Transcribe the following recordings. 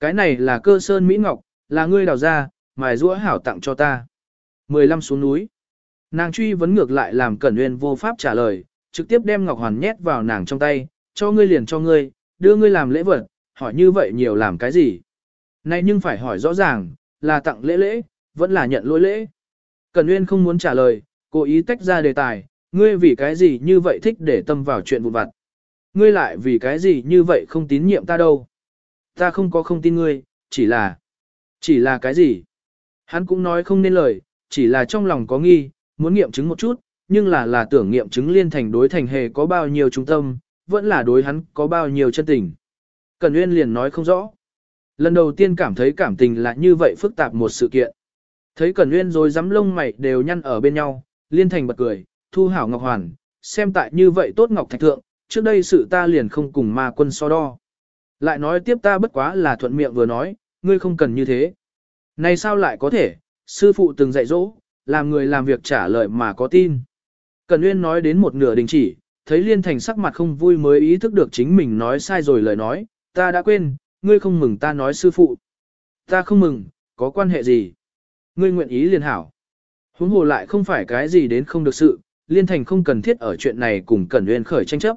Cái này là cơ sơn Mỹ Ngọc, là ngươi đào ra, mài rũa hảo tặng cho ta. 15 xuống núi. Nàng truy vấn ngược lại làm Cẩn Nguyên vô pháp trả lời, trực tiếp đem Ngọc Hoàn nhét vào nàng trong tay, cho ngươi liền cho ngươi, đưa ngươi làm lễ vật, hỏi như vậy nhiều làm cái gì. Này nhưng phải hỏi rõ ràng, là tặng lễ lễ, vẫn là nhận lỗi lễ. Cẩn Nguyên không muốn trả lời, cố ý tách ra đề tài, ngươi vì cái gì như vậy thích để tâm vào chuyện vụn vặt. Ngươi lại vì cái gì như vậy không tín nhiệm ta đâu. Ta không có không tin ngươi, chỉ là... Chỉ là cái gì? Hắn cũng nói không nên lời, chỉ là trong lòng có nghi, muốn nghiệm chứng một chút, nhưng là là tưởng nghiệm chứng liên thành đối thành hề có bao nhiêu trung tâm, vẫn là đối hắn có bao nhiêu chân tình. Cần Nguyên liền nói không rõ. Lần đầu tiên cảm thấy cảm tình là như vậy phức tạp một sự kiện. Thấy Cẩn Nguyên rồi dám lông mày đều nhăn ở bên nhau, liên thành bật cười, thu hảo ngọc hoàn, xem tại như vậy tốt ngọc thạch thượng, trước đây sự ta liền không cùng ma quân so đo. Lại nói tiếp ta bất quá là thuận miệng vừa nói, ngươi không cần như thế. Này sao lại có thể, sư phụ từng dạy dỗ, làm người làm việc trả lời mà có tin. Cần Nguyên nói đến một nửa đình chỉ, thấy Liên Thành sắc mặt không vui mới ý thức được chính mình nói sai rồi lời nói, ta đã quên, ngươi không mừng ta nói sư phụ. Ta không mừng, có quan hệ gì? Ngươi nguyện ý liền hảo. Huống hồ lại không phải cái gì đến không được sự, Liên Thành không cần thiết ở chuyện này cùng Cẩn Nguyên khởi tranh chấp.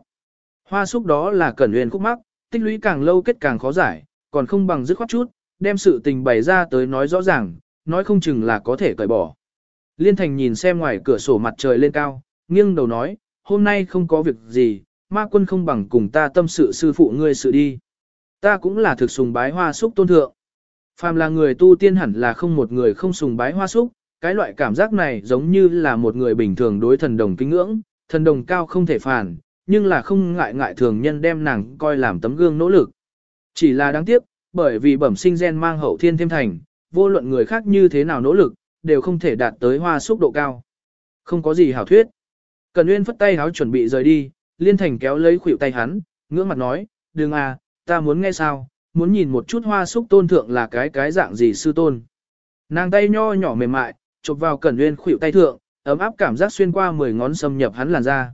Hoa súc đó là Cẩn Nguyên khúc mắc, tích lũy càng lâu kết càng khó giải, còn không bằng dứt khoát chút, đem sự tình bày ra tới nói rõ ràng, nói không chừng là có thể cởi bỏ. Liên Thành nhìn xem ngoài cửa sổ mặt trời lên cao, nghiêng đầu nói, hôm nay không có việc gì, ma quân không bằng cùng ta tâm sự sư phụ ngươi sự đi. Ta cũng là thực sùng bái hoa súc tôn thượng. Phàm là người tu tiên hẳn là không một người không sùng bái hoa súc, cái loại cảm giác này giống như là một người bình thường đối thần đồng kính ngưỡng, thần đồng cao không thể phản, nhưng là không ngại ngại thường nhân đem nàng coi làm tấm gương nỗ lực. Chỉ là đáng tiếc, bởi vì bẩm sinh gen mang hậu thiên thêm thành, vô luận người khác như thế nào nỗ lực, đều không thể đạt tới hoa xúc độ cao. Không có gì hảo thuyết. Cần Nguyên phất tay háo chuẩn bị rời đi, Liên Thành kéo lấy khuỷu tay hắn, ngưỡng mặt nói, đừng à, ta muốn nghe sao, muốn nhìn một chút hoa xúc tôn thượng là cái cái dạng gì sư tôn. Nàng tay nho nhỏ mềm mại, chụp vào Cẩn Nguyên khuỷu tay thượng, ấm áp cảm giác xuyên qua mười ngón xâm nhập hắn làn da.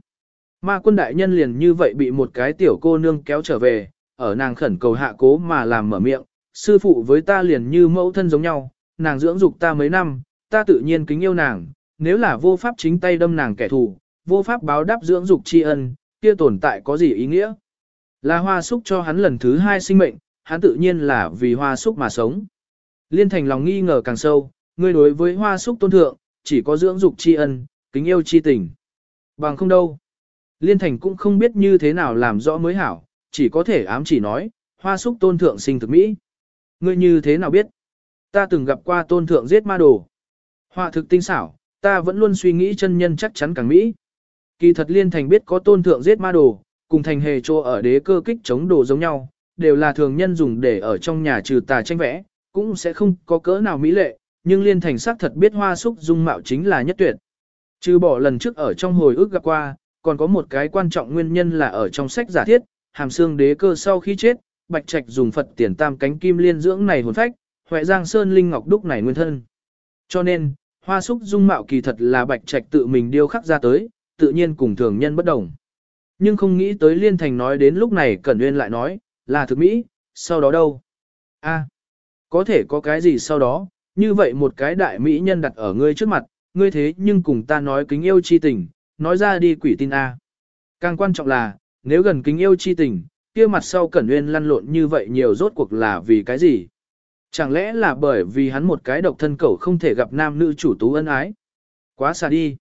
Ma quân đại nhân liền như vậy bị một cái tiểu cô nương kéo trở về, ở nàng khẩn cầu hạ cố mà làm mở miệng, sư phụ với ta liền như mẫu thân giống nhau, nàng dưỡng dục ta mấy năm, ta tự nhiên kính yêu nàng, nếu là vô pháp chính tay đâm nàng kẻ thù, vô pháp báo đáp dưỡng dục tri ân, kia tồn tại có gì ý nghĩa? Là hoa súc cho hắn lần thứ hai sinh mệnh, hắn tự nhiên là vì hoa súc mà sống. Liên thành lòng nghi ngờ càng sâu, ngươi đối với hoa súc tôn thượng, chỉ có dưỡng dục tri ân, kính yêu tri tình. Bằng không đâu. Liên thành cũng không biết như thế nào làm rõ mới hảo, chỉ có thể ám chỉ nói, hoa súc tôn thượng sinh thực mỹ. Ngươi như thế nào biết? Ta từng gặp qua tôn thượng giết ma đồ. Họa thực tinh xảo, ta vẫn luôn suy nghĩ chân nhân chắc chắn càng mỹ. Kỳ thật liên thành biết có tôn thượng giết ma đồ, cùng thành hề trô ở đế cơ kích chống đồ giống nhau, đều là thường nhân dùng để ở trong nhà trừ tà tranh vẽ, cũng sẽ không có cỡ nào mỹ lệ, nhưng liên thành xác thật biết hoa súc dung mạo chính là nhất tuyệt. Trừ bỏ lần trước ở trong hồi ức gặp qua, còn có một cái quan trọng nguyên nhân là ở trong sách giả thiết, hàm xương đế cơ sau khi chết, bạch trạch dùng Phật tiền tam cánh kim liên dưỡng này hồn phách, Huệ Giang Sơn Linh Ngọc Đúc này nguyên thân. Cho nên, hoa súc dung mạo kỳ thật là bạch trạch tự mình điêu khắc ra tới, tự nhiên cùng thường nhân bất đồng. Nhưng không nghĩ tới Liên Thành nói đến lúc này Cẩn Nguyên lại nói, là thực mỹ, sau đó đâu? a có thể có cái gì sau đó, như vậy một cái đại mỹ nhân đặt ở ngươi trước mặt, ngươi thế nhưng cùng ta nói kính yêu chi tình, nói ra đi quỷ tin a. Càng quan trọng là, nếu gần kính yêu chi tình, kia mặt sau Cẩn Nguyên lăn lộn như vậy nhiều rốt cuộc là vì cái gì? Chẳng lẽ là bởi vì hắn một cái độc thân cẩu không thể gặp nam nữ chủ tú ân ái? Quá xa đi.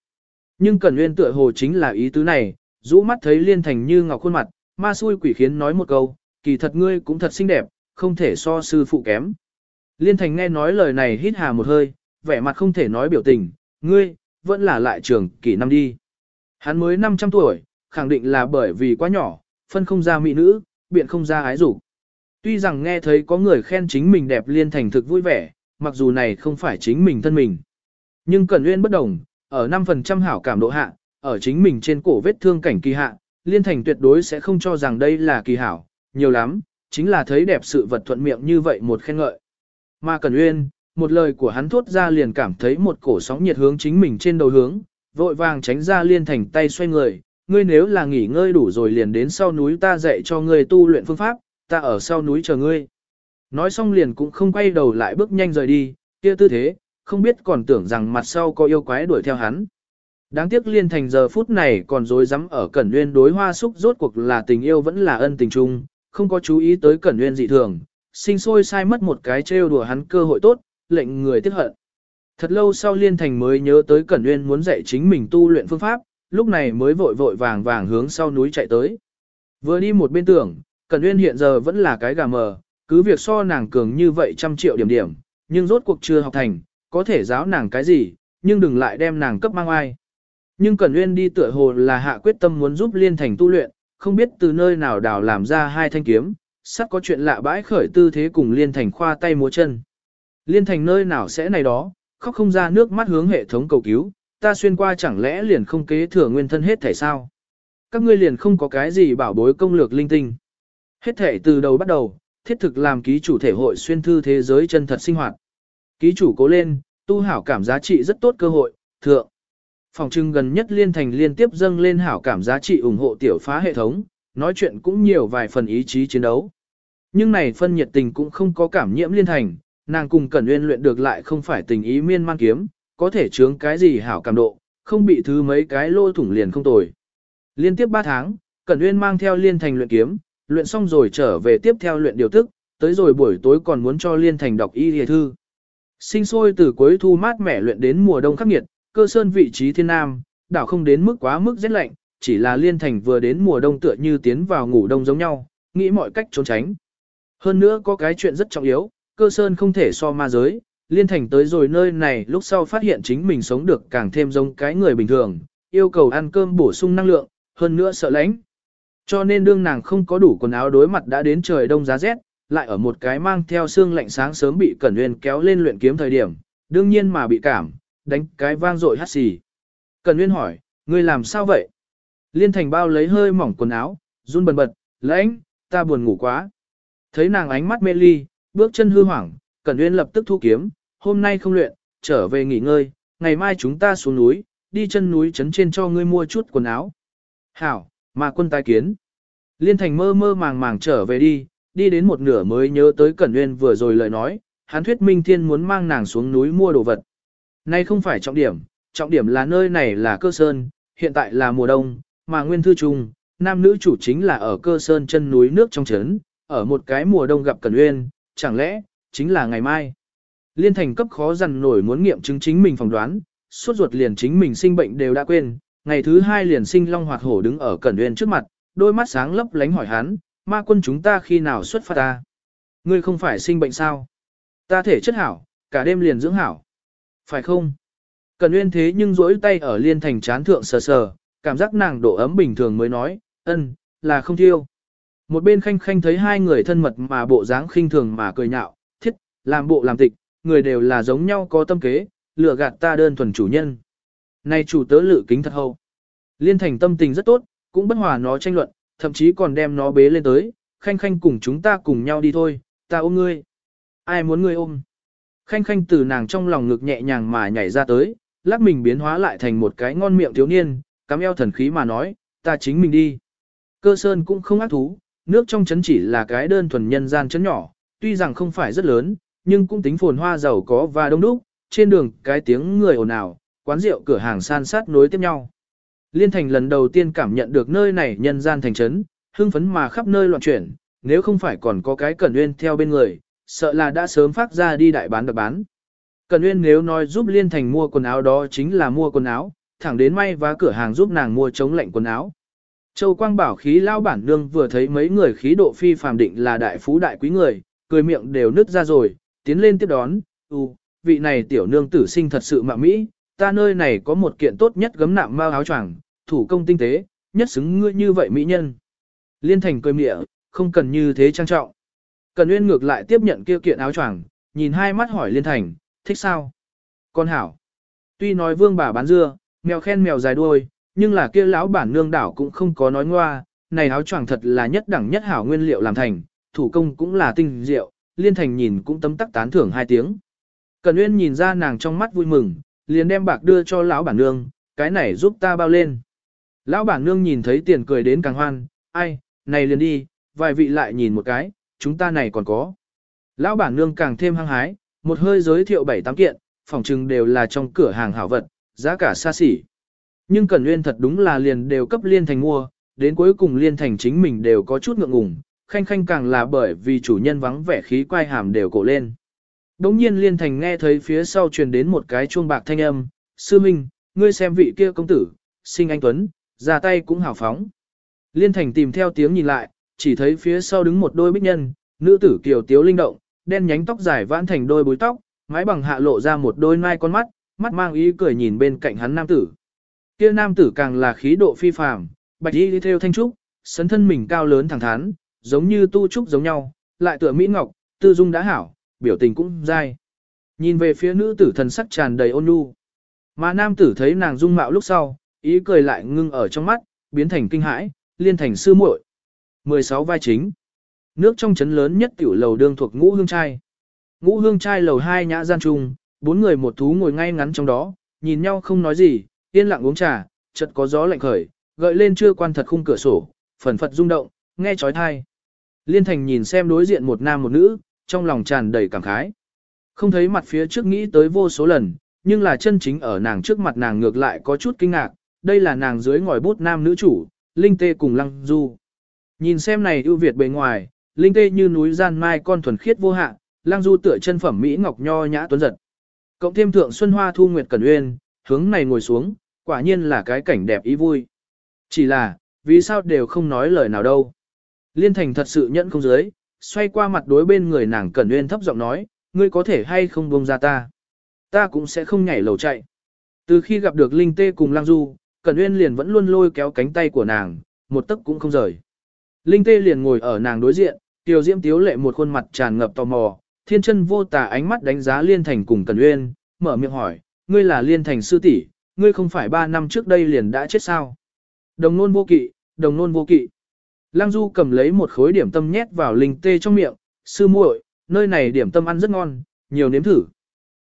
Nhưng Cẩn Nguyên tựa hồ chính là ý tứ này, rũ mắt thấy liên thành như ngọc khuôn mặt, ma xui quỷ khiến nói một câu, kỳ thật ngươi cũng thật xinh đẹp, không thể so sư phụ kém. Liên thành nghe nói lời này hít hà một hơi, vẻ mặt không thể nói biểu tình, ngươi, vẫn là lại trường kỷ năm đi. Hắn mới 500 tuổi, khẳng định là bởi vì quá nhỏ, phân không ra mỹ nữ, biện không ra ái dục. Tuy rằng nghe thấy có người khen chính mình đẹp liên thành thực vui vẻ, mặc dù này không phải chính mình thân mình. Nhưng Cẩn Uyên bất đồng, ở 5% hảo cảm độ hạ, ở chính mình trên cổ vết thương cảnh kỳ hạ, liên thành tuyệt đối sẽ không cho rằng đây là kỳ hảo, nhiều lắm, chính là thấy đẹp sự vật thuận miệng như vậy một khen ngợi. Mà Cẩn Uyên, một lời của hắn thốt ra liền cảm thấy một cổ sóng nhiệt hướng chính mình trên đầu hướng, vội vàng tránh ra liên thành tay xoay người, ngươi nếu là nghỉ ngơi đủ rồi liền đến sau núi ta dạy cho ngươi tu luyện phương pháp, ta ở sau núi chờ ngươi. Nói xong liền cũng không quay đầu lại bước nhanh rời đi, kia tư thế, không biết còn tưởng rằng mặt sau có yêu quái đuổi theo hắn. Đáng tiếc liên thành giờ phút này còn dối rắm ở Cẩn Nguyên đối hoa súc rốt cuộc là tình yêu vẫn là ân tình chung, không có chú ý tới Cẩn Nguyên dị thường, sinh sôi sai mất một cái trêu đùa hắn cơ hội tốt, lệnh người tiếc hận. Thật lâu sau liên thành mới nhớ tới Cẩn Nguyên muốn dạy chính mình tu luyện phương pháp, lúc này mới vội vội vàng vàng hướng sau núi chạy tới. Vừa đi một bên tưởng, Cẩn Nguyên hiện giờ vẫn là cái gà mờ, cứ việc so nàng cường như vậy trăm triệu điểm điểm, nhưng rốt cuộc chưa học thành, có thể giáo nàng cái gì, nhưng đừng lại đem nàng cấp mang ai. Nhưng Cẩn Nguyên đi tựa hồ là hạ quyết tâm muốn giúp Liên Thành tu luyện, không biết từ nơi nào đào làm ra hai thanh kiếm, sắp có chuyện lạ bãi khởi tư thế cùng Liên Thành khoa tay múa chân. Liên Thành nơi nào sẽ này đó, khóc không ra nước mắt hướng hệ thống cầu cứu, ta xuyên qua chẳng lẽ liền không kế thừa nguyên thân hết thể sao? Các ngươi liền không có cái gì bảo bối công lược linh tinh. Hết thể từ đầu bắt đầu, thiết thực làm ký chủ thể hội xuyên thư thế giới chân thật sinh hoạt. Ký chủ cố lên, tu hảo cảm giá trị rất tốt cơ hội, thượng. Phòng trưng gần nhất liên thành liên tiếp dâng lên hảo cảm giá trị ủng hộ tiểu phá hệ thống, nói chuyện cũng nhiều vài phần ý chí chiến đấu. Nhưng này phân nhiệt tình cũng không có cảm nhiễm liên thành, nàng cùng Cẩn uyên luyện được lại không phải tình ý miên man kiếm, có thể chướng cái gì hảo cảm độ, không bị thứ mấy cái lô thủng liền không tồi. Liên tiếp 3 tháng, Cẩn uyên mang theo liên thành luyện kiếm, luyện xong rồi trở về tiếp theo luyện điều tức, tới rồi buổi tối còn muốn cho liên thành đọc y hề thư. Sinh sôi từ cuối thu mát mẻ luyện đến mùa đông khắc nghiệt, cơ sơn vị trí thiên nam, đảo không đến mức quá mức rét lạnh, chỉ là liên thành vừa đến mùa đông tựa như tiến vào ngủ đông giống nhau, nghĩ mọi cách trốn tránh. Hơn nữa có cái chuyện rất trọng yếu, cơ sơn không thể so ma giới, liên thành tới rồi nơi này lúc sau phát hiện chính mình sống được càng thêm giống cái người bình thường, yêu cầu ăn cơm bổ sung năng lượng, hơn nữa sợ lạnh. Cho nên đương nàng không có đủ quần áo đối mặt đã đến trời đông giá rét, lại ở một cái mang theo xương lạnh sáng sớm bị Cẩn Nguyên kéo lên luyện kiếm thời điểm, đương nhiên mà bị cảm, đánh cái vang dội hắt xì. Cẩn Nguyên hỏi, ngươi làm sao vậy? Liên Thành bao lấy hơi mỏng quần áo, run bần bật, lãnh, ta buồn ngủ quá. Thấy nàng ánh mắt mê ly, bước chân hư hoảng, Cẩn uyên lập tức thu kiếm, hôm nay không luyện, trở về nghỉ ngơi, ngày mai chúng ta xuống núi, đi chân núi trấn trên cho ngươi mua chút quần áo. Hảo, mà quân tai kiến. Liên Thành mơ mơ màng màng trở về đi, đi đến một nửa mới nhớ tới Cẩn uyên vừa rồi lời nói, hắn thuyết Minh Thiên muốn mang nàng xuống núi mua đồ vật. Nay không phải trọng điểm, trọng điểm là nơi này là cơ sơn, hiện tại là mùa đông, mà nguyên thư trung, nam nữ chủ chính là ở cơ sơn chân núi nước trong trấn, ở một cái mùa đông gặp Cẩn uyên chẳng lẽ, chính là ngày mai. Liên thành cấp khó dằn nổi muốn nghiệm chứng chính mình phỏng đoán, suốt ruột liền chính mình sinh bệnh đều đã quên, ngày thứ hai liền sinh long hoạt hổ đứng ở Cẩn Nguyên trước mặt, đôi mắt sáng lấp lánh hỏi hắn, ma quân chúng ta khi nào xuất phát ta? Ngươi không phải sinh bệnh sao? Ta thể chất hảo, cả đêm liền dưỡng hảo. Phải không? Cần Nguyên thế nhưng rỗi tay ở liên thành chán thượng sờ sờ, cảm giác nàng độ ấm bình thường mới nói, ân, là không thiêu. Một bên khanh khanh thấy hai người thân mật mà bộ dáng khinh thường mà cười nhạo, thiết, làm bộ làm tịch, người đều là giống nhau có tâm kế, lừa gạt ta đơn thuần chủ nhân. Này chủ tớ lự kính thật hâu. Liên thành tâm tình rất tốt, cũng bất hòa nó tranh luận, thậm chí còn đem nó bế lên tới, khanh khanh cùng chúng ta cùng nhau đi thôi, ta ôm ngươi. Ai muốn ngươi ôm? Khanh khanh từ nàng trong lòng ngực nhẹ nhàng mà nhảy ra tới, lắc mình biến hóa lại thành một cái ngon miệng thiếu niên, cắm eo thần khí mà nói, ta chính mình đi. Cơ sơn cũng không ác thú, nước trong chấn chỉ là cái đơn thuần nhân gian chấn nhỏ, tuy rằng không phải rất lớn, nhưng cũng tính phồn hoa giàu có và đông đúc, trên đường cái tiếng người ồn ào, quán rượu cửa hàng san sát nối tiếp nhau. Liên Thành lần đầu tiên cảm nhận được nơi này nhân gian thành trấn, hưng phấn mà khắp nơi loạn chuyển, nếu không phải còn có cái Cẩn Uyên theo bên người, sợ là đã sớm phát ra đi đại bán đặc bán. Cẩn Uyên nếu nói giúp Liên Thành mua quần áo đó chính là mua quần áo, thẳng đến may vá cửa hàng giúp nàng mua chống lạnh quần áo. Châu Quang bảo khí lao bản nương vừa thấy mấy người khí độ phi phàm định là đại phú đại quý người, cười miệng đều nứt ra rồi, tiến lên tiếp đón, u, vị này tiểu nương tử sinh thật sự mạ mỹ, ta nơi này có một kiện tốt nhất gấm nạm mao áo choàng, thủ công tinh tế, nhất xứng ngươi như vậy mỹ nhân. Liên thành cười mịa, không cần như thế trang trọng. Cần Nguyên ngược lại tiếp nhận kia kiện áo choàng, nhìn hai mắt hỏi Liên thành, thích sao? Con hảo. Tuy nói vương bà bán dưa, mèo khen mèo dài đuôi, nhưng là kia lão bản nương đảo cũng không có nói ngoa, này áo choàng thật là nhất đẳng nhất hảo nguyên liệu làm thành, thủ công cũng là tinh diệu, Liên Thành nhìn cũng tấm tắc tán thưởng hai tiếng. Cần Nguyên nhìn ra nàng trong mắt vui mừng, liền đem bạc đưa cho lão bản nương, cái này giúp ta bao lên. Lão bản nương nhìn thấy tiền cười đến càng hoan, ai, này liền đi, vài vị lại nhìn một cái, chúng ta này còn có. Lão bản nương càng thêm hăng hái, một hơi giới thiệu bảy tám kiện, phòng trừng đều là trong cửa hàng hảo vật, giá cả xa xỉ. Nhưng Cẩn Nguyên thật đúng là liền đều cấp Liên Thành mua, đến cuối cùng Liên Thành chính mình đều có chút ngượng ngùng, khanh khanh càng là bởi vì chủ nhân vắng vẻ khí quay hàm đều cổ lên. Đống nhiên Liên Thành nghe thấy phía sau truyền đến một cái chuông bạc thanh âm, sư minh, ngươi xem vị kia công tử, sinh anh Tuấn, ra tay cũng hào phóng. Liên Thành tìm theo tiếng nhìn lại, chỉ thấy phía sau đứng một đôi bích nhân, nữ tử kiều tiếu linh động, đen nhánh tóc dài vãn thành đôi búi tóc, mái bằng hạ lộ ra một đôi nai con mắt, mắt mang ý cười nhìn bên cạnh hắn nam tử. Kia nam tử càng là khí độ phi phàm, bạch y đi theo thanh trúc, sấn thân mình cao lớn thẳng thắn, giống như tu trúc giống nhau, lại tựa mỹ ngọc, tư dung đã hảo, biểu tình cũng dai. Nhìn về phía nữ tử thần sắc tràn đầy ôn nhu. Mà nam tử thấy nàng dung mạo lúc sau, ý cười lại ngưng ở trong mắt, biến thành kinh hãi, liên thành sư muội. 16 vai chính. Nước trong chấn lớn nhất tiểu lầu đương thuộc ngũ hương trai. Ngũ hương trai lầu hai nhã gian trung, bốn người một thú ngồi ngay ngắn trong đó, nhìn nhau không nói gì, yên lặng uống trà, chợt có gió lạnh khởi, gợi lên chưa quan thật khung cửa sổ, phần phật rung động, nghe chói tai. Liên Thành nhìn xem đối diện một nam một nữ, trong lòng tràn đầy cảm khái. Không thấy mặt phía trước nghĩ tới vô số lần, nhưng là chân chính ở nàng trước mặt nàng ngược lại có chút kinh ngạc, đây là nàng dưới ngòi bút nam nữ chủ, Linh Tê cùng Lăng Du. Nhìn xem này ưu việt bề ngoài, Linh Tê như núi gian mai con thuần khiết vô hạ, Lăng Du tựa chân phẩm Mỹ Ngọc Nho nhã tuấn giật. Cộng thêm thượng Xuân Hoa Thu Nguyệt Cẩn Uyên, hướng này ngồi xuống, quả nhiên là cái cảnh đẹp ý vui. Chỉ là, vì sao đều không nói lời nào đâu. Liên Thành thật sự nhẫn không dưới, xoay qua mặt đối bên người nàng Cẩn Uyên thấp giọng nói, ngươi có thể hay không buông ra ta. Ta cũng sẽ không nhảy lầu chạy. Từ khi gặp được Linh Tê cùng lang Du, Cẩn Uyên liền vẫn luôn lôi kéo cánh tay của nàng, một tấc cũng không rời. Linh Tê liền ngồi ở nàng đối diện, Tiểu Diễm Tiếu lệ một khuôn mặt tràn ngập tò mò, thiên chân vô tà ánh mắt đánh giá Liên Thành cùng Cẩn Uyên, mở miệng hỏi, ngươi là Liên Thành sư tỷ, ngươi không phải ba năm trước đây liền đã chết sao? Đồng nôn vô kỵ, đồng nôn vô kỵ. Lăng Du cầm lấy một khối điểm tâm nhét vào Linh Tê trong miệng, sư muội, nơi này điểm tâm ăn rất ngon, nhiều nếm thử.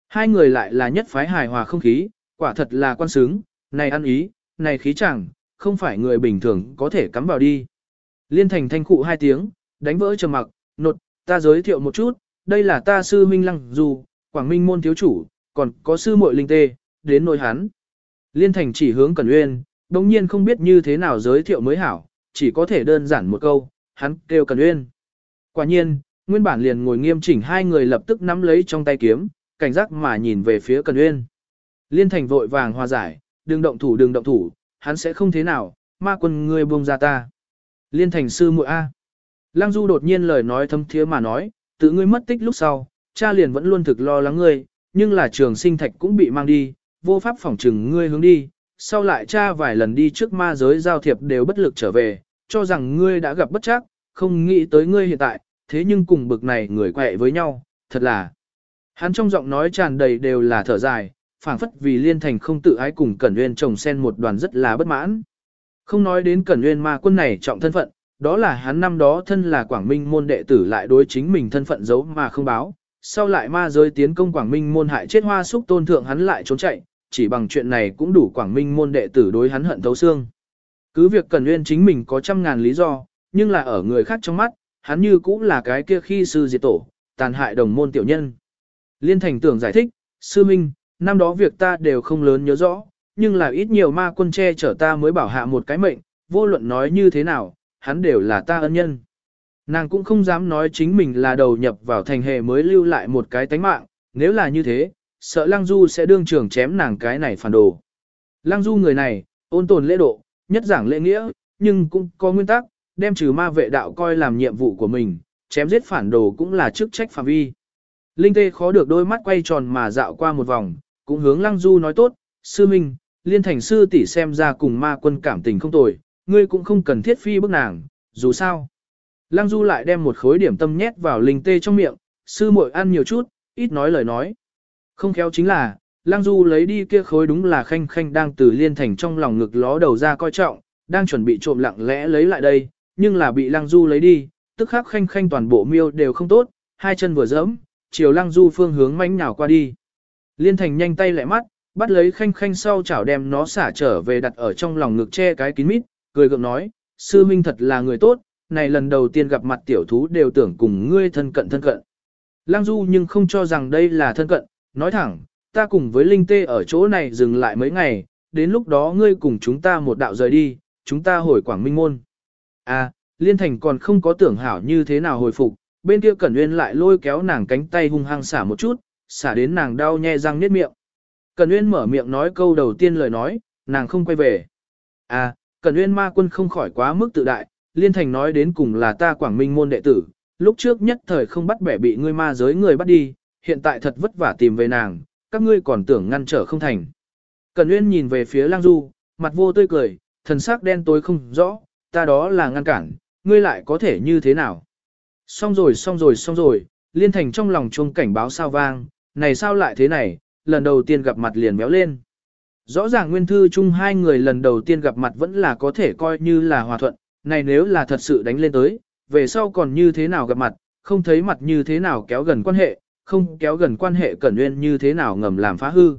Hai người lại là nhất phái hài hòa không khí, quả thật là quan sướng, này ăn ý, này khí chẳng, không phải người bình thường có thể cắm vào đi. Liên thành thanh cụ hai tiếng, đánh vỡ trầm mặc, nột, ta giới thiệu một chút, đây là ta sư Minh Lăng Du, Quảng Minh môn thiếu chủ, còn có sư muội linh tê, đến nỗi hắn. Liên thành chỉ hướng Cẩn Uyên, đồng nhiên không biết như thế nào giới thiệu mới hảo, chỉ có thể đơn giản một câu, hắn kêu Cẩn Uyên. Quả nhiên, nguyên bản liền ngồi nghiêm chỉnh hai người lập tức nắm lấy trong tay kiếm, cảnh giác mà nhìn về phía Cẩn Uyên. Liên thành vội vàng hòa giải, đừng động thủ đừng động thủ, hắn sẽ không thế nào, ma quân ngươi buông ra ta. Liên thành sư muội A. Lăng Du đột nhiên lời nói thâm thiế mà nói, tự ngươi mất tích lúc sau, cha liền vẫn luôn thực lo lắng ngươi, nhưng là trường sinh thạch cũng bị mang đi, vô pháp phỏng trừng ngươi hướng đi, sau lại cha vài lần đi trước ma giới giao thiệp đều bất lực trở về, cho rằng ngươi đã gặp bất chắc, không nghĩ tới ngươi hiện tại, thế nhưng cùng bực này người quẹ với nhau, thật là. Hắn trong giọng nói tràn đầy đều là thở dài, phảng phất vì liên thành không tự ái cùng Cẩn Nguyên chồng sen một đoàn rất là bất mãn. Không nói đến Cẩn Nguyên ma quân này trọng thân phận, đó là hắn năm đó thân là Quảng Minh môn đệ tử lại đối chính mình thân phận giấu mà không báo, sau lại ma giới tiến công Quảng Minh môn hại chết hoa súc tôn thượng hắn lại trốn chạy, chỉ bằng chuyện này cũng đủ Quảng Minh môn đệ tử đối hắn hận thấu xương. Cứ việc cần Nguyên chính mình có trăm ngàn lý do, nhưng là ở người khác trong mắt, hắn như cũng là cái kia khi sư diệt tổ, tàn hại đồng môn tiểu nhân. Liên thành tưởng giải thích, sư minh, năm đó việc ta đều không lớn nhớ rõ, nhưng là ít nhiều ma quân che chở ta mới bảo hạ một cái mệnh, vô luận nói như thế nào, hắn đều là ta ân nhân. Nàng cũng không dám nói chính mình là đầu nhập vào thành hệ mới lưu lại một cái tánh mạng, nếu là như thế, sợ Lăng Du sẽ đương trường chém nàng cái này phản đồ. Lăng Du người này, ôn tồn lễ độ, nhất giảng lễ nghĩa, nhưng cũng có nguyên tắc, đem trừ ma vệ đạo coi làm nhiệm vụ của mình, chém giết phản đồ cũng là chức trách phạm vi. Linh Tê khó được đôi mắt quay tròn mà dạo qua một vòng, cũng hướng Lăng Du nói tốt, sư minh, liên thành sư tỷ xem ra cùng ma quân cảm tình không tồi, ngươi cũng không cần thiết phi bức nàng, dù sao. Lăng Du lại đem một khối điểm tâm nhét vào Linh Tê trong miệng, sư muội ăn nhiều chút, ít nói lời nói. Không khéo chính là, Lăng Du lấy đi kia khối đúng là khanh khanh đang từ liên thành trong lòng ngực ló đầu ra coi trọng, đang chuẩn bị trộm lặng lẽ lấy lại đây, nhưng là bị Lăng Du lấy đi, tức khắc khanh khanh toàn bộ miêu đều không tốt, hai chân vừa dẫm, chiều Lăng Du phương hướng manh nhào qua đi. Liên thành nhanh tay lại mắt, bắt lấy khanh khanh sau chảo đem nó xả trở về đặt ở trong lòng ngực che cái kín mít, cười gượng nói, sư minh thật là người tốt, này lần đầu tiên gặp mặt tiểu thú đều tưởng cùng ngươi thân cận thân cận. Lăng Du nhưng không cho rằng đây là thân cận, nói thẳng, ta cùng với Linh Tê ở chỗ này dừng lại mấy ngày, đến lúc đó ngươi cùng chúng ta một đạo rời đi, chúng ta hồi Quảng Minh Môn. À, Liên Thành còn không có tưởng hảo như thế nào hồi phục, bên kia Cẩn Uyên lại lôi kéo nàng cánh tay hung hăng xả một chút, xả đến nàng đau nhe răng niết miệng. Cẩn Uyên mở miệng nói câu đầu tiên lời nói, nàng không quay về. À, Cẩn Uyên ma quân không khỏi quá mức tự đại, Liên Thành nói đến cùng là ta Quảng Minh môn đệ tử, lúc trước nhất thời không bắt bẻ bị ngươi ma giới người bắt đi, hiện tại thật vất vả tìm về nàng, các ngươi còn tưởng ngăn trở không thành. Cẩn Uyên nhìn về phía Lang Du, mặt vô tươi cười, thần sắc đen tối không rõ, ta đó là ngăn cản, ngươi lại có thể như thế nào. Xong rồi xong rồi xong rồi, Liên Thành trong lòng chuông cảnh báo sao vang, này sao lại thế này, lần đầu tiên gặp mặt liền béo lên. Rõ ràng nguyên thư chung hai người lần đầu tiên gặp mặt vẫn là có thể coi như là hòa thuận, này nếu là thật sự đánh lên tới, về sau còn như thế nào gặp mặt, không thấy mặt như thế nào kéo gần quan hệ, không kéo gần quan hệ cẩn nguyên như thế nào ngầm làm phá hư.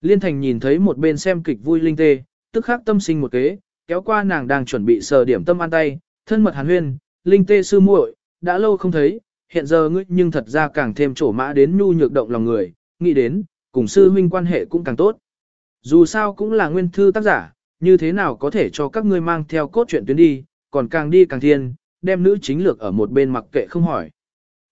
Liên thành nhìn thấy một bên xem kịch vui linh tê, tức khắc tâm sinh một kế, kéo qua nàng đang chuẩn bị sờ điểm tâm ăn tay, thân mật hàn huyên, linh tê sư muội, đã lâu không thấy, hiện giờ ngươi nhưng thật ra càng thêm trổ mã đến nhu nhược động lòng người, nghĩ đến, cùng sư huynh quan hệ cũng càng tốt. Dù sao cũng là nguyên thư tác giả, như thế nào có thể cho các ngươi mang theo cốt truyện tuyến đi, còn càng đi càng thiên, đem nữ chính lược ở một bên mặc kệ không hỏi.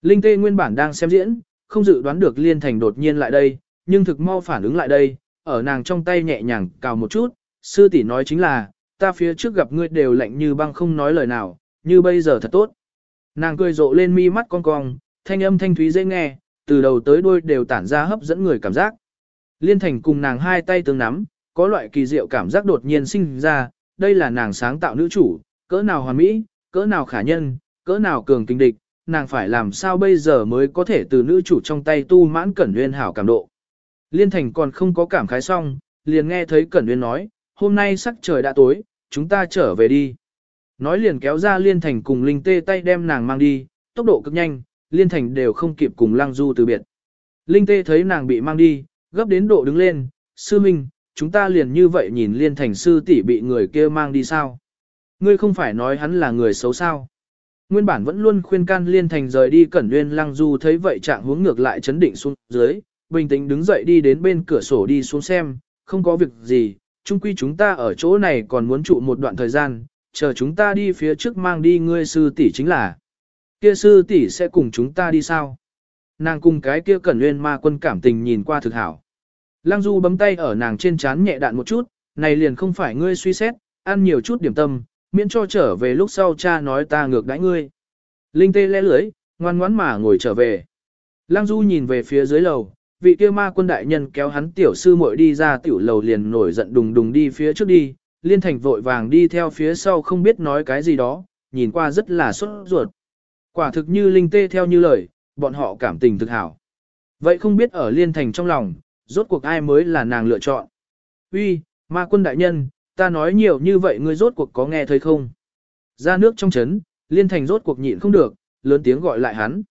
Linh Tê nguyên bản đang xem diễn, không dự đoán được Liên Thành đột nhiên lại đây, nhưng thực mau phản ứng lại đây, ở nàng trong tay nhẹ nhàng cào một chút, sư tỷ nói chính là, ta phía trước gặp ngươi đều lạnh như băng không nói lời nào, như bây giờ thật tốt. Nàng cười rộ lên mi mắt con cong, thanh âm thanh thúy dễ nghe, từ đầu tới đuôi đều tản ra hấp dẫn người cảm giác. Liên Thành cùng nàng hai tay tương nắm, có loại kỳ diệu cảm giác đột nhiên sinh ra, đây là nàng sáng tạo nữ chủ, cỡ nào hoàn mỹ, cỡ nào khả nhân, cỡ nào cường kinh địch, nàng phải làm sao bây giờ mới có thể từ nữ chủ trong tay tu mãn Cẩn Nguyên hảo cảm độ. Liên Thành còn không có cảm khái xong, liền nghe thấy Cẩn Nguyên nói, hôm nay sắc trời đã tối, chúng ta trở về đi. Nói liền kéo ra Liên Thành cùng Linh Tê tay đem nàng mang đi, tốc độ cực nhanh, Liên Thành đều không kịp cùng Lăng Du từ biệt. Linh Tê thấy nàng bị mang đi, gấp đến độ đứng lên, sư minh, chúng ta liền như vậy nhìn Liên Thành sư tỷ bị người kia mang đi sao. Ngươi không phải nói hắn là người xấu sao. Nguyên bản vẫn luôn khuyên can Liên Thành rời đi Cẩn Nguyên Lăng Du thấy vậy trạng hướng ngược lại chấn định xuống dưới, bình tĩnh đứng dậy đi đến bên cửa sổ đi xuống xem, không có việc gì, chung quy chúng ta ở chỗ này còn muốn trụ một đoạn thời gian, chờ chúng ta đi phía trước mang đi ngươi sư tỷ chính là. Kia sư tỷ sẽ cùng chúng ta đi sao? Nàng cùng cái kia cẩn nguyên ma quân cảm tình nhìn qua thực hảo. Lăng Du bấm tay ở nàng trên chán nhẹ đạn một chút, này liền không phải ngươi suy xét, ăn nhiều chút điểm tâm, miễn cho trở về lúc sau cha nói ta ngược đãi ngươi. Linh tê lẽ lưới, ngoan ngoãn mà ngồi trở về. Lăng Du nhìn về phía dưới lầu, vị kia ma quân đại nhân kéo hắn tiểu sư muội đi ra tiểu lầu liền nổi giận đùng đùng đi phía trước đi, liên thành vội vàng đi theo phía sau không biết nói cái gì đó, nhìn qua rất là sốt ruột. Quả thực như linh tê theo như lời, bọn họ cảm tình thực hảo. Vậy không biết ở liên thành trong lòng, rốt cuộc ai mới là nàng lựa chọn. Uy, ma quân đại nhân, ta nói nhiều như vậy ngươi rốt cuộc có nghe thấy không? Ra nước trong chấn, liên thành rốt cuộc nhịn không được, lớn tiếng gọi lại hắn.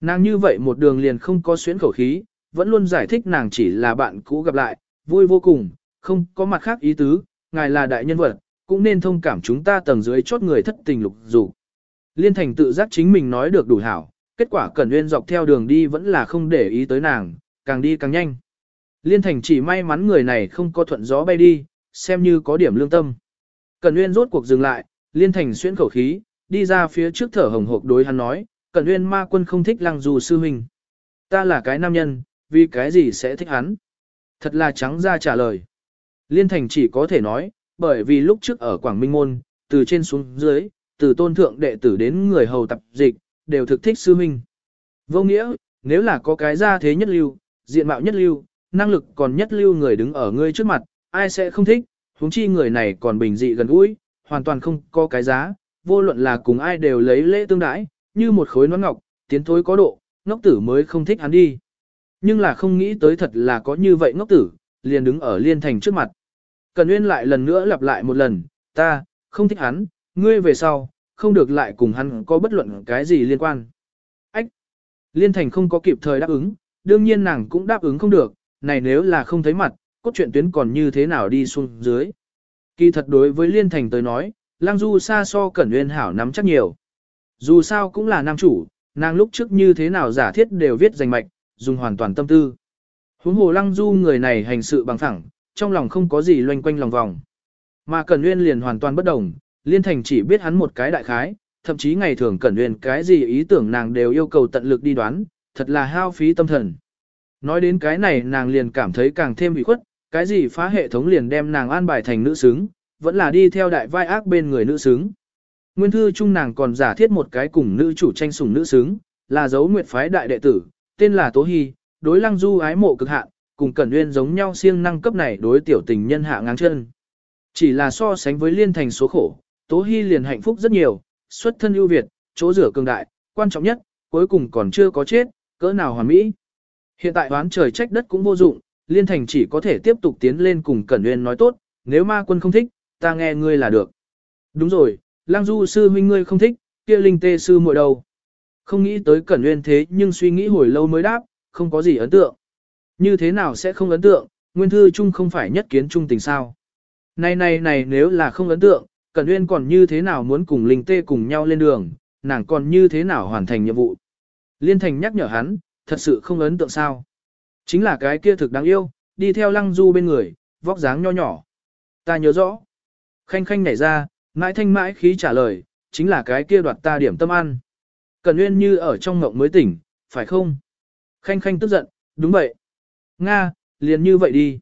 Nàng như vậy một đường liền không có xuyến khẩu khí, vẫn luôn giải thích nàng chỉ là bạn cũ gặp lại, vui vô cùng, không có mặt khác ý tứ, ngài là đại nhân vật, cũng nên thông cảm chúng ta tầng dưới chốt người thất tình lục dục. Liên thành tự giác chính mình nói được đủ hảo, kết quả Cẩn Nguyên dọc theo đường đi vẫn là không để ý tới nàng, càng đi càng nhanh. Liên thành chỉ may mắn người này không có thuận gió bay đi, xem như có điểm lương tâm. Cần Uyên rốt cuộc dừng lại, Liên thành xuyên khẩu khí, đi ra phía trước thở hồng hộc đối hắn nói, Cần Uyên ma quân không thích lăng dù sư huynh. Ta là cái nam nhân, vì cái gì sẽ thích hắn? Thật là trắng ra trả lời. Liên thành chỉ có thể nói, bởi vì lúc trước ở Quảng Minh Môn, từ trên xuống dưới, từ tôn thượng đệ tử đến người hầu tập dịch, đều thực thích sư huynh. Vô nghĩa, nếu là có cái gia thế nhất lưu, diện mạo nhất lưu, năng lực còn nhất lưu người đứng ở ngươi trước mặt, ai sẽ không thích, huống chi người này còn bình dị gần gũi, hoàn toàn không có cái giá, vô luận là cùng ai đều lấy lễ tương đãi, như một khối nón ngọc, tiến thối có độ, ngốc tử mới không thích hắn đi. Nhưng là không nghĩ tới thật là có như vậy ngốc tử, liền đứng ở liên thành trước mặt. Cần Nguyên lại lần nữa lặp lại một lần, ta, không thích hắn, ngươi về sau, không được lại cùng hắn có bất luận cái gì liên quan. Ách! Liên thành không có kịp thời đáp ứng, đương nhiên nàng cũng đáp ứng không được, này nếu là không thấy mặt, cốt truyện tuyến còn như thế nào đi xuống dưới. Kỳ thật đối với Liên thành tới nói, Lang Du xa so Cẩn Nguyên hảo nắm chắc nhiều. Dù sao cũng là nam chủ, nàng lúc trước như thế nào giả thiết đều viết danh mạch, dùng hoàn toàn tâm tư. Huống hồ lăng du người này hành sự bằng thẳng, trong lòng không có gì loanh quanh lòng vòng. Mà Cẩn Nguyên liền hoàn toàn bất đồng, Liên Thành chỉ biết hắn một cái đại khái, thậm chí ngày thường Cẩn Nguyên cái gì ý tưởng nàng đều yêu cầu tận lực đi đoán, thật là hao phí tâm thần. Nói đến cái này nàng liền cảm thấy càng thêm bị khuất, cái gì phá hệ thống liền đem nàng an bài thành nữ xứng, vẫn là đi theo đại vai ác bên người nữ xứng. Nguyên thư chung nàng còn giả thiết một cái cùng nữ chủ tranh sủng nữ xứng, là dấu nguyệt phái đại đệ tử, tên là Tố Hy, đối lăng du ái mộ cực hạn, cùng Cẩn Nguyên giống nhau siêng năng cấp này đối tiểu tình nhân hạ ngang chân. Chỉ là so sánh với liên thành số khổ, Tố Hy liền hạnh phúc rất nhiều, xuất thân ưu việt, chỗ rửa cường đại, quan trọng nhất, cuối cùng còn chưa có chết, cỡ nào hoàn mỹ. Hiện tại đoán trời trách đất cũng vô dụng, liên thành chỉ có thể tiếp tục tiến lên cùng Cẩn Nguyên nói tốt, nếu ma quân không thích, ta nghe ngươi là được. Đúng rồi, lang du sư huynh ngươi không thích, kia linh tê sư muội đâu. Không nghĩ tới Cẩn Nguyên thế nhưng suy nghĩ hồi lâu mới đáp, không có gì ấn tượng. Như thế nào sẽ không ấn tượng, nguyên thư chung không phải nhất kiến trung tình sao. Này này này nếu là không ấn tượng, Cẩn Nguyên còn như thế nào muốn cùng Linh Tê cùng nhau lên đường, nàng còn như thế nào hoàn thành nhiệm vụ. Liên Thành nhắc nhở hắn, thật sự không ấn tượng sao. Chính là cái kia thực đáng yêu, đi theo lăng du bên người, vóc dáng nho nhỏ. Ta nhớ rõ. Khanh khanh nhảy ra, mãi thanh mãi khí trả lời, chính là cái kia đoạt ta điểm tâm ăn. Cẩn Nguyên như ở trong ngộng mới tỉnh, phải không? Khanh khanh tức giận, đúng vậy. Nga, liền như vậy đi.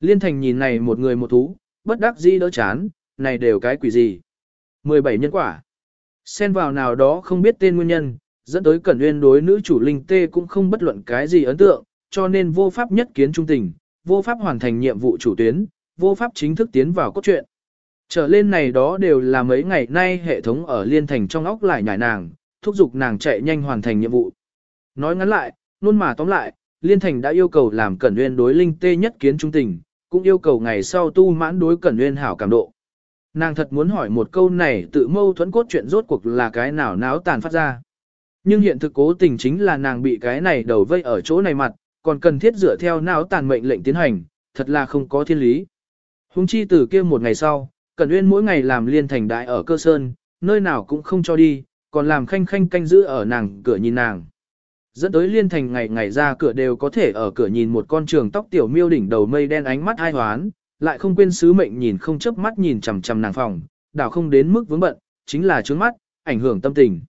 Liên thành nhìn này một người một thú, bất đắc dĩ đỡ chán, này đều cái quỷ gì. 17 nhân quả. Xen vào nào đó không biết tên nguyên nhân, dẫn tới Cẩn Nguyên đối nữ chủ linh tê cũng không bất luận cái gì ấn tượng, cho nên vô pháp nhất kiến trung tình, vô pháp hoàn thành nhiệm vụ chủ tuyến, vô pháp chính thức tiến vào cốt truyện. Trở lên này đó đều là mấy ngày nay hệ thống ở liên thành trong óc lại nhảy nàng, thúc giục nàng chạy nhanh hoàn thành nhiệm vụ. Nói ngắn lại, luôn mà tóm lại, liên thành đã yêu cầu làm cẩn nguyên đối linh tê nhất kiến trung tình, cũng yêu cầu ngày sau tu mãn đối cẩn nguyên hảo cảm độ. Nàng thật muốn hỏi một câu này tự mâu thuẫn cốt chuyện rốt cuộc là cái nào náo tàn phát ra. Nhưng hiện thực cố tình chính là nàng bị cái này đầu vây ở chỗ này mặt, còn cần thiết dựa theo não tàn mệnh lệnh tiến hành, thật là không có thiên lý. Hùng chi từ kia một ngày sau, Cẩn Uyên mỗi ngày làm liên thành đại ở cơ sơn, nơi nào cũng không cho đi, còn làm khanh khanh canh giữ ở nàng cửa nhìn nàng. Dẫn tới liên thành ngày ngày ra cửa đều có thể ở cửa nhìn một con trường tóc tiểu miêu đỉnh đầu mây đen ánh mắt ai hoán, lại không quên sứ mệnh nhìn không chớp mắt nhìn chằm chằm nàng phòng, đảo không đến mức vướng bận, chính là trướng mắt, ảnh hưởng tâm tình.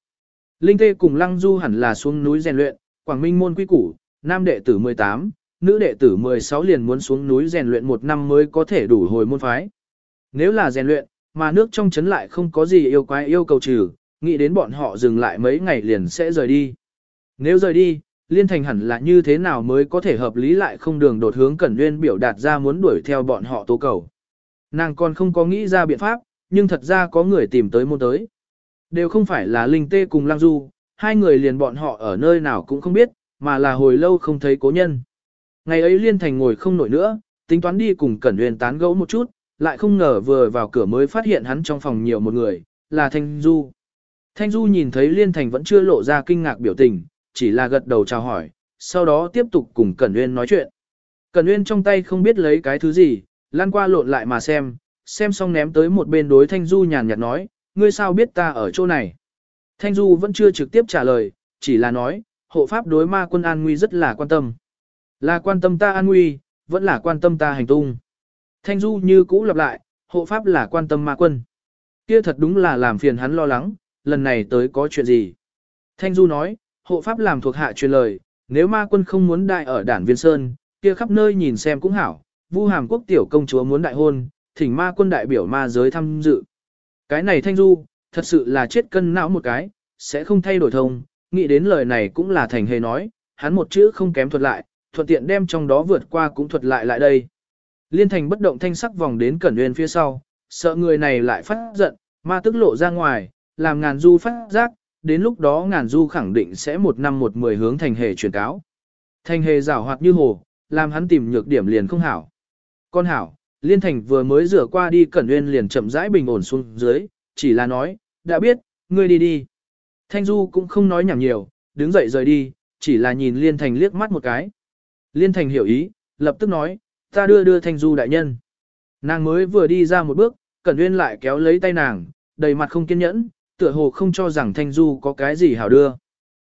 Linh Tê cùng Lăng Du hẳn là xuống núi rèn luyện, Quảng Minh môn quy củ, nam đệ tử 18, nữ đệ tử 16 liền muốn xuống núi rèn luyện một năm mới có thể đủ hồi môn phái. Nếu là rèn luyện, mà nước trong chấn lại không có gì yêu quái yêu cầu trừ, nghĩ đến bọn họ dừng lại mấy ngày liền sẽ rời đi. Nếu rời đi, liên thành hẳn là như thế nào mới có thể hợp lý lại không đường đột hướng Cẩn Nguyên biểu đạt ra muốn đuổi theo bọn họ tố cầu. Nàng còn không có nghĩ ra biện pháp, nhưng thật ra có người tìm tới môn tới. Đều không phải là Linh Tê cùng Lang Du, hai người liền bọn họ ở nơi nào cũng không biết, mà là hồi lâu không thấy cố nhân. Ngày ấy Liên Thành ngồi không nổi nữa, tính toán đi cùng Cẩn uyên tán gẫu một chút, lại không ngờ vừa vào cửa mới phát hiện hắn trong phòng nhiều một người, là Thanh Du. Thanh Du nhìn thấy Liên Thành vẫn chưa lộ ra kinh ngạc biểu tình, chỉ là gật đầu chào hỏi, sau đó tiếp tục cùng Cẩn Uyên nói chuyện. Cẩn Uyên trong tay không biết lấy cái thứ gì, lan qua lộn lại mà xem, xem xong ném tới một bên đối Thanh Du nhàn nhạt nói, ngươi sao biết ta ở chỗ này. Thanh Du vẫn chưa trực tiếp trả lời, chỉ là nói, hộ pháp đối ma quân an nguy rất là quan tâm. Là quan tâm ta an nguy, vẫn là quan tâm ta hành tung. Thanh Du như cũ lặp lại, hộ pháp là quan tâm ma quân. Kia thật đúng là làm phiền hắn lo lắng, lần này tới có chuyện gì. Thanh Du nói, hộ pháp làm thuộc hạ truyền lời, nếu ma quân không muốn đại ở đản viên sơn, kia khắp nơi nhìn xem cũng hảo, vu hàm quốc tiểu công chúa muốn đại hôn, thỉnh ma quân đại biểu ma giới tham dự. Cái này Thanh Du, thật sự là chết cân não một cái, sẽ không thay đổi thông, nghĩ đến lời này cũng là thành hề nói, hắn một chữ không kém thuật lại, thuận tiện đem trong đó vượt qua cũng thuật lại lại đây. Liên thành bất động thanh sắc vòng đến Cẩn Uyên phía sau, sợ người này lại phát giận, ma tức lộ ra ngoài, làm ngàn du phát giác, đến lúc đó ngàn du khẳng định sẽ một năm một mười hướng thành hề truyền cáo. Thành hề rảo hoạt như hồ, làm hắn tìm nhược điểm liền không hảo. Con hảo, liên thành vừa mới rửa qua đi Cẩn Uyên liền chậm rãi bình ổn xuống dưới, chỉ là nói, đã biết, ngươi đi đi. Thanh du cũng không nói nhảm nhiều, đứng dậy rời đi, chỉ là nhìn liên thành liếc mắt một cái. Liên thành hiểu ý, lập tức nói, ta đưa đưa Thanh Du đại nhân. Nàng mới vừa đi ra một bước, Cẩn Uyên lại kéo lấy tay nàng, đầy mặt không kiên nhẫn, tựa hồ không cho rằng Thanh Du có cái gì hảo đưa.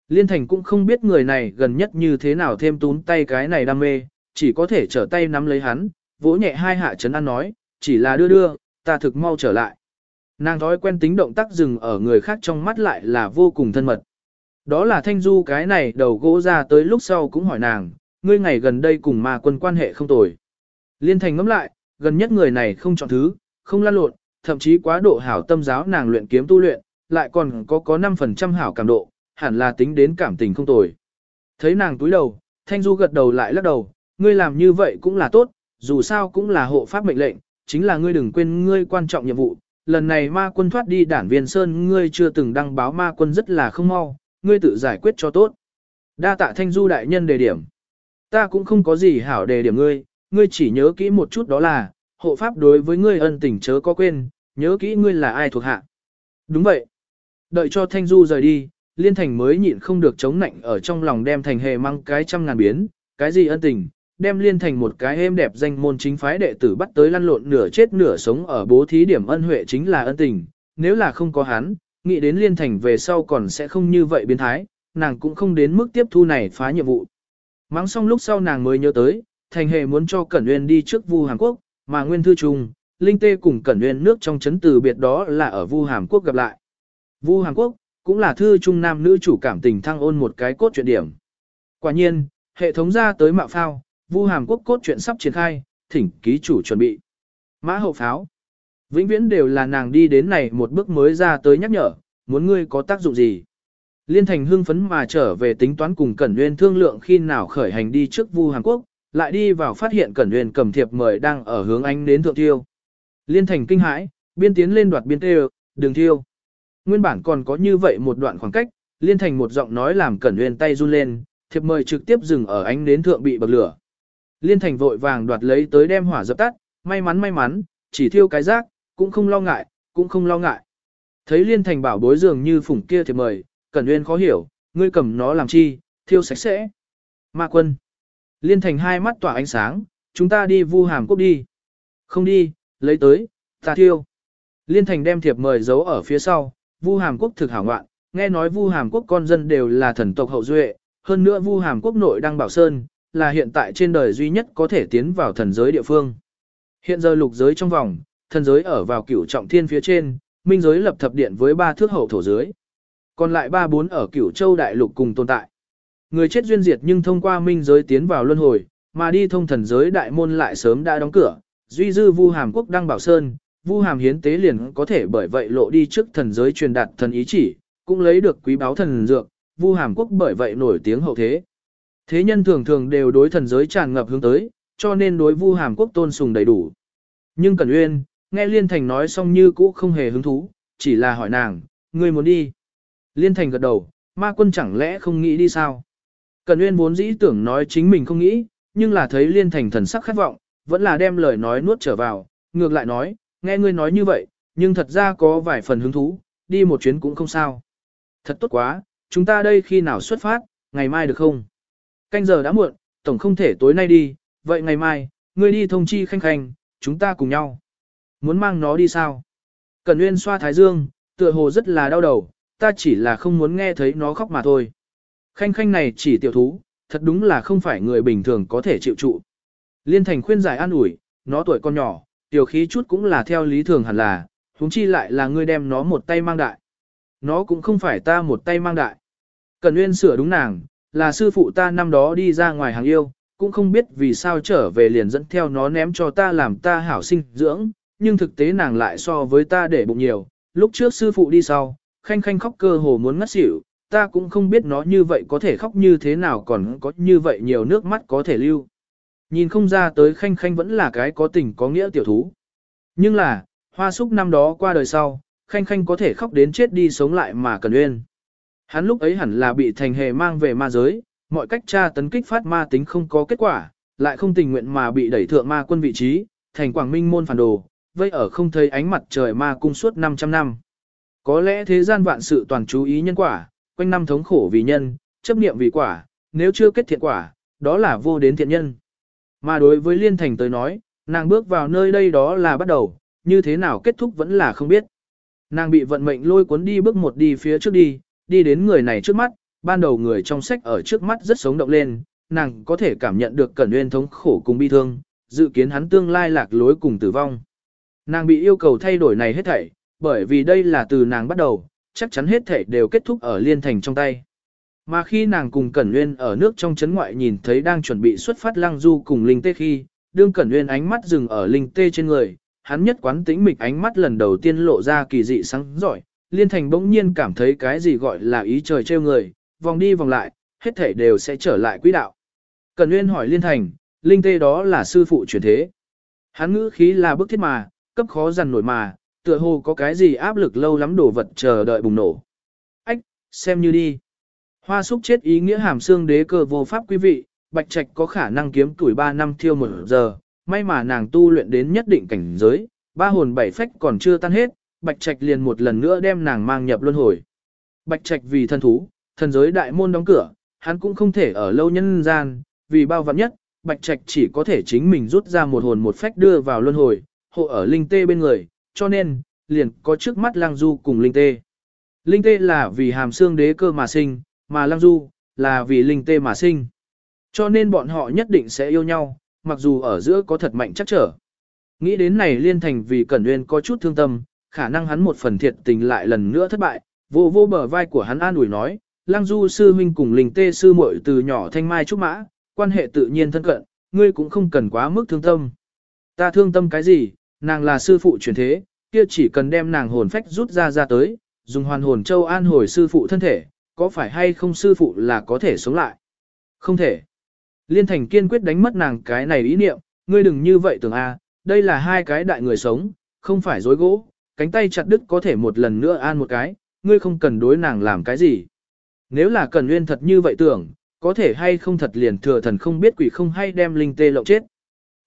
Liên Thành cũng không biết người này gần nhất như thế nào thêm tún tay cái này đam mê, chỉ có thể trở tay nắm lấy hắn, vỗ nhẹ hai hạ chấn an nói, chỉ là đưa đưa, ta thực mau trở lại. Nàng thói quen tính động tác dừng ở người khác trong mắt lại là vô cùng thân mật. Đó là Thanh Du cái này đầu gỗ ra tới lúc sau cũng hỏi nàng, ngươi ngày gần đây cùng ma quân quan hệ không tồi. Liên Thành ngẫm lại, gần nhất người này không chọn thứ, không lan lộn, thậm chí quá độ hảo tâm giáo nàng luyện kiếm tu luyện, lại còn có có 5% hảo cảm độ, hẳn là tính đến cảm tình không tồi. Thấy nàng túi đầu, Thanh Du gật đầu lại lắc đầu, ngươi làm như vậy cũng là tốt, dù sao cũng là hộ pháp mệnh lệnh, chính là ngươi đừng quên ngươi quan trọng nhiệm vụ. Lần này ma quân thoát đi đản viên sơn ngươi chưa từng đăng báo ma quân rất là không mau, ngươi tự giải quyết cho tốt. Đa tạ Thanh Du đại nhân đề điểm. Ta cũng không có gì hảo đề điểm ngươi, ngươi chỉ nhớ kỹ một chút đó là, hộ pháp đối với ngươi ân tình chớ có quên, nhớ kỹ ngươi là ai thuộc hạ. Đúng vậy. Đợi cho Thanh Du rời đi, Liên Thành mới nhịn không được chống nạnh ở trong lòng đem thành hề mang cái trăm ngàn biến, cái gì ân tình, đem Liên Thành một cái êm đẹp danh môn chính phái đệ tử bắt tới lăn lộn nửa chết nửa sống ở bố thí điểm ân huệ chính là ân tình, nếu là không có hắn, nghĩ đến Liên Thành về sau còn sẽ không như vậy biến thái, nàng cũng không đến mức tiếp thu này phá nhiệm vụ. Mắng xong lúc sau nàng mới nhớ tới, Thành hề muốn cho Cẩn Nguyên đi trước Vu Hàn Quốc, mà Nguyên Thư Trung, Linh Tê cùng Cẩn Nguyên nước trong chấn từ biệt đó là ở Vu hàn Quốc gặp lại. Vu hàn Quốc, cũng là thư trung nam nữ chủ cảm tình thăng ôn một cái cốt truyện điểm. Quả nhiên, hệ thống ra tới mạo phao, Vu Hàm Quốc cốt truyện sắp triển khai, thỉnh ký chủ chuẩn bị. Mã hậu pháo. Vĩnh viễn đều là nàng đi đến này một bước mới ra tới nhắc nhở, muốn ngươi có tác dụng gì. Liên thành hưng phấn mà trở về tính toán cùng Cẩn Nguyên thương lượng khi nào khởi hành đi trước Vu Hàn Quốc, lại đi vào phát hiện Cẩn Nguyên cầm thiệp mời đang ở hướng anh đến thượng tiêu. Liên thành kinh hãi, biên tiến lên đoạt biên tê đường thiêu. Nguyên bản còn có như vậy một đoạn khoảng cách, liên thành một giọng nói làm Cẩn Nguyên tay run lên, thiệp mời trực tiếp dừng ở ánh đến thượng bị bậc lửa. Liên thành vội vàng đoạt lấy tới đem hỏa dập tắt, may mắn may mắn, chỉ thiêu cái rác, cũng không lo ngại, cũng không lo ngại. Thấy liên thành bảo bối dường như phủng kia thì mời, Cẩn Nguyên khó hiểu, ngươi cầm nó làm chi, thiêu sạch sẽ. Ma quân. Liên thành hai mắt tỏa ánh sáng, chúng ta đi vu hàm quốc đi. Không đi, lấy tới, ta thiêu. Liên thành đem thiệp mời giấu ở phía sau, Vu Hàm Quốc thực hảo ngoạn, nghe nói Vu Hàm Quốc con dân đều là thần tộc hậu duệ, hơn nữa Vu Hàm Quốc nội đang bảo sơn, là hiện tại trên đời duy nhất có thể tiến vào thần giới địa phương. Hiện giờ lục giới trong vòng, thần giới ở vào cửu trọng thiên phía trên, minh giới lập thập điện với ba thước hậu thổ dưới. Còn lại ba bốn ở cửu châu đại lục cùng tồn tại. Người chết duyên diệt nhưng thông qua minh giới tiến vào luân hồi, mà đi thông thần giới đại môn lại sớm đã đóng cửa, duy dư Vu Hàm Quốc đăng bảo sơn, Vu Hàm hiến tế liền có thể bởi vậy lộ đi trước thần giới truyền đạt thần ý chỉ, cũng lấy được quý báu thần dược, Vu Hàm quốc bởi vậy nổi tiếng hậu thế. Thế nhân thường thường đều đối thần giới tràn ngập hướng tới, cho nên đối Vu Hàm quốc tôn sùng đầy đủ. Nhưng Cẩn Uyên, nghe Liên Thành nói xong như cũ không hề hứng thú, chỉ là hỏi nàng, ngươi muốn đi. Liên Thành gật đầu, ma quân chẳng lẽ không nghĩ đi sao? Cẩn Uyên vốn dĩ tưởng nói chính mình không nghĩ, nhưng là thấy Liên Thành thần sắc khát vọng, vẫn là đem lời nói nuốt trở vào, ngược lại nói, nghe ngươi nói như vậy, nhưng thật ra có vài phần hứng thú, đi một chuyến cũng không sao. Thật tốt quá, chúng ta đây khi nào xuất phát, ngày mai được không? Canh giờ đã muộn, tổng không thể tối nay đi, vậy ngày mai, ngươi đi thông chi khanh khanh, chúng ta cùng nhau. Muốn mang nó đi sao? Cần Nguyên xoa thái dương, tựa hồ rất là đau đầu, ta chỉ là không muốn nghe thấy nó khóc mà thôi. Khanh khanh này chỉ tiểu thú, thật đúng là không phải người bình thường có thể chịu trụ. Liên thành khuyên giải an ủi, nó tuổi con nhỏ, tiểu khí chút cũng là theo lý thường hẳn là, huống chi lại là ngươi đem nó một tay mang đại. Nó cũng không phải ta một tay mang đại. Cần Nguyên sửa đúng nàng, là sư phụ ta năm đó đi ra ngoài hàng yêu, cũng không biết vì sao trở về liền dẫn theo nó ném cho ta làm ta hảo sinh dưỡng, nhưng thực tế nàng lại so với ta để bụng nhiều. Lúc trước sư phụ đi sau, khanh khanh khóc cơ hồ muốn ngất xỉu, ta cũng không biết nó như vậy có thể khóc như thế nào còn có như vậy nhiều nước mắt có thể lưu. Nhìn không ra tới khanh khanh vẫn là cái có tình có nghĩa tiểu thú. Nhưng là, hoa súc năm đó qua đời sau, khanh khanh có thể khóc đến chết đi sống lại mà cần uyên. Hắn lúc ấy hẳn là bị thành hề mang về ma giới, mọi cách tra tấn kích phát ma tính không có kết quả, lại không tình nguyện mà bị đẩy thượng ma quân vị trí, thành quảng minh môn phản đồ, vây ở không thấy ánh mặt trời ma cung suốt 500 năm. Có lẽ thế gian vạn sự toàn chú ý nhân quả, quanh năm thống khổ vì nhân, chấp niệm vì quả, nếu chưa kết thiện quả, đó là vô đến thiện nhân. Mà đối với Liên Thành tới nói, nàng bước vào nơi đây đó là bắt đầu, như thế nào kết thúc vẫn là không biết. Nàng bị vận mệnh lôi cuốn đi bước một đi phía trước đi, đi đến người này trước mắt, ban đầu người trong sách ở trước mắt rất sống động lên, nàng có thể cảm nhận được Cẩn Nguyên thống khổ cùng bi thương, dự kiến hắn tương lai lạc lối cùng tử vong. Nàng bị yêu cầu thay đổi này hết thảy, bởi vì đây là từ nàng bắt đầu, chắc chắn hết thảy đều kết thúc ở liên thành trong tay. Mà khi nàng cùng Cẩn Nguyên ở nước trong chấn ngoại nhìn thấy đang chuẩn bị xuất phát lăng du cùng Linh Tê khi, đương Cẩn Nguyên ánh mắt dừng ở Linh Tê trên người, hắn nhất quán tĩnh mịch ánh mắt lần đầu tiên lộ ra kỳ dị sáng giỏi, Liên Thành bỗng nhiên cảm thấy cái gì gọi là ý trời trêu người, vòng đi vòng lại, hết thảy đều sẽ trở lại quỹ đạo. Cần Nguyên hỏi Liên Thành, Linh Tê đó là sư phụ chuyển thế. Hắn ngữ khí là bức thiết mà, cấp khó dằn nổi mà, tựa hồ có cái gì áp lực lâu lắm đổ vật chờ đợi bùng nổ. Ách, xem như đi. Hoa súc chết ý nghĩa hàm xương đế cơ vô pháp quý vị, Bạch Trạch có khả năng kiếm tuổi 3 năm thiêu một giờ, may mà nàng tu luyện đến nhất định cảnh giới, ba hồn bảy phách còn chưa tan hết, Bạch Trạch liền một lần nữa đem nàng mang nhập luân hồi. Bạch Trạch vì thân thú, thần giới đại môn đóng cửa, hắn cũng không thể ở lâu nhân gian, vì bao vạn nhất, Bạch Trạch chỉ có thể chính mình rút ra một hồn một phách đưa vào luân hồi, hộ ở linh tê bên người, cho nên, liền có trước mắt lang du cùng linh tê. Linh tê là vì hàm xương đế cơ mà sinh, mà lang du, là vì linh tê mà sinh. Cho nên bọn họ nhất định sẽ yêu nhau, mặc dù ở giữa có thật mạnh chắc trở. Nghĩ đến này liên thành vì Cẩn Nguyên có chút thương tâm, khả năng hắn một phần thiệt tình lại lần nữa thất bại, vô vô bờ vai của hắn an ủi nói, Lăng Du sư huynh cùng Linh Tê sư muội từ nhỏ thanh mai trúc mã, quan hệ tự nhiên thân cận, ngươi cũng không cần quá mức thương tâm. Ta thương tâm cái gì, nàng là sư phụ chuyển thế, kia chỉ cần đem nàng hồn phách rút ra ra tới, dùng hoàn hồn châu an hồi sư phụ thân thể, có phải hay không sư phụ là có thể sống lại? Không thể. Liên Thành kiên quyết đánh mất nàng cái này ý niệm, ngươi đừng như vậy tưởng a, đây là hai cái đại người sống, không phải dối gỗ, cánh tay chặt đứt có thể một lần nữa an một cái, ngươi không cần đối nàng làm cái gì. Nếu là cần nguyên thật như vậy tưởng, có thể hay không thật liền thừa thần không biết quỷ không hay đem linh tê lộng chết.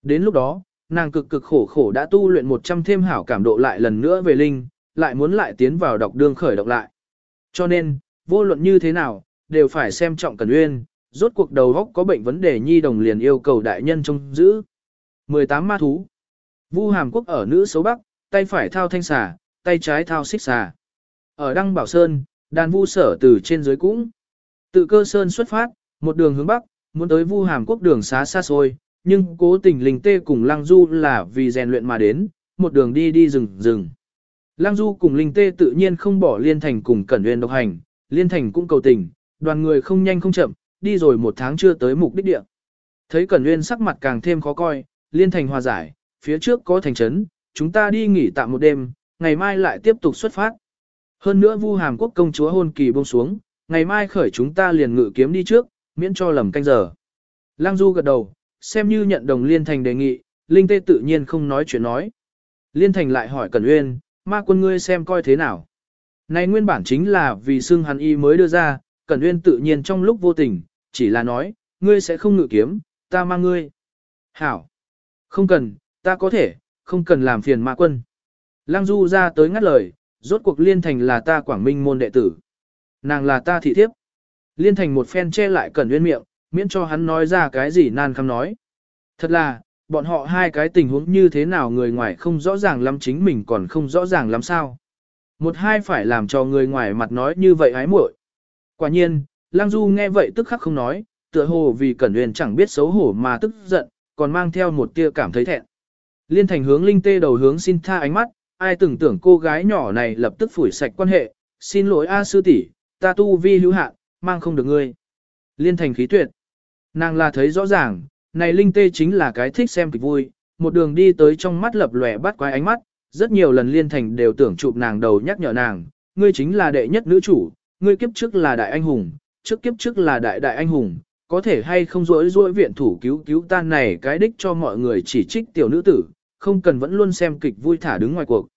Đến lúc đó, nàng cực cực khổ khổ đã tu luyện 100 thêm hảo cảm độ lại lần nữa về linh, lại muốn lại tiến vào đọc đương khởi động lại. Cho nên, vô luận như thế nào, đều phải xem trọng Cần Uyên, rốt cuộc đầu góc có bệnh vấn đề nhi đồng liền yêu cầu đại nhân trông giữ. 18 ma thú. Vu Hàm Quốc ở nữ xấu bắc, tay phải thao thanh xà, tay trái thao xích xà. Ở Đăng Bảo Sơn, đàn vu sở từ trên dưới cũng. Tự cơ sơn xuất phát, một đường hướng bắc, muốn tới Vu Hàm Quốc đường xá xa xôi, nhưng cố tình linh tê cùng Lăng Du là vì rèn luyện mà đến, một đường đi đi rừng rừng. Lăng Du cùng linh tê tự nhiên không bỏ liên thành cùng cẩn nguyên độc hành, liên thành cũng cầu tình, đoàn người không nhanh không chậm, đi rồi một tháng chưa tới mục đích địa. Thấy Cẩn Nguyên sắc mặt càng thêm khó coi, liên thành hòa giải, phía trước có thành trấn, chúng ta đi nghỉ tạm một đêm, ngày mai lại tiếp tục xuất phát. Hơn nữa Vu Hàm Quốc công chúa hôn kỳ buông xuống, ngày mai khởi chúng ta liền ngự kiếm đi trước, miễn cho lầm canh giờ. Lăng Du gật đầu, xem như nhận đồng Liên Thành đề nghị, Linh Tê tự nhiên không nói chuyện nói. Liên Thành lại hỏi Cẩn Uyên, ma quân ngươi xem coi thế nào. Này nguyên bản chính là vì xương hắn y mới đưa ra, Cẩn Uyên tự nhiên trong lúc vô tình, chỉ là nói, ngươi sẽ không ngự kiếm, ta mang ngươi. Hảo. Không cần, ta có thể, không cần làm phiền ma quân. Lăng Du ra tới ngắt lời, rốt cuộc Liên Thành là ta Quảng Minh môn đệ tử. Nàng là ta thị thiếp. Liên Thành một phen che lại Cẩn nguyên miệng, miễn cho hắn nói ra cái gì nan khăm nói. Thật là, bọn họ hai cái tình huống như thế nào người ngoài không rõ ràng lắm chính mình còn không rõ ràng lắm sao. Một hai phải làm cho người ngoài mặt nói như vậy hái muội. Quả nhiên, Lăng Du nghe vậy tức khắc không nói, tựa hồ vì Cẩn nguyên chẳng biết xấu hổ mà tức giận, còn mang theo một tia cảm thấy thẹn. Liên Thành hướng Linh Tê đầu hướng xin tha ánh mắt, ai từng tưởng cô gái nhỏ này lập tức phủi sạch quan hệ, xin lỗi A sư tỷ, ta tu vi hữu hạn, mang không được ngươi. Liên Thành khí tuyệt. Nàng là thấy rõ ràng, này Linh Tê chính là cái thích xem kịch vui, một đường đi tới trong mắt lập lòe bắt quái ánh mắt, rất nhiều lần Liên Thành đều tưởng chụp nàng đầu nhắc nhở nàng, ngươi chính là đệ nhất nữ chủ, ngươi kiếp trước là đại anh hùng, trước kiếp trước là đại đại anh hùng, có thể hay không rỗi rỗi viện thủ cứu cứu tan này cái đích cho mọi người chỉ trích tiểu nữ tử, không cần vẫn luôn xem kịch vui thả đứng ngoài cuộc.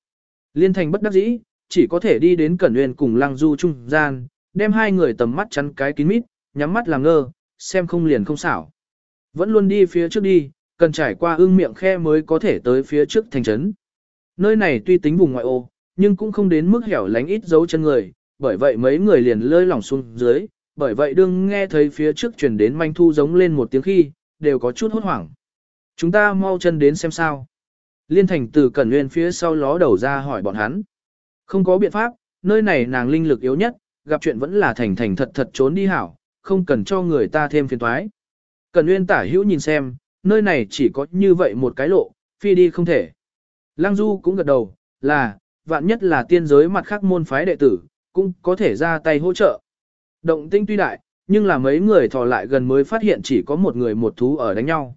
Liên thành bất đắc dĩ, chỉ có thể đi đến Cẩn Nguyên cùng Lăng Du trung gian, đem hai người tầm mắt chắn cái kín mít, nhắm mắt làm ngơ, xem không liền không xảo. Vẫn luôn đi phía trước đi, cần trải qua ưng miệng khe mới có thể tới phía trước thành trấn. Nơi này tuy tính vùng ngoại ô, nhưng cũng không đến mức hẻo lánh ít dấu chân người, bởi vậy mấy người liền lơi lỏng xuống dưới, bởi vậy đương nghe thấy phía trước truyền đến manh thu giống lên một tiếng khi, đều có chút hốt hoảng. Chúng ta mau chân đến xem sao. Liên thành từ cẩn nguyên phía sau ló đầu ra hỏi bọn hắn. Không có biện pháp, nơi này nàng linh lực yếu nhất, gặp chuyện vẫn là thành thành thật thật trốn đi hảo, không cần cho người ta thêm phiền toái. Cần Nguyên tả hữu nhìn xem, nơi này chỉ có như vậy một cái lộ, phi đi không thể. Lăng Du cũng gật đầu, là, vạn nhất là tiên giới mặt khác môn phái đệ tử, cũng có thể ra tay hỗ trợ. Động tinh tuy đại, nhưng là mấy người thò lại gần mới phát hiện chỉ có một người một thú ở đánh nhau.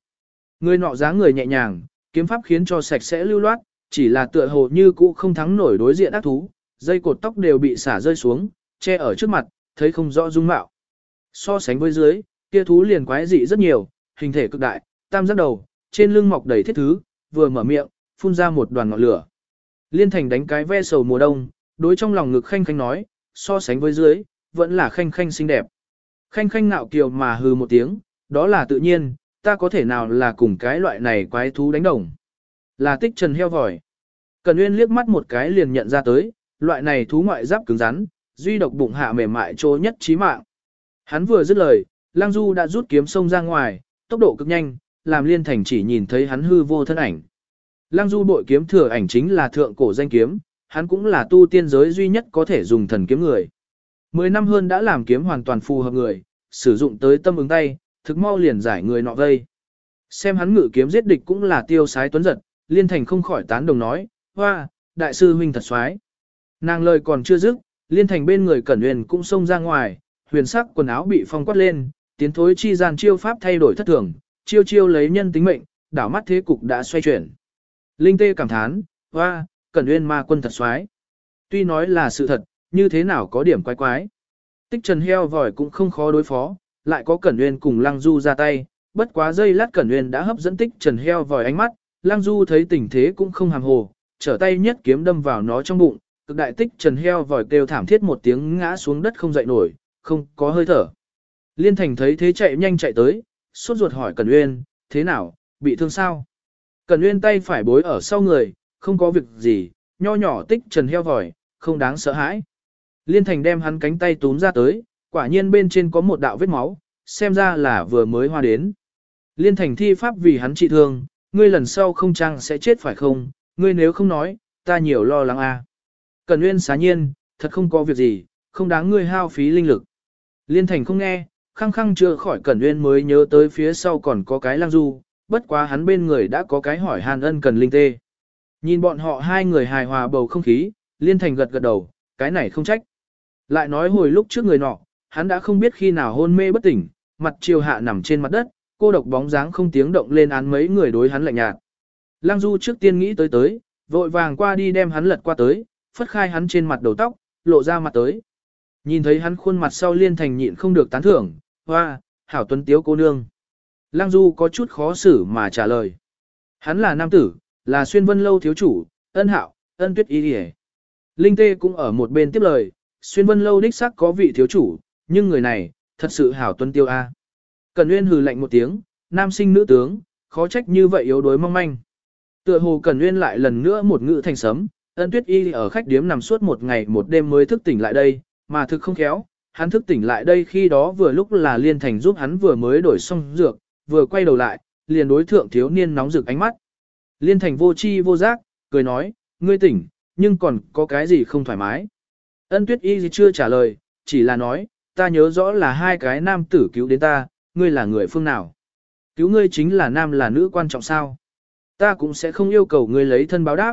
Người nọ dáng người nhẹ nhàng, kiếm pháp khiến cho sạch sẽ lưu loát, chỉ là tựa hồ như cũ không thắng nổi đối diện ác thú, dây cột tóc đều bị xả rơi xuống, che ở trước mặt, thấy không rõ dung mạo. So sánh với dưới, kia thú liền quái dị rất nhiều, hình thể cực đại, tam giác đầu, trên lưng mọc đầy thiết thứ, vừa mở miệng, phun ra một đoàn ngọn lửa. Liên thành đánh cái ve sầu mùa đông, đối trong lòng ngực khanh khanh nói, so sánh với dưới, vẫn là khanh khanh xinh đẹp. Khanh khanh nạo kiều mà hừ một tiếng, đó là tự nhiên, ta có thể nào là cùng cái loại này quái thú đánh đồng. Là tích trần heo vòi. Cần Nguyên liếc mắt một cái liền nhận ra tới, loại này thú ngoại giáp cứng rắn, duy độc bụng hạ mềm mại trô nhất trí mạng. Hắn vừa dứt lời, Lang Du đã rút kiếm sông ra ngoài, tốc độ cực nhanh, làm Liên Thành chỉ nhìn thấy hắn hư vô thân ảnh. Lang Du bội kiếm thừa ảnh chính là thượng cổ danh kiếm, hắn cũng là tu tiên giới duy nhất có thể dùng thần kiếm người. Mười năm hơn đã làm kiếm hoàn toàn phù hợp người, sử dụng tới tâm ứng tay, thực mau liền giải người nọ vây. Xem hắn ngự kiếm giết địch cũng là tiêu sái tuấn giật, Liên Thành không khỏi tán đồng nói, hoa, đại sư huynh thật xoái. Nàng lời còn chưa dứt, Liên Thành bên người Cẩn Huyền cũng xông ra ngoài, huyền sắc quần áo bị phong quát lên, tiến thối chi gian chiêu pháp thay đổi thất thường, chiêu chiêu lấy nhân tính mệnh, đảo mắt thế cục đã xoay chuyển. Linh Tê cảm thán, hoa, Cẩn huyền ma quân thật xoái. Tuy nói là sự thật, như thế nào có điểm quái quái. Tích Trần heo vòi cũng không khó đối phó, lại có Cẩn Uyên cùng Lăng Du ra tay, bất quá giây lát Cẩn Uyên đã hấp dẫn Tích Trần heo vòi ánh mắt, Lăng Du thấy tình thế cũng không hàm hồ, trở tay nhất kiếm đâm vào nó trong bụng, cực đại Tích Trần heo vòi kêu thảm thiết một tiếng ngã xuống đất không dậy nổi, không có hơi thở. Liên Thành thấy thế chạy nhanh chạy tới, suốt ruột hỏi Cẩn Uyên, thế nào, bị thương sao? Cẩn Uyên tay phải bối ở sau người, không có việc gì, nho nhỏ tích trần heo vòi, không đáng sợ hãi. Liên Thành đem hắn cánh tay túm ra tới, quả nhiên bên trên có một đạo vết máu, xem ra là vừa mới hoa đến. Liên Thành thi pháp vì hắn trị thương, ngươi lần sau không chăng sẽ chết phải không, ngươi nếu không nói, ta nhiều lo lắng a. À. Cần Nguyên xá nhiên, thật không có việc gì, không đáng ngươi hao phí linh lực. Liên Thành không nghe, khăng khăng chưa khỏi Cẩn Nguyên mới nhớ tới phía sau còn có cái lang du, bất quá hắn bên người đã có cái hỏi hàn ân cần linh tê. Nhìn bọn họ hai người hài hòa bầu không khí, Liên Thành gật gật đầu, cái này không trách. Lại nói hồi lúc trước người nọ, hắn đã không biết khi nào hôn mê bất tỉnh, mặt chiều hạ nằm trên mặt đất, cô độc bóng dáng không tiếng động lên án mấy người đối hắn lạnh nhạt. Lang Du trước tiên nghĩ tới tới, vội vàng qua đi đem hắn lật qua tới, phất khai hắn trên mặt đầu tóc, lộ ra mặt tới. Nhìn thấy hắn khuôn mặt sau liên thành nhịn không được tán thưởng, hoa, hảo tuấn tiếu cô nương. Lang Du có chút khó xử mà trả lời. Hắn là nam tử, là xuyên vân lâu thiếu chủ, ân hạo, ân tuyết y đi Linh Tê cũng ở một bên tiếp lời, xuyên vân lâu đích xác có vị thiếu chủ, nhưng người này, thật sự hảo tuân tiêu a. Cần Nguyên hừ lạnh một tiếng, nam sinh nữ tướng, khó trách như vậy yếu đuối mong manh. Tựa hồ Cần Nguyên lại lần nữa một ngữ thành sấm, ân tuyết y ở khách điếm nằm suốt một ngày một đêm mới thức tỉnh lại đây, mà thực không khéo, hắn thức tỉnh lại đây khi đó vừa lúc là liên thành giúp hắn vừa mới đổi xong dược, vừa quay đầu lại, liền đối thượng thiếu niên nóng rực ánh mắt. Liên thành vô chi vô giác, cười nói, ngươi tỉnh, nhưng còn có cái gì không thoải mái. Ân tuyết y chưa trả lời, chỉ là nói, ta nhớ rõ là hai cái nam tử cứu đến ta, ngươi là người phương nào. Cứu ngươi chính là nam là nữ quan trọng sao. Ta cũng sẽ không yêu cầu ngươi lấy thân báo đáp.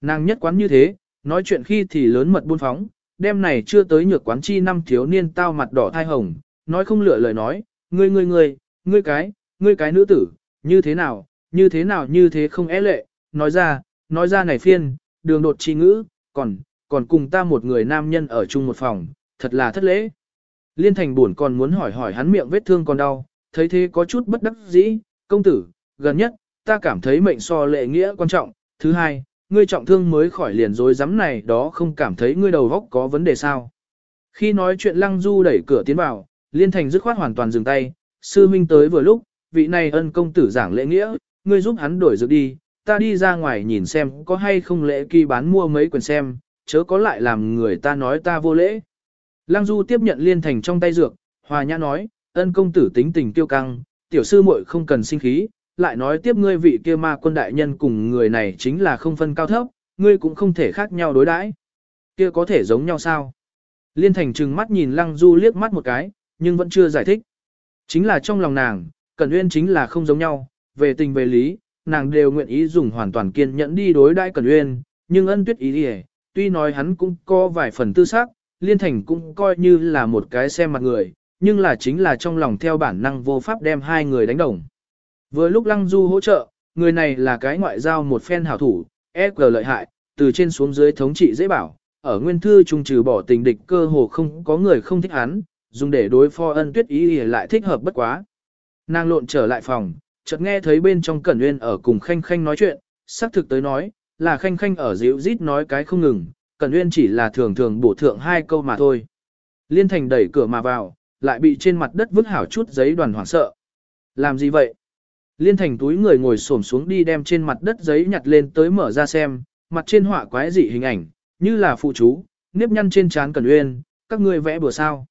Nàng nhất quán như thế, nói chuyện khi thì lớn mật buôn phóng, đêm này chưa tới nhược quán chi năm thiếu niên tao mặt đỏ thai hồng, nói không lựa lời nói, ngươi ngươi ngươi, ngươi cái, ngươi cái nữ tử, như thế nào, như thế nào như thế không é lệ, nói ra, nói ra này phiên, đường đột chi ngữ, còn, còn cùng ta một người nam nhân ở chung một phòng, thật là thất lễ. Liên thành buồn còn muốn hỏi hỏi hắn miệng vết thương còn đau, thấy thế có chút bất đắc dĩ, công tử, gần nhất, ta cảm thấy mệnh so lệ nghĩa quan trọng, thứ hai, ngươi trọng thương mới khỏi liền dối rắm này đó không cảm thấy ngươi đầu góc có vấn đề sao. Khi nói chuyện lăng du đẩy cửa tiến vào, liên thành dứt khoát hoàn toàn dừng tay, sư minh tới vừa lúc, vị này ân công tử giảng lễ nghĩa, ngươi giúp hắn đổi dược đi, ta đi ra ngoài nhìn xem có hay không lễ kỳ bán mua mấy quyển xem, chớ có lại làm người ta nói ta vô lễ. Lăng Du tiếp nhận liên thành trong tay dược, hòa nhã nói, ân công tử tính tình tiêu căng, tiểu sư muội không cần sinh khí, lại nói tiếp ngươi vị kia ma quân đại nhân cùng người này chính là không phân cao thấp, ngươi cũng không thể khác nhau đối đãi. Kia có thể giống nhau sao? Liên Thành trừng mắt nhìn Lăng Du liếc mắt một cái, nhưng vẫn chưa giải thích. Chính là trong lòng nàng, Cẩn Uyên chính là không giống nhau, về tình về lý, nàng đều nguyện ý dùng hoàn toàn kiên nhẫn đi đối đãi Cẩn Uyên, nhưng ân tuyết ý đi tuy nói hắn cũng có vài phần tư xác, Liên Thành cũng coi như là một cái xem mặt người, nhưng là chính là trong lòng theo bản năng vô pháp đem hai người đánh đồng. Vừa lúc Lăng Du hỗ trợ, người này là cái ngoại giao một phen hảo thủ, FG lợi hại, từ trên xuống dưới thống trị dễ bảo, ở nguyên thư trung trừ bỏ tình địch cơ hồ không có người không thích hắn, dùng để đối phó ân tuyết ý lại thích hợp bất quá. Nàng lộn trở lại phòng, chợt nghe thấy bên trong Cẩn Nguyên ở cùng Khanh Khanh nói chuyện, xác thực tới nói, là Khanh Khanh ở dịu rít nói cái không ngừng, Cẩn uyên chỉ là thường thường bổ thượng hai câu mà thôi. Liên Thành đẩy cửa mà vào, lại bị trên mặt đất vứt hảo chút giấy đoàn hoảng sợ. Làm gì vậy? Liên Thành túi người ngồi xổm xuống đi đem trên mặt đất giấy nhặt lên tới mở ra xem, mặt trên họa quái dị hình ảnh, như là phụ chú, nếp nhăn trên trán Cẩn Uyên, các ngươi vẽ bừa sao.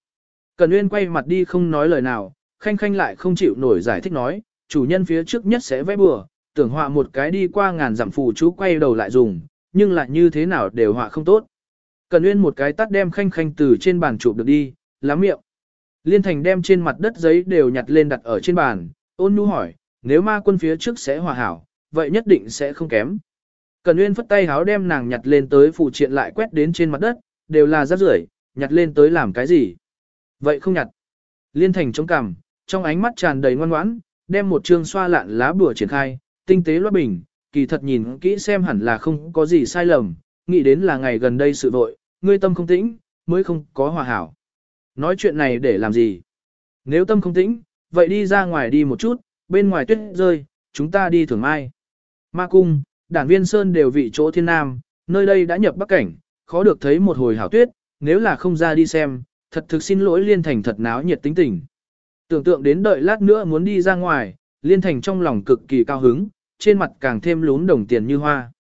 Cẩn Uyên quay mặt đi không nói lời nào, khanh khanh lại không chịu nổi giải thích nói, chủ nhân phía trước nhất sẽ vẽ bừa, tưởng họa một cái đi qua ngàn dặm phụ chú quay đầu lại dùng, nhưng lại như thế nào đều họa không tốt. cần Uyên một cái tắt đem khanh khanh từ trên bàn chụp được đi, lắm miệng. Liên Thành đem trên mặt đất giấy đều nhặt lên đặt ở trên bàn, ôn nhu hỏi, nếu ma quân phía trước sẽ hòa hảo, vậy nhất định sẽ không kém. Cần Nguyên phất tay háo đem nàng nhặt lên tới phụ triện lại quét đến trên mặt đất, đều là rác rưởi, nhặt lên tới làm cái gì? Vậy không nhặt. Liên Thành chống cằm, trong ánh mắt tràn đầy ngoan ngoãn, đem một chương xoa lạn lá bùa triển khai, tinh tế loát bình, kỳ thật nhìn kỹ xem hẳn là không có gì sai lầm, nghĩ đến là ngày gần đây sự vội, ngươi tâm không tĩnh, mới không có hòa hảo. Nói chuyện này để làm gì? Nếu tâm không tĩnh, vậy đi ra ngoài đi một chút, bên ngoài tuyết rơi, chúng ta đi thường mai. Ma cung, đảng viên Sơn đều vị chỗ thiên nam, nơi đây đã nhập bắc cảnh, khó được thấy một hồi hảo tuyết, nếu là không ra đi xem, thật thực xin lỗi Liên Thành thật náo nhiệt tính tình. Tưởng tượng đến đợi lát nữa muốn đi ra ngoài, Liên Thành trong lòng cực kỳ cao hứng, trên mặt càng thêm lún đồng tiền như hoa.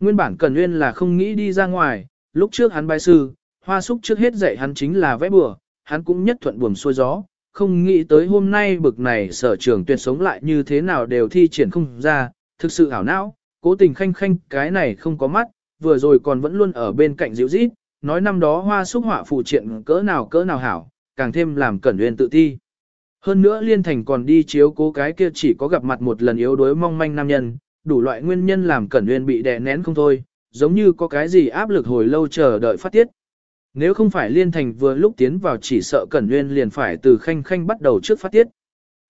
Nguyên bản Cần Nguyên là không nghĩ đi ra ngoài, lúc trước hắn bài sư, hoa súc trước hết dạy hắn chính là vẽ bừa, hắn cũng nhất thuận buồm xuôi gió, không nghĩ tới hôm nay bực này sở trường tuyệt sống lại như thế nào đều thi triển không ra, thực sự ảo não, cố tình khanh khanh cái này không có mắt, vừa rồi còn vẫn luôn ở bên cạnh dịu rít, nói năm đó hoa súc họa phụ triện cỡ nào cỡ nào hảo, càng thêm làm cẩn nguyên tự thi. Hơn nữa liên thành còn đi chiếu cố cái kia chỉ có gặp mặt một lần yếu đuối mong manh nam nhân, đủ loại nguyên nhân làm cẩn nguyên bị đè nén không thôi, giống như có cái gì áp lực hồi lâu chờ đợi phát tiết. Nếu không phải liên thành vừa lúc tiến vào chỉ sợ Cẩn Nguyên liền phải từ khanh khanh bắt đầu trước phát tiết.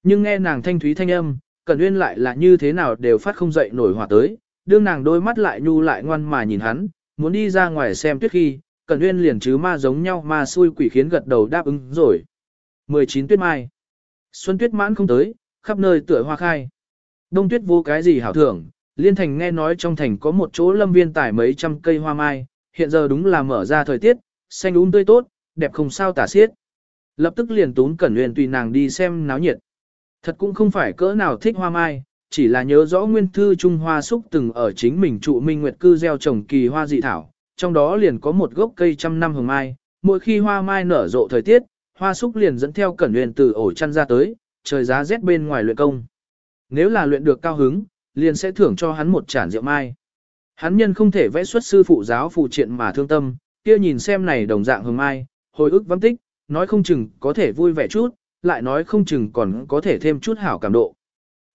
Nhưng nghe nàng thanh thúy thanh âm, Cẩn Nguyên lại là như thế nào đều phát không dậy nổi hỏa tới, đương nàng đôi mắt lại nhu lại ngoan mà nhìn hắn, muốn đi ra ngoài xem tuyết khi, Cẩn Nguyên liền chứ ma giống nhau ma xui quỷ khiến gật đầu đáp ứng rồi. 19 tuyết mai. Xuân tuyết mãn không tới, khắp nơi tựa hoa khai. Đông tuyết vô cái gì hảo thưởng, Liên Thành nghe nói trong thành có một chỗ lâm viên tải mấy trăm cây hoa mai, hiện giờ đúng là mở ra thời tiết, xanh um tươi tốt, đẹp không sao tả xiết. Lập tức liền tún Cẩn huyền tùy nàng đi xem náo nhiệt. Thật cũng không phải cỡ nào thích hoa mai, chỉ là nhớ rõ nguyên thư Trung Hoa Súc từng ở chính mình trụ minh nguyệt cư gieo trồng kỳ hoa dị thảo, trong đó liền có một gốc cây trăm năm hồng mai, mỗi khi hoa mai nở rộ thời tiết, hoa súc liền dẫn theo Cẩn Nguyên từ ổ chăn ra tới, trời giá rét bên ngoài luyện công. Nếu là luyện được cao hứng, liền sẽ thưởng cho hắn một chản rượu mai. Hắn nhân không thể vẽ xuất sư phụ giáo phụ triện mà thương tâm, kia nhìn xem này đồng dạng hương mai, hồi ức vắng tích, nói không chừng có thể vui vẻ chút, lại nói không chừng còn có thể thêm chút hảo cảm độ.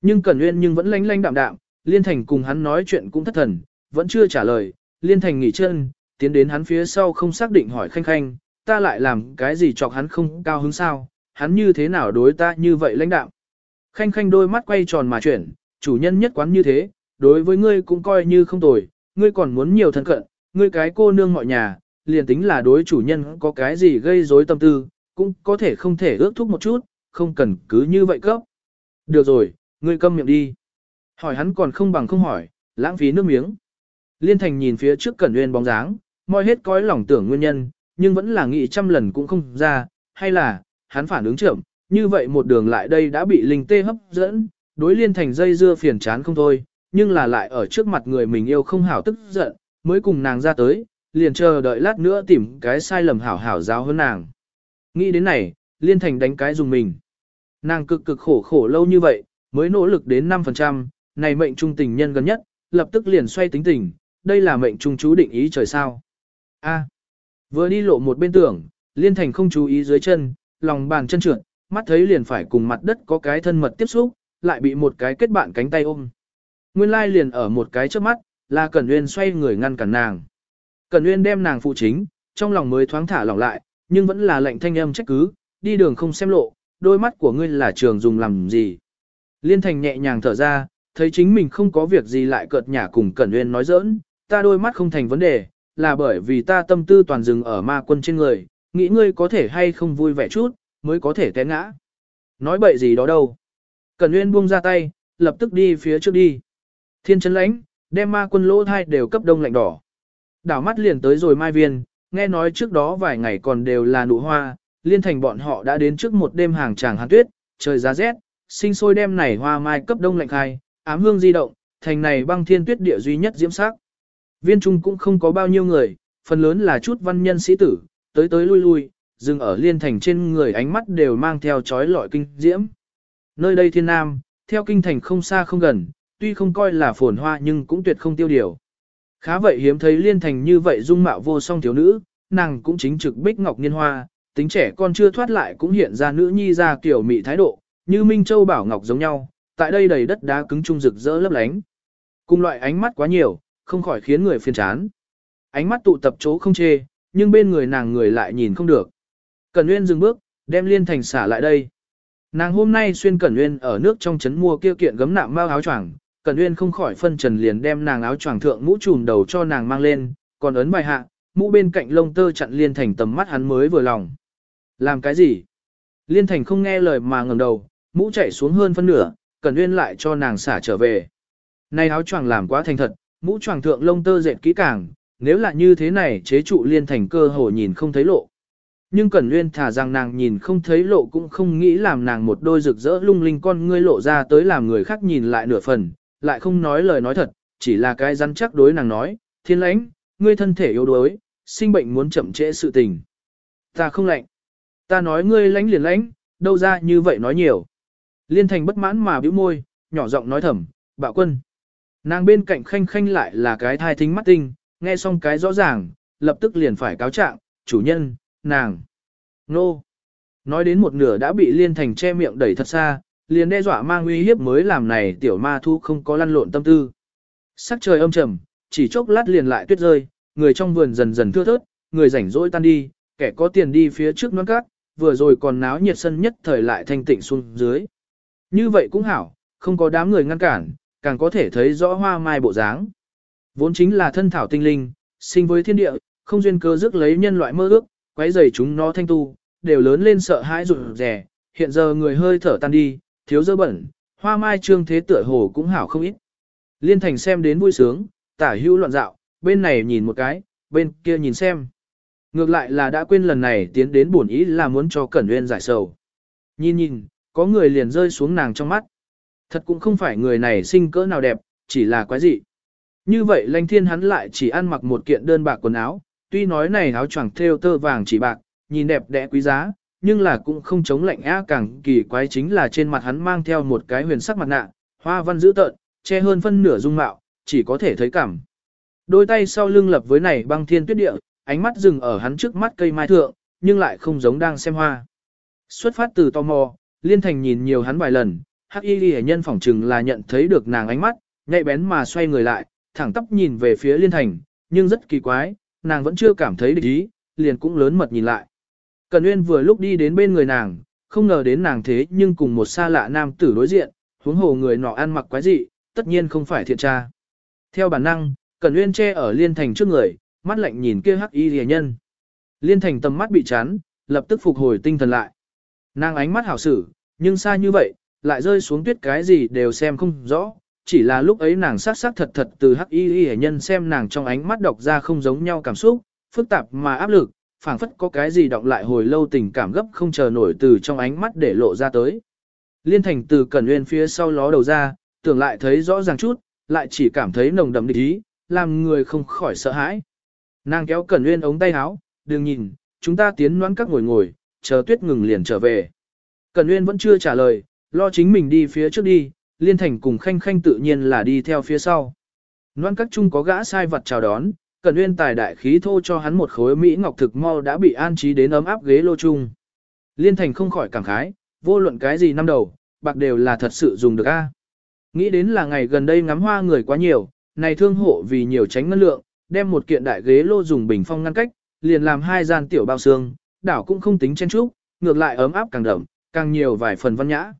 Nhưng Cẩn Nguyên nhưng vẫn lánh lánh đạm đạm, Liên Thành cùng hắn nói chuyện cũng thất thần, vẫn chưa trả lời, Liên Thành nghỉ chân, tiến đến hắn phía sau không xác định hỏi khanh khanh, ta lại làm cái gì chọc hắn không cao hứng sao, hắn như thế nào đối ta như vậy lãnh đạm. Khanh khanh đôi mắt quay tròn mà chuyển, chủ nhân nhất quán như thế, đối với ngươi cũng coi như không tồi, ngươi còn muốn nhiều thân cận, ngươi cái cô nương mọi nhà, liền tính là đối chủ nhân có cái gì gây rối tâm tư, cũng có thể không thể ước thúc một chút, không cần cứ như vậy cấp. Được rồi, ngươi câm miệng đi. Hỏi hắn còn không bằng không hỏi, lãng phí nước miếng. Liên Thành nhìn phía trước Cẩn Nguyên bóng dáng, moi hết cõi lòng tưởng nguyên nhân, nhưng vẫn là nghĩ trăm lần cũng không ra, hay là, hắn phản ứng chậm, như vậy một đường lại đây đã bị linh tê hấp dẫn, đối Liên Thành dây dưa phiền chán không thôi, nhưng là lại ở trước mặt người mình yêu không hảo tức giận, mới cùng nàng ra tới, liền chờ đợi lát nữa tìm cái sai lầm hảo hảo giáo hơn nàng. Nghĩ đến này, Liên Thành đánh cái dùng mình. Nàng cực cực khổ khổ lâu như vậy, mới nỗ lực đến 5%, này mệnh trung tình nhân gần nhất, lập tức liền xoay tính tình, đây là mệnh trung chú định ý trời sao. A vừa đi lộ một bên tưởng, Liên Thành không chú ý dưới chân, lòng bàn chân trượt, mắt thấy liền phải cùng mặt đất có cái thân mật tiếp xúc, lại bị một cái kết bạn cánh tay ôm. Nguyên lai liền ở một cái trước mắt, là Cẩn Nguyên xoay người ngăn cản nàng. Cẩn Nguyên đem nàng phụ chính, trong lòng mới thoáng thả lỏng lại, nhưng vẫn là lệnh thanh âm trách cứ, đi đường không xem lộ, đôi mắt của ngươi là trường dùng làm gì. Liên Thành nhẹ nhàng thở ra, thấy chính mình không có việc gì lại cợt nhả cùng Cẩn Nguyên nói giỡn, ta đôi mắt không thành vấn đề, là bởi vì ta tâm tư toàn dừng ở ma quân trên người, nghĩ ngươi có thể hay không vui vẻ chút, mới có thể té ngã. Nói bậy gì đó đâu. Cần Nguyên buông ra tay, lập tức đi phía trước đi. Thiên chấn lãnh, đem ma quân lỗ thai đều cấp đông lạnh đỏ. Đảo mắt liền tới rồi mai viên, nghe nói trước đó vài ngày còn đều là nụ hoa, liên thành bọn họ đã đến trước một đêm hàng tràng hàn tuyết, trời giá rét, sinh sôi đêm này hoa mai cấp đông lạnh khai, ám hương di động, thành này băng thiên tuyết địa duy nhất diễm sắc. Viên trung cũng không có bao nhiêu người, phần lớn là chút văn nhân sĩ tử, tới tới lui lui, dừng ở liên thành trên người ánh mắt đều mang theo chói lọi kinh diễm. Nơi đây thiên nam, theo kinh thành không xa không gần, tuy không coi là phồn hoa nhưng cũng tuyệt không tiêu điều. Khá vậy hiếm thấy liên thành như vậy dung mạo vô song thiếu nữ, nàng cũng chính trực bích ngọc niên hoa, tính trẻ con chưa thoát lại cũng hiện ra nữ nhi ra kiểu mị thái độ, như Minh Châu Bảo Ngọc giống nhau, tại đây đầy đất đá cứng trung rực rỡ lấp lánh. Cùng loại ánh mắt quá nhiều, không khỏi khiến người phiền chán. Ánh mắt tụ tập chỗ không chê, nhưng bên người nàng người lại nhìn không được. Cẩn Nguyên dừng bước, đem Liên Thành xả lại đây. Nàng hôm nay xuyên Cẩn Nguyên ở nước trong trấn mua kia kiện gấm nạm bao áo choàng, Cẩn Nguyên không khỏi phân trần liền đem nàng áo choàng thượng mũ trùm đầu cho nàng mang lên, còn ấn bài hạ, mũ bên cạnh lông tơ chặn Liên Thành tầm mắt hắn mới vừa lòng. Làm cái gì? Liên Thành không nghe lời mà ngẩng đầu, mũ chạy xuống hơn phân nửa, Cẩn Nguyên lại cho nàng xả trở về. Này áo choàng làm quá thành thật, mũ choàng thượng lông tơ dệt kỹ càng, nếu là như thế này chế trụ Liên Thành cơ hồ nhìn không thấy lộ. Nhưng Cẩn Nguyên thả rằng nàng nhìn không thấy lộ cũng không nghĩ làm nàng một đôi rực rỡ lung linh con ngươi lộ ra tới làm người khác nhìn lại nửa phần, lại không nói lời nói thật, chỉ là cái rắn chắc đối nàng nói, thiên lãnh, ngươi thân thể yếu đuối, sinh bệnh muốn chậm trễ sự tình. Ta không lạnh. Ta nói ngươi lãnh liền lãnh, đâu ra như vậy nói nhiều. Liên thành bất mãn mà bĩu môi, nhỏ giọng nói thầm, bạo quân. Nàng bên cạnh khanh khanh lại là cái thai thính mắt tinh, nghe xong cái rõ ràng, lập tức liền phải cáo trạng, chủ nhân, nàng. Nô. Nói đến một nửa đã bị liên thành che miệng đẩy thật xa, liền đe dọa mang uy hiếp mới làm này tiểu ma thu không có lăn lộn tâm tư. Sắc trời âm trầm, chỉ chốc lát liền lại tuyết rơi, người trong vườn dần dần thưa thớt, người rảnh rỗi tan đi, kẻ có tiền đi phía trước non cát, vừa rồi còn náo nhiệt sân nhất thời lại thanh tịnh xuống dưới. Như vậy cũng hảo, không có đám người ngăn cản, càng có thể thấy rõ hoa mai bộ dáng. Vốn chính là thân thảo tinh linh, sinh với thiên địa, không duyên cơ rước lấy nhân loại mơ ước, quấy rầy chúng nó thanh tu, đều lớn lên sợ hãi rụt rè, hiện giờ người hơi thở tan đi, thiếu dơ bẩn, hoa mai trương thế tựa hồ cũng hảo không ít. Liên thành xem đến vui sướng, tả hữu loạn dạo, bên này nhìn một cái, bên kia nhìn xem. Ngược lại là đã quên lần này tiến đến bổn ý là muốn cho Cẩn Nguyên giải sầu. Nhìn nhìn, có người liền rơi xuống nàng trong mắt. Thật cũng không phải người này sinh cỡ nào đẹp, chỉ là quái dị. Như vậy lanh thiên hắn lại chỉ ăn mặc một kiện đơn bạc quần áo, tuy nói này áo choàng thêu tơ vàng chỉ bạc, nhìn đẹp đẽ quý giá, nhưng là cũng không chống lạnh á càng kỳ quái chính là trên mặt hắn mang theo một cái huyền sắc mặt nạ, hoa văn dữ tợn, che hơn phân nửa dung mạo, chỉ có thể thấy cảm. Đôi tay sau lưng lập với này băng thiên tuyết địa, ánh mắt dừng ở hắn trước mắt cây mai thượng, nhưng lại không giống đang xem hoa. Xuất phát từ tò mò, Liên Thành nhìn nhiều hắn vài lần, Hắc Y Ghi nhân phỏng chừng là nhận thấy được nàng ánh mắt, nhạy bén mà xoay người lại, thẳng tắp nhìn về phía Liên Thành, nhưng rất kỳ quái, nàng vẫn chưa cảm thấy địch ý, liền cũng lớn mật nhìn lại. Cần Uyên vừa lúc đi đến bên người nàng, không ngờ đến nàng thế nhưng cùng một xa lạ nam tử đối diện, huống hồ người nọ ăn mặc quái dị, tất nhiên không phải thiện tra. Theo bản năng, Cần Uyên che ở Liên Thành trước người, mắt lạnh nhìn kia hắc y rìa nhân. Liên Thành tầm mắt bị chán, lập tức phục hồi tinh thần lại. Nàng ánh mắt hảo sử, nhưng xa như vậy, lại rơi xuống tuyết cái gì đều xem không rõ, chỉ là lúc ấy nàng sát sát thật thật từ hắc y y nhân xem nàng trong ánh mắt đọc ra không giống nhau cảm xúc, phức tạp mà áp lực, phảng phất có cái gì động lại hồi lâu tình cảm gấp không chờ nổi từ trong ánh mắt để lộ ra tới. Liên thành từ cẩn nguyên phía sau ló đầu ra, tưởng lại thấy rõ ràng chút, lại chỉ cảm thấy nồng đậm địch ý, làm người không khỏi sợ hãi. Nàng kéo cẩn nguyên ống tay áo, đừng nhìn, chúng ta tiến noãn các ngồi ngồi, chờ tuyết ngừng liền trở về. Cẩn nguyên vẫn chưa trả lời, lo chính mình đi phía trước đi, liên thành cùng khanh khanh tự nhiên là đi theo phía sau. loan các chung có gã sai vật chào đón, Cẩn Nguyên tài đại khí thô cho hắn một khối Mỹ Ngọc thực mau đã bị an trí đến ấm áp ghế lô chung. Liên Thành không khỏi cảm khái, vô luận cái gì năm đầu, bạc đều là thật sự dùng được a. Nghĩ đến là ngày gần đây ngắm hoa người quá nhiều, này thương hộ vì nhiều tránh ngân lượng, đem một kiện đại ghế lô dùng bình phong ngăn cách, liền làm hai gian tiểu bao xương, đảo cũng không tính chen chúc, ngược lại ấm áp càng đậm, càng nhiều vài phần văn nhã.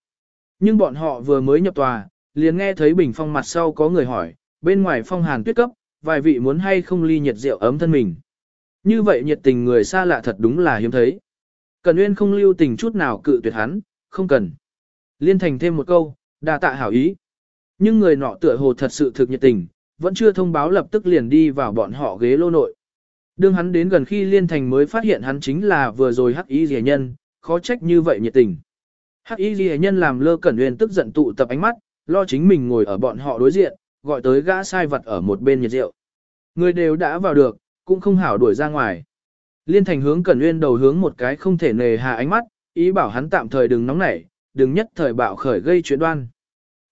Nhưng bọn họ vừa mới nhập tòa, liền nghe thấy bình phong mặt sau có người hỏi, bên ngoài phong hàn tuyết cấp, vài vị muốn hay không ly nhiệt rượu ấm thân mình. Như vậy nhiệt tình người xa lạ thật đúng là hiếm thấy. Cần uyên không lưu tình chút nào cự tuyệt hắn, không cần. Liên thành thêm một câu, đa tạ hảo ý. Nhưng người nọ tựa hồ thật sự thực nhiệt tình, vẫn chưa thông báo lập tức liền đi vào bọn họ ghế lô nội. Đương hắn đến gần khi Liên Thành mới phát hiện hắn chính là vừa rồi hắc ý rẻ nhân, khó trách như vậy nhiệt tình. Hắc y Lệ nhân làm lơ cẩn uyên tức giận tụ tập ánh mắt, lo chính mình ngồi ở bọn họ đối diện, gọi tới gã sai vật ở một bên nhiệt rượu. Người đều đã vào được, cũng không hảo đuổi ra ngoài. Liên thành hướng cẩn uyên đầu hướng một cái không thể nề hạ ánh mắt, ý bảo hắn tạm thời đừng nóng nảy, đừng nhất thời bạo khởi gây chuyện đoan.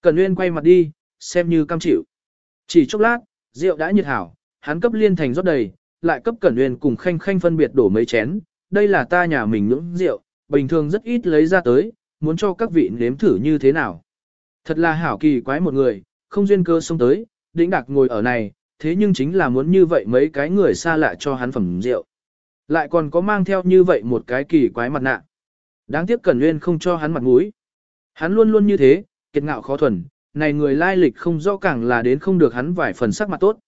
Cẩn uyên quay mặt đi, xem như cam chịu. Chỉ chốc lát, rượu đã nhiệt hảo, hắn cấp liên thành rót đầy, lại cấp cẩn uyên cùng khanh khanh phân biệt đổ mấy chén. Đây là ta nhà mình những rượu, bình thường rất ít lấy ra tới, muốn cho các vị nếm thử như thế nào. Thật là hảo kỳ quái một người, không duyên cơ xông tới, đĩnh đạc ngồi ở này, thế nhưng chính là muốn như vậy mấy cái người xa lạ cho hắn phẩm rượu. Lại còn có mang theo như vậy một cái kỳ quái mặt nạ. Đáng tiếc Cẩn Nguyên không cho hắn mặt mũi. Hắn luôn luôn như thế, kiệt ngạo khó thuần, này người lai lịch không rõ càng là đến không được hắn vài phần sắc mặt tốt.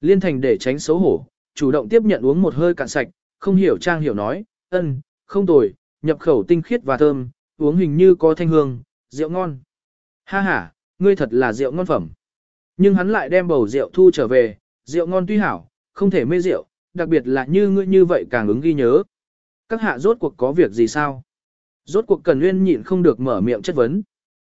Liên thành để tránh xấu hổ, chủ động tiếp nhận uống một hơi cạn sạch, không hiểu trang hiểu nói, ân, không tồi, nhập khẩu tinh khiết và thơm, uống hình như có thanh hương, rượu ngon. Ha ha, ngươi thật là rượu ngon phẩm. Nhưng hắn lại đem bầu rượu thu trở về, rượu ngon tuy hảo, không thể mê rượu, đặc biệt là như ngươi như vậy càng ứng ghi nhớ. Các hạ rốt cuộc có việc gì sao? Rốt cuộc Cần Nguyên nhịn không được mở miệng chất vấn.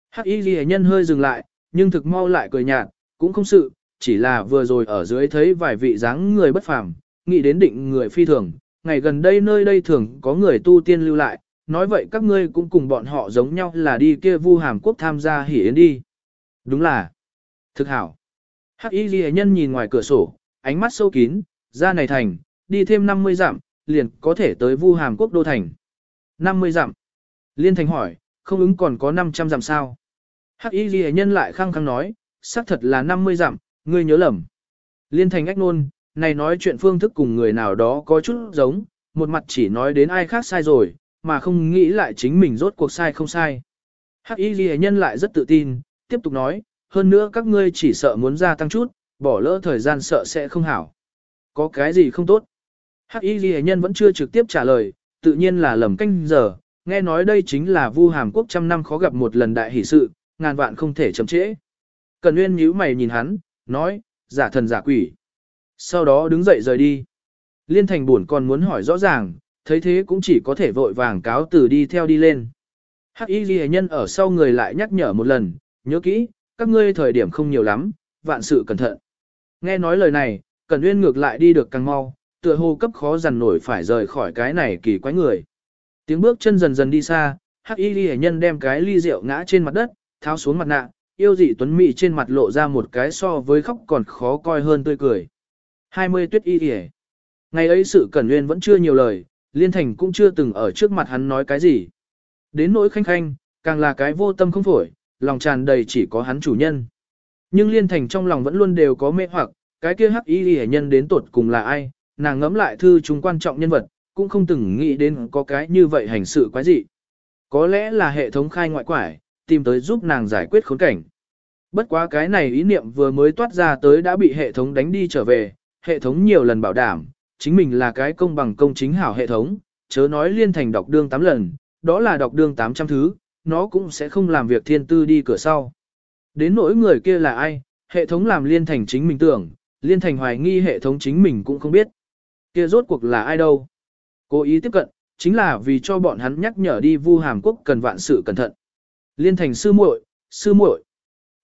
Hắc Y Ghi nhân hơi dừng lại, nhưng thực mau lại cười nhạt, cũng không sự, chỉ là vừa rồi ở dưới thấy vài vị dáng người bất phàm, nghĩ đến định người phi thường, ngày gần đây nơi đây thường có người tu tiên lưu lại, nói vậy các ngươi cũng cùng bọn họ giống nhau là đi kia vu hàm quốc tham gia hỉ yến đi. Đúng là. Thực hảo. Hắc y ghi nhân nhìn ngoài cửa sổ, ánh mắt sâu kín, ra này thành, đi thêm 50 dặm, liền có thể tới vu hàm quốc đô thành. 50 dặm. Liên thành hỏi, không ứng còn có 500 dặm sao? Hắc y ghi nhân lại khăng khăng nói, xác thật là 50 dặm, ngươi nhớ lầm. Liên thành ách nôn, này nói chuyện phương thức cùng người nào đó có chút giống, một mặt chỉ nói đến ai khác sai rồi, mà không nghĩ lại chính mình rốt cuộc sai không sai. Hắc y ghi nhân lại rất tự tin, tiếp tục nói, hơn nữa các ngươi chỉ sợ muốn gia tăng chút, bỏ lỡ thời gian sợ sẽ không hảo. Có cái gì không tốt? Hắc y ghi nhân vẫn chưa trực tiếp trả lời, tự nhiên là lầm canh giờ, nghe nói đây chính là vu hàm quốc trăm năm khó gặp một lần đại hỷ sự, ngàn vạn không thể chậm trễ. Cần Nguyên nhíu mày nhìn hắn, nói, giả thần giả quỷ. Sau đó đứng dậy rời đi. Liên thành buồn còn muốn hỏi rõ ràng, thấy thế cũng chỉ có thể vội vàng cáo từ đi theo đi lên. Hắc y ghi nhân ở sau người lại nhắc nhở một lần, nhớ kỹ, các ngươi thời điểm không nhiều lắm, vạn sự cẩn thận. Nghe nói lời này, Cẩn Uyên ngược lại đi được càng mau, tựa hồ cấp khó dằn nổi phải rời khỏi cái này kỳ quái người. Tiếng bước chân dần dần đi xa, Hắc Y Ghi nhân đem cái ly rượu ngã trên mặt đất, tháo xuống mặt nạ, yêu dị tuấn mỹ trên mặt lộ ra một cái so với khóc còn khó coi hơn tươi cười. 20 tuyết y Ghi Ngày ấy sự Cẩn Uyên vẫn chưa nhiều lời, Liên Thành cũng chưa từng ở trước mặt hắn nói cái gì. Đến nỗi khanh khanh, càng là cái vô tâm không phổi, lòng tràn đầy chỉ có hắn chủ nhân. Nhưng Liên Thành trong lòng vẫn luôn đều có mê hoặc, cái kia hắc y hệ nhân đến tuột cùng là ai, nàng ngẫm lại thư chúng quan trọng nhân vật, cũng không từng nghĩ đến có cái như vậy hành sự quái dị. Có lẽ là hệ thống khai ngoại quải, tìm tới giúp nàng giải quyết khốn cảnh. Bất quá cái này ý niệm vừa mới toát ra tới đã bị hệ thống đánh đi trở về, hệ thống nhiều lần bảo đảm, chính mình là cái công bằng công chính hảo hệ thống, chớ nói liên thành đọc đương 8 lần, đó là đọc đương 800 thứ, nó cũng sẽ không làm việc thiên tư đi cửa sau. Đến nỗi người kia là ai, hệ thống làm liên thành chính mình tưởng, liên thành hoài nghi hệ thống chính mình cũng không biết. Kia rốt cuộc là ai đâu. Cố ý tiếp cận, chính là vì cho bọn hắn nhắc nhở đi vu hàm quốc cần vạn sự cẩn thận. Liên thành sư muội, sư muội.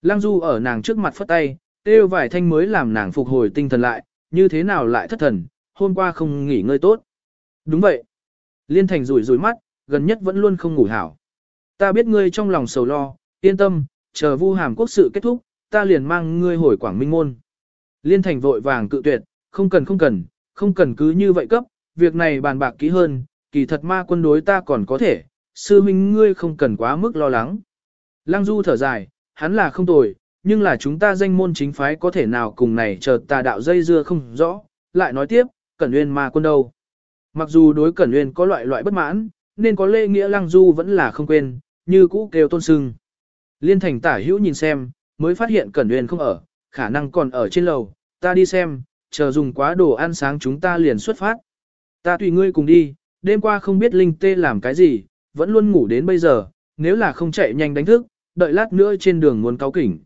Lăng Du ở nàng trước mặt phất tay, kêu vài thanh mới làm nàng phục hồi tinh thần lại, như thế nào lại thất thần, hôm qua không nghỉ ngơi tốt. Đúng vậy. Liên Thành rủi rủi mắt, gần nhất vẫn luôn không ngủ hảo. Ta biết ngươi trong lòng sầu lo, yên tâm, chờ vu hàm quốc sự kết thúc, ta liền mang ngươi hồi Quảng Minh Môn. Liên Thành vội vàng cự tuyệt, Không cần không cần, không cần cứ như vậy cấp, việc này bàn bạc kỹ hơn, kỳ thật ma quân đối ta còn có thể, sư minh ngươi không cần quá mức lo lắng. Lăng Du thở dài, hắn là không tồi, nhưng là chúng ta danh môn chính phái có thể nào cùng này chờ tà đạo dây dưa không rõ, lại nói tiếp, Cẩn Uyên ma quân đâu. Mặc dù đối Cẩn Uyên có loại loại bất mãn, nên có lễ nghĩa Lăng Du vẫn là không quên, như cũ kêu tôn sưng. Liên thành tả hữu nhìn xem, mới phát hiện Cẩn Uyên không ở, khả năng còn ở trên lầu, ta đi xem, chờ dùng quá đồ ăn sáng chúng ta liền xuất phát. Ta tùy ngươi cùng đi, đêm qua không biết Linh Tê làm cái gì, vẫn luôn ngủ đến bây giờ, nếu là không chạy nhanh đánh thức, đợi lát nữa trên đường muốn cáo kỉnh.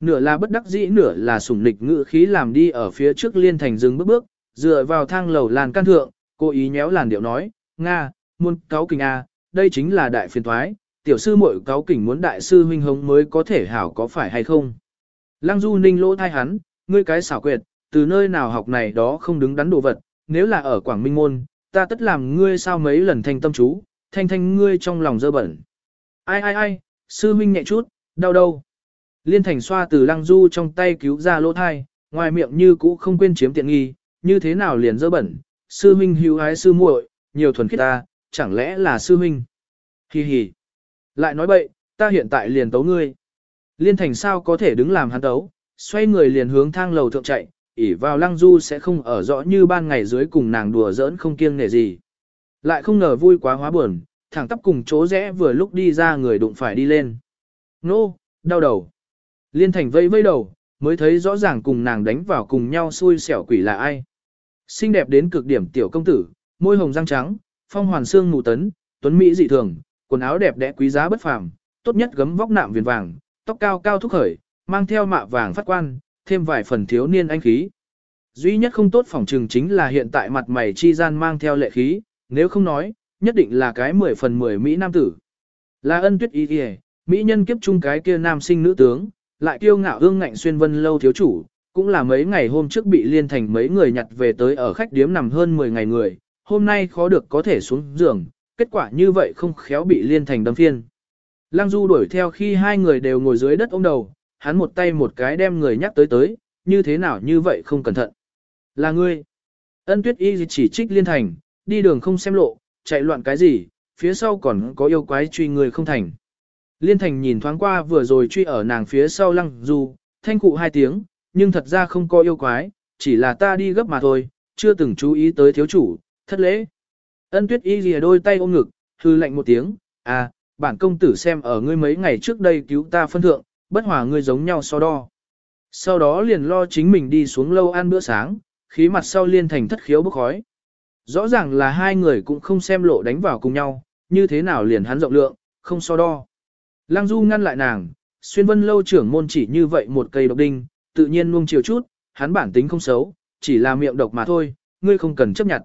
Nửa là bất đắc dĩ nửa là sủng nịch ngự khí làm đi ở phía trước liên thành dừng bước bước, dựa vào thang lầu làn can thượng, cố ý nhéo làn điệu nói, Nga, muốn cáo kỉnh A, đây chính là đại phiền thoái, tiểu sư muội cáo kỉnh muốn đại sư huynh hống mới có thể hảo có phải hay không. Lăng du ninh lỗ thai hắn, ngươi cái xảo quyệt, từ nơi nào học này đó không đứng đắn đồ vật, nếu là ở Quảng Minh Môn, ta tất làm ngươi sao mấy lần thanh tâm chú, thanh thanh ngươi trong lòng dơ bẩn. Ai ai ai, sư huynh nhẹ chút, đau đâu. Liên thành xoa từ lăng du trong tay cứu ra lỗ thai, ngoài miệng như cũ không quên chiếm tiện nghi, như thế nào liền dơ bẩn, sư huynh hữu ái sư muội, nhiều thuần khiết ta, chẳng lẽ là sư huynh. Hi hi. Lại nói bậy, ta hiện tại liền tấu ngươi. Liên thành sao có thể đứng làm hắn tấu, xoay người liền hướng thang lầu thượng chạy, ỉ vào lăng du sẽ không ở rõ như ban ngày dưới cùng nàng đùa giỡn không kiêng nể gì. Lại không ngờ vui quá hóa buồn, thẳng tắp cùng chỗ rẽ vừa lúc đi ra người đụng phải đi lên. Nô, đau đầu. Liên thành vây vây đầu, mới thấy rõ ràng cùng nàng đánh vào cùng nhau xui xẻo quỷ là ai. Xinh đẹp đến cực điểm tiểu công tử, môi hồng răng trắng, phong hoàn xương mù tấn, tuấn mỹ dị thường, quần áo đẹp đẽ quý giá bất phàm, tốt nhất gấm vóc nạm viền vàng, tóc cao cao thúc khởi, mang theo mạ vàng phát quan, thêm vài phần thiếu niên anh khí. Duy nhất không tốt phỏng trừng chính là hiện tại mặt mày chi gian mang theo lệ khí, nếu không nói, nhất định là cái 10 phần 10 Mỹ nam tử. Là ân tuyết ý kìa, Mỹ nhân kiếp chung cái kia nam sinh nữ tướng, lại kiêu ngạo hương ngạnh xuyên vân lâu thiếu chủ, cũng là mấy ngày hôm trước bị liên thành mấy người nhặt về tới ở khách điếm nằm hơn 10 ngày người, hôm nay khó được có thể xuống giường, kết quả như vậy không khéo bị liên thành đâm phiên. Lăng Du đuổi theo khi hai người đều ngồi dưới đất ôm đầu, hắn một tay một cái đem người nhắc tới tới, như thế nào như vậy không cẩn thận. Là ngươi. Ân tuyết y chỉ trích liên thành, đi đường không xem lộ, chạy loạn cái gì, phía sau còn có yêu quái truy người không thành. Liên thành nhìn thoáng qua vừa rồi truy ở nàng phía sau lăng du, thanh cụ hai tiếng, nhưng thật ra không có yêu quái, chỉ là ta đi gấp mà thôi, chưa từng chú ý tới thiếu chủ, thất lễ. Ân tuyết y lìa đôi tay ôm ngực, hư lạnh một tiếng, à, bản công tử xem ở ngươi mấy ngày trước đây cứu ta phân thượng, bất hòa ngươi giống nhau so đo. Sau đó liền lo chính mình đi xuống lâu ăn bữa sáng, khí mặt sau liên thành thất khiếu bốc khói. Rõ ràng là hai người cũng không xem lộ đánh vào cùng nhau, như thế nào liền hắn rộng lượng, không so đo. Lăng Du ngăn lại nàng, xuyên vân lâu trưởng môn chỉ như vậy một cây độc đinh, tự nhiên nuông chiều chút, hắn bản tính không xấu, chỉ là miệng độc mà thôi, ngươi không cần chấp nhận.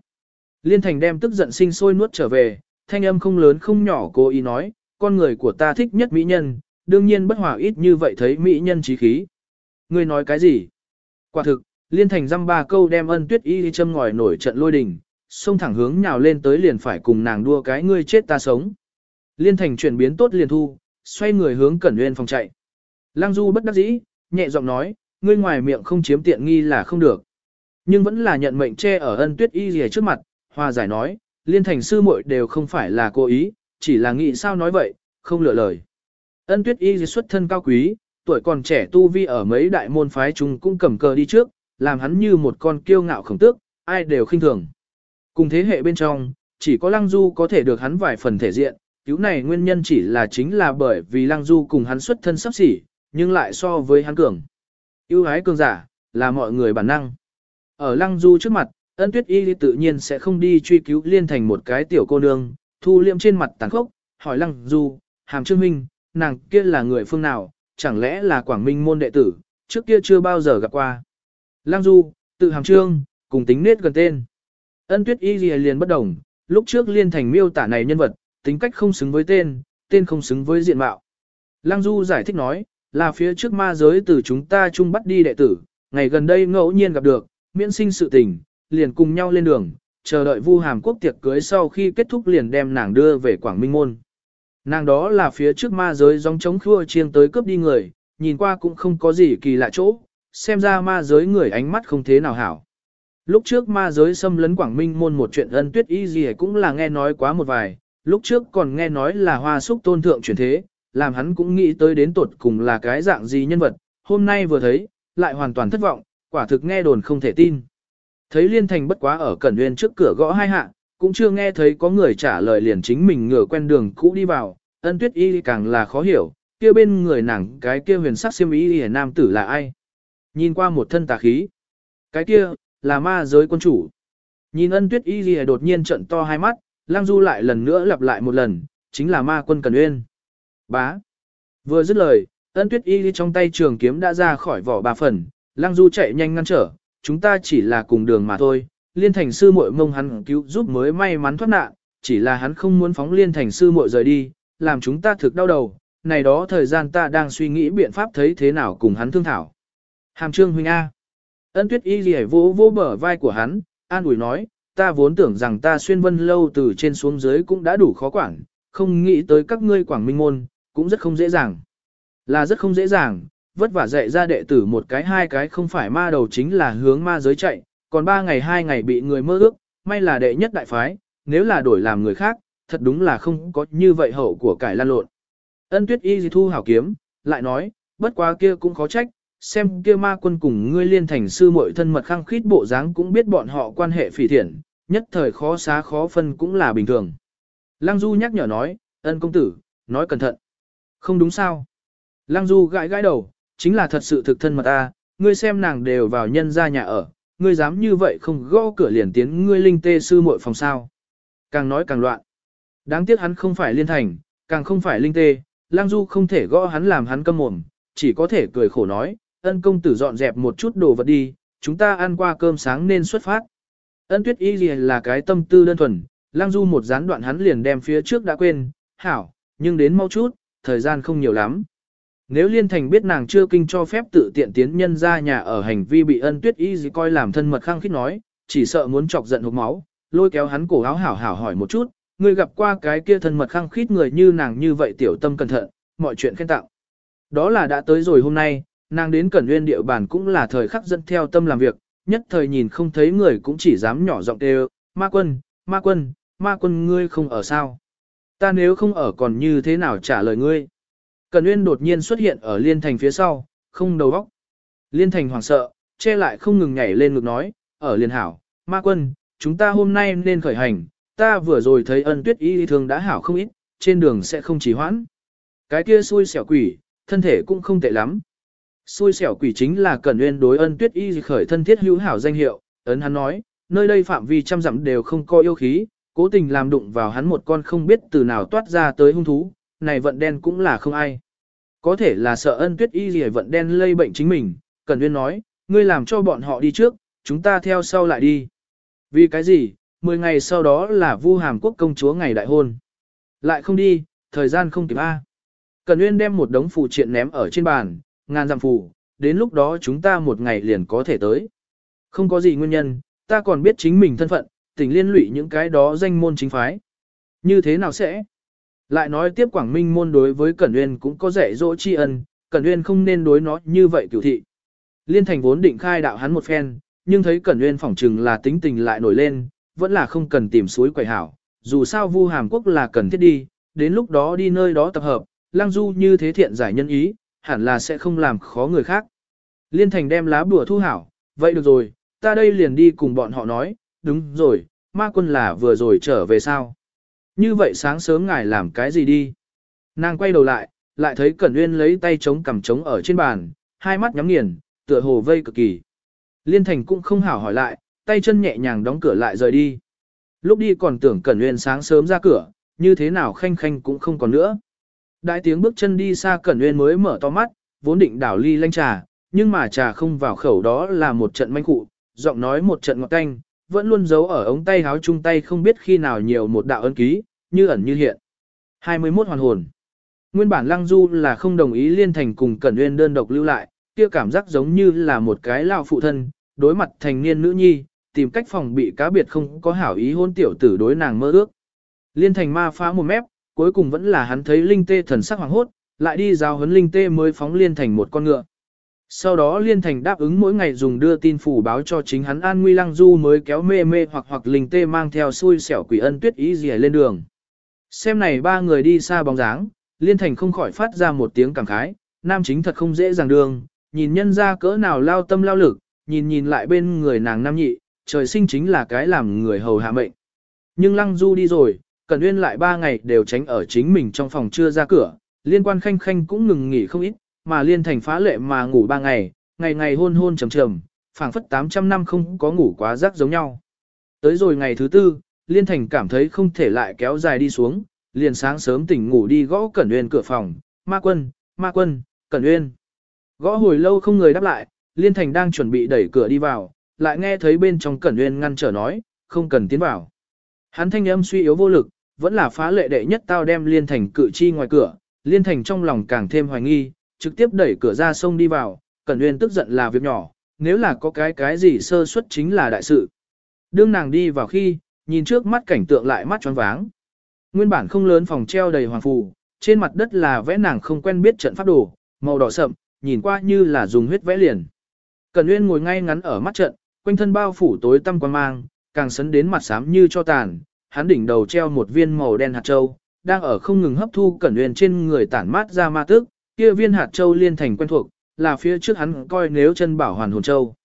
Liên thành đem tức giận sinh sôi nuốt trở về, thanh âm không lớn không nhỏ cố ý nói, con người của ta thích nhất mỹ nhân, đương nhiên bất hòa ít như vậy thấy mỹ nhân trí khí. Ngươi nói cái gì? Quả thực, liên thành dăm ba câu đem ân tuyết y châm ngòi nổi trận lôi đình, xông thẳng hướng nhào lên tới liền phải cùng nàng đua cái ngươi chết ta sống. Liên thành chuyển biến tốt liền thu, xoay người hướng cẩn nguyên phòng chạy. Lăng du bất đắc dĩ, nhẹ giọng nói, ngươi ngoài miệng không chiếm tiện nghi là không được. Nhưng vẫn là nhận mệnh che ở ân tuyết y gì trước mặt, hòa giải nói, liên thành sư muội đều không phải là cố ý, chỉ là nghĩ sao nói vậy, không lựa lời. Ân tuyết y xuất thân cao quý, tuổi còn trẻ tu vi ở mấy đại môn phái chúng cũng cầm cờ đi trước, làm hắn như một con kiêu ngạo khổng tước, ai đều khinh thường. Cùng thế hệ bên trong, chỉ có Lăng Du có thể được hắn vài phần thể diện, cứu này nguyên nhân chỉ là chính là bởi vì Lăng Du cùng hắn xuất thân sắp xỉ, nhưng lại so với hắn cường. Yêu ái cường giả, là mọi người bản năng. Ở Lăng Du trước mặt, ân tuyết y tự nhiên sẽ không đi truy cứu liên thành một cái tiểu cô nương, thu liệm trên mặt tàn khốc, hỏi Lăng Du, hàm trương minh, nàng kia là người phương nào, chẳng lẽ là Quảng Minh môn đệ tử, trước kia chưa bao giờ gặp qua. Lăng Du, tự hàm trương, cùng tính nết gần tên. Ân tuyết y liền bất đồng, lúc trước liên thành miêu tả này nhân vật, tính cách không xứng với tên, tên không xứng với diện mạo. Lăng Du giải thích nói, là phía trước ma giới từ chúng ta chung bắt đi đệ tử, ngày gần đây ngẫu nhiên gặp được, miễn sinh sự tình, liền cùng nhau lên đường, chờ đợi Vu Hàm Quốc tiệc cưới sau khi kết thúc liền đem nàng đưa về Quảng Minh Môn. Nàng đó là phía trước ma giới gióng chống khua chiêng tới cướp đi người, nhìn qua cũng không có gì kỳ lạ chỗ, xem ra ma giới người ánh mắt không thế nào hảo. Lúc trước ma giới xâm lấn Quảng Minh môn một chuyện ân tuyết y gì cũng là nghe nói quá một vài, lúc trước còn nghe nói là hoa súc tôn thượng chuyển thế, làm hắn cũng nghĩ tới đến tuột cùng là cái dạng gì nhân vật, hôm nay vừa thấy, lại hoàn toàn thất vọng, quả thực nghe đồn không thể tin. Thấy Liên Thành bất quá ở Cẩn Nguyên trước cửa gõ hai hạ, cũng chưa nghe thấy có người trả lời liền chính mình ngửa quen đường cũ đi vào, ân tuyết y càng là khó hiểu, kia bên người nàng cái kia huyền sắc siêm y hề nam tử là ai. Nhìn qua một thân tà khí. Cái kia, là ma giới quân chủ. Nhìn ân tuyết y hề đột nhiên trận to hai mắt, lang du lại lần nữa lặp lại một lần, chính là ma quân cẩn nguyên Bá. Vừa dứt lời, ân tuyết y trong tay trường kiếm đã ra khỏi vỏ ba phần, lang du chạy nhanh ngăn trở, chúng ta chỉ là cùng đường mà thôi. Liên thành sư muội mông hắn cứu giúp mới may mắn thoát nạn, chỉ là hắn không muốn phóng liên thành sư muội rời đi, làm chúng ta thực đau đầu, này đó thời gian ta đang suy nghĩ biện pháp thấy thế nào cùng hắn thương thảo. Hàm trương huynh A. Ân tuyết y gì vỗ vỗ bờ vai của hắn, an ủi nói, ta vốn tưởng rằng ta xuyên vân lâu từ trên xuống dưới cũng đã đủ khó quản, không nghĩ tới các ngươi quảng minh môn, cũng rất không dễ dàng. Là rất không dễ dàng, vất vả dạy ra đệ tử một cái hai cái không phải ma đầu chính là hướng ma giới chạy, còn ba ngày hai ngày bị người mơ ước, may là đệ nhất đại phái, nếu là đổi làm người khác, thật đúng là không có như vậy hậu của cải lan lộn. Ân tuyết y thu hảo kiếm, lại nói, bất quá kia cũng khó trách, xem kia ma quân cùng ngươi liên thành sư muội thân mật khăng khít bộ dáng cũng biết bọn họ quan hệ phỉ thiện, nhất thời khó xá khó phân cũng là bình thường. Lăng Du nhắc nhở nói, ân công tử, nói cẩn thận. Không đúng sao? Lăng Du gãi gãi đầu, chính là thật sự thực thân mật ta, ngươi xem nàng đều vào nhân ra nhà ở, ngươi dám như vậy không gõ cửa liền tiến ngươi linh tê sư muội phòng sao. Càng nói càng loạn. Đáng tiếc hắn không phải liên thành, càng không phải linh tê, Lang Du không thể gõ hắn làm hắn câm mồm, chỉ có thể cười khổ nói, ân công tử dọn dẹp một chút đồ vật đi, chúng ta ăn qua cơm sáng nên xuất phát. Ân tuyết y gì là cái tâm tư đơn thuần, Lang Du một gián đoạn hắn liền đem phía trước đã quên, hảo, nhưng đến mau chút, thời gian không nhiều lắm. Nếu Liên Thành biết nàng chưa kinh cho phép tự tiện tiến nhân ra nhà ở hành vi bị ân tuyết y gì coi làm thân mật khăng khít nói, chỉ sợ muốn chọc giận hộp máu, lôi kéo hắn cổ áo hảo hảo hỏi một chút, người gặp qua cái kia thân mật khăng khít người như nàng như vậy tiểu tâm cẩn thận, mọi chuyện khen tặng. Đó là đã tới rồi hôm nay, nàng đến Cẩn Nguyên địa bàn cũng là thời khắc dẫn theo tâm làm việc, nhất thời nhìn không thấy người cũng chỉ dám nhỏ giọng kêu, ma quân, ma quân, ma quân ngươi không ở sao. Ta nếu không ở còn như thế nào trả lời ngươi. Cẩn Nguyên đột nhiên xuất hiện ở Liên Thành phía sau, không đầu óc. Liên Thành hoảng sợ, che lại không ngừng nhảy lên ngực nói, ở Liên Hảo, ma quân, chúng ta hôm nay nên khởi hành, ta vừa rồi thấy ân tuyết y thường đã hảo không ít, trên đường sẽ không trì hoãn. Cái kia xui xẻo quỷ, thân thể cũng không tệ lắm. Xui xẻo quỷ chính là Cẩn Nguyên đối ân tuyết y khởi thân thiết hữu hảo danh hiệu, ấn hắn nói, nơi đây phạm vi trăm dặm đều không có yêu khí, cố tình làm đụng vào hắn một con không biết từ nào toát ra tới hung thú, này vận đen cũng là không ai. Có thể là sợ ân tuyết y gì vận đen lây bệnh chính mình, Cẩn Nguyên nói, ngươi làm cho bọn họ đi trước, chúng ta theo sau lại đi. Vì cái gì, 10 ngày sau đó là Vu Hàm Quốc công chúa ngày đại hôn. Lại không đi, thời gian không kịp A. Cần Uyên đem một đống phù triện ném ở trên bàn, ngàn dặm phù, đến lúc đó chúng ta một ngày liền có thể tới. Không có gì nguyên nhân, ta còn biết chính mình thân phận, tình liên lụy những cái đó danh môn chính phái. Như thế nào sẽ? Lại nói tiếp Quảng Minh môn đối với Cẩn Uyên cũng có dạy dỗ tri ân, Cẩn Uyên không nên đối nó như vậy cửu thị. Liên thành vốn định khai đạo hắn một phen, nhưng thấy Cẩn Uyên phỏng trừng là tính tình lại nổi lên, vẫn là không cần tìm suối quẩy hảo, dù sao Vu Hàm Quốc là cần thiết đi, đến lúc đó đi nơi đó tập hợp, Lăng Du như thế thiện giải nhân ý, hẳn là sẽ không làm khó người khác. Liên Thành đem lá bùa thu hảo, vậy được rồi, ta đây liền đi cùng bọn họ nói, đúng rồi, ma quân là vừa rồi trở về sao. Như vậy sáng sớm ngài làm cái gì đi? Nàng quay đầu lại, lại thấy Cẩn uyên lấy tay chống cằm chống ở trên bàn, hai mắt nhắm nghiền, tựa hồ vây cực kỳ. Liên Thành cũng không hảo hỏi lại, tay chân nhẹ nhàng đóng cửa lại rời đi. Lúc đi còn tưởng Cẩn uyên sáng sớm ra cửa, như thế nào khanh khanh cũng không còn nữa. Đại tiếng bước chân đi xa Cẩn uyên mới mở to mắt, vốn định đảo ly lanh trà, nhưng mà trà không vào khẩu đó là một trận manh cụ, giọng nói một trận ngọt canh, vẫn luôn giấu ở ống tay háo chung tay không biết khi nào nhiều một đạo ân ký, như ẩn như hiện. 21 hoàn hồn. Nguyên bản Lăng Du là không đồng ý liên thành cùng Cẩn uyên đơn độc lưu lại, kia cảm giác giống như là một cái lao phụ thân, đối mặt thành niên nữ nhi, tìm cách phòng bị cá biệt không có hảo ý hôn tiểu tử đối nàng mơ ước. Liên thành ma phá một mép, cuối cùng vẫn là hắn thấy linh tê thần sắc hoàng hốt, lại đi giao huấn linh tê mới phóng liên thành một con ngựa. Sau đó Liên Thành đáp ứng mỗi ngày dùng đưa tin phủ báo cho chính hắn An Nguy Lăng Du mới kéo mê mê hoặc hoặc linh tê mang theo xui xẻo quỷ ân tuyết ý gì lên đường. Xem này ba người đi xa bóng dáng, Liên Thành không khỏi phát ra một tiếng cảm khái, nam chính thật không dễ dàng đường, nhìn nhân ra cỡ nào lao tâm lao lực, nhìn nhìn lại bên người nàng nam nhị, trời sinh chính là cái làm người hầu hạ mệnh. Nhưng Lăng Du đi rồi, Cẩn Uyên lại ba ngày đều tránh ở chính mình trong phòng chưa ra cửa, liên quan khanh khanh cũng ngừng nghỉ không ít, mà liên thành phá lệ mà ngủ ba ngày, ngày ngày hôn hôn trầm trầm, phảng phất 800 năm không có ngủ quá giấc giống nhau. Tới rồi ngày thứ tư, liên thành cảm thấy không thể lại kéo dài đi xuống, liền sáng sớm tỉnh ngủ đi gõ Cẩn Uyên cửa phòng, ma quân, ma quân, Cẩn Uyên. Gõ hồi lâu không người đáp lại, liên thành đang chuẩn bị đẩy cửa đi vào, lại nghe thấy bên trong Cẩn Uyên ngăn trở nói, không cần tiến vào. Hắn thanh âm suy yếu vô lực, vẫn là phá lệ đệ nhất tao đem liên thành cự chi ngoài cửa, liên thành trong lòng càng thêm hoài nghi, trực tiếp đẩy cửa ra sông đi vào, Cẩn Uyên tức giận là việc nhỏ, nếu là có cái cái gì sơ suất chính là đại sự. Đương nàng đi vào khi, nhìn trước mắt cảnh tượng lại mắt choáng váng. Nguyên bản không lớn phòng treo đầy hoàng phù, trên mặt đất là vẽ nàng không quen biết trận pháp đồ, màu đỏ sậm, nhìn qua như là dùng huyết vẽ liền. Cẩn Uyên ngồi ngay ngắn ở mắt trận, quanh thân bao phủ tối tăm quan mang, càng sấn đến mặt xám như cho tàn, hắn đỉnh đầu treo một viên màu đen hạt châu, đang ở không ngừng hấp thu Cẩn Uyên trên người tản mát ra ma tức, kia viên hạt châu liên thành quen thuộc, là phía trước hắn coi nếu chân bảo hoàn hồn châu.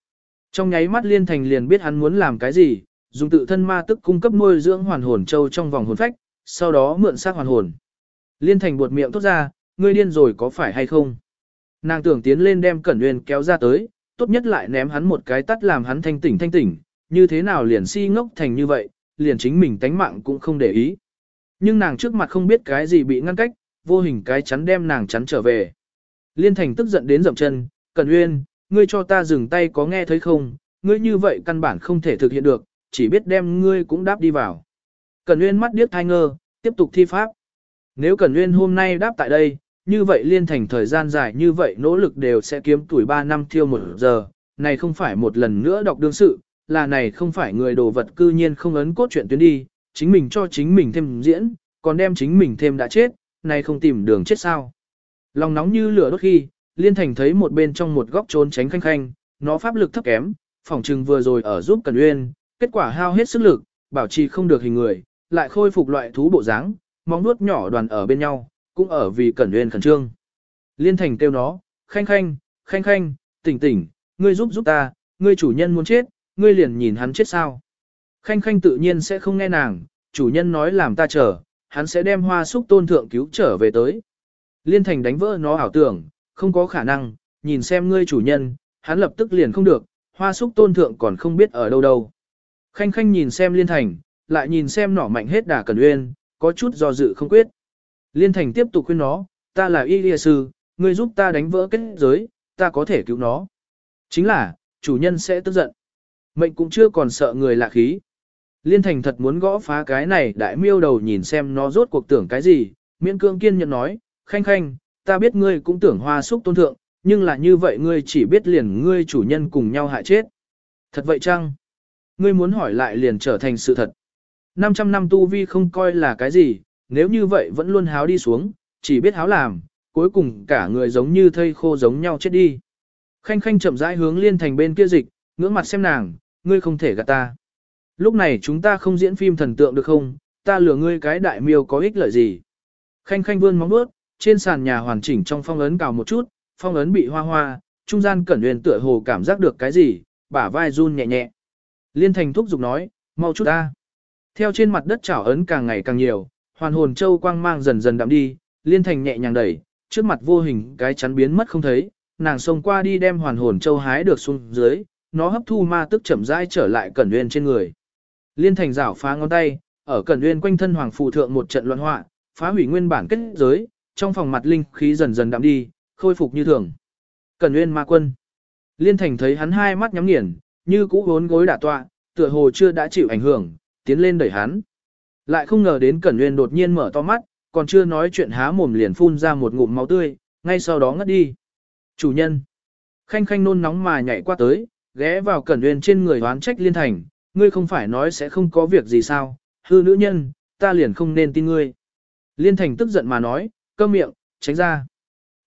Trong nháy mắt liên thành liền biết hắn muốn làm cái gì, dùng tự thân ma tức cung cấp nuôi dưỡng hoàn hồn châu trong vòng hồn phách, sau đó mượn xác hoàn hồn. Liên thành buột miệng tốt ra, ngươi điên rồi có phải hay không? Nàng tưởng tiến lên đem Cẩn Uyên kéo ra tới, tốt nhất lại ném hắn một cái tắt làm hắn thanh tỉnh thanh tỉnh, như thế nào liền si ngốc thành như vậy, liền chính mình tánh mạng cũng không để ý. Nhưng nàng trước mặt không biết cái gì bị ngăn cách, vô hình cái chắn đem nàng chắn trở về. Liên thành tức giận đến dậm chân, Cẩn Uyên, ngươi cho ta dừng tay có nghe thấy không, ngươi như vậy căn bản không thể thực hiện được, chỉ biết đem ngươi cũng đáp đi vào. Cẩn Uyên mắt điếc thai ngơ, tiếp tục thi pháp. Nếu Cẩn Uyên hôm nay đáp tại đây, như vậy liên thành thời gian dài như vậy nỗ lực đều sẽ kiếm tuổi 3 năm thiêu một giờ, này không phải một lần nữa đọc đương sự, là này không phải người đồ vật cư nhiên không ấn cốt chuyện tuyến đi, chính mình cho chính mình thêm diễn, còn đem chính mình thêm đã chết, này không tìm đường chết sao. Lòng nóng như lửa đốt khi, Liên Thành thấy một bên trong một góc trốn tránh khanh khanh, nó pháp lực thấp kém, phỏng trừng vừa rồi ở giúp Cần Uyên, kết quả hao hết sức lực, bảo trì không được hình người, lại khôi phục loại thú bộ dáng, móng nuốt nhỏ đoàn ở bên nhau, cũng ở vì Cẩn Uyên khẩn trương. Liên Thành kêu nó, khanh khanh, khanh khanh, tỉnh tỉnh, ngươi giúp giúp ta, ngươi chủ nhân muốn chết, ngươi liền nhìn hắn chết sao. Khanh khanh tự nhiên sẽ không nghe nàng, chủ nhân nói làm ta chờ, hắn sẽ đem hoa súc tôn thượng cứu trở về tới. Liên thành đánh vỡ nó ảo tưởng, không có khả năng, nhìn xem ngươi chủ nhân, hắn lập tức liền không được, hoa súc tôn thượng còn không biết ở đâu đâu. Khanh khanh nhìn xem liên thành, lại nhìn xem nỏ mạnh hết đà cần uyên, có chút do dự không quyết. Liên thành tiếp tục khuyên nó, ta là y lìa sư, ngươi giúp ta đánh vỡ kết giới, ta có thể cứu nó. Chính là, chủ nhân sẽ tức giận. Mệnh cũng chưa còn sợ người lạ khí. Liên thành thật muốn gõ phá cái này đại miêu đầu nhìn xem nó rốt cuộc tưởng cái gì, miễn cương kiên nhẫn nói, khanh khanh, ta biết ngươi cũng tưởng hoa súc tôn thượng, nhưng là như vậy ngươi chỉ biết liền ngươi chủ nhân cùng nhau hại chết. Thật vậy chăng? Ngươi muốn hỏi lại liền trở thành sự thật. 500 năm tu vi không coi là cái gì, nếu như vậy vẫn luôn háo đi xuống, chỉ biết háo làm, cuối cùng cả người giống như thây khô giống nhau chết đi. Khanh khanh chậm rãi hướng liên thành bên kia dịch, ngưỡng mặt xem nàng, ngươi không thể gạt ta. Lúc này chúng ta không diễn phim thần tượng được không, ta lừa ngươi cái đại miêu có ích lợi gì. Khanh khanh vươn móng bước, trên sàn nhà hoàn chỉnh trong phong ấn cào một chút, phong ấn bị hoa hoa, trung gian cẩn huyền tựa hồ cảm giác được cái gì, bả vai run nhẹ nhẹ. Liên thành thúc giục nói, mau chút ta. Theo trên mặt đất chảo ấn càng ngày càng nhiều, hoàn hồn châu quang mang dần dần đậm đi, liên thành nhẹ nhàng đẩy, trước mặt vô hình cái chắn biến mất không thấy, nàng xông qua đi đem hoàn hồn châu hái được xuống dưới, nó hấp thu ma tức chậm rãi trở lại cẩn nguyên trên người. Liên thành rảo phá ngón tay, ở cẩn nguyên quanh thân hoàng phù thượng một trận loạn họa, phá hủy nguyên bản kết giới, trong phòng mặt linh khí dần dần đạm đi, khôi phục như thường. Cẩn nguyên ma quân. Liên thành thấy hắn hai mắt nhắm nghiền, như cũ vốn gối đả tọa, tựa hồ chưa đã chịu ảnh hưởng, tiến lên đẩy hắn. Lại không ngờ đến Cẩn Nguyên đột nhiên mở to mắt, còn chưa nói chuyện há mồm liền phun ra một ngụm máu tươi, ngay sau đó ngất đi. Chủ nhân. Khanh khanh nôn nóng mà nhảy qua tới, ghé vào Cẩn Nguyên trên người hoán trách liên thành, ngươi không phải nói sẽ không có việc gì sao, hư nữ nhân, ta liền không nên tin ngươi. Liên thành tức giận mà nói, câm miệng, tránh ra.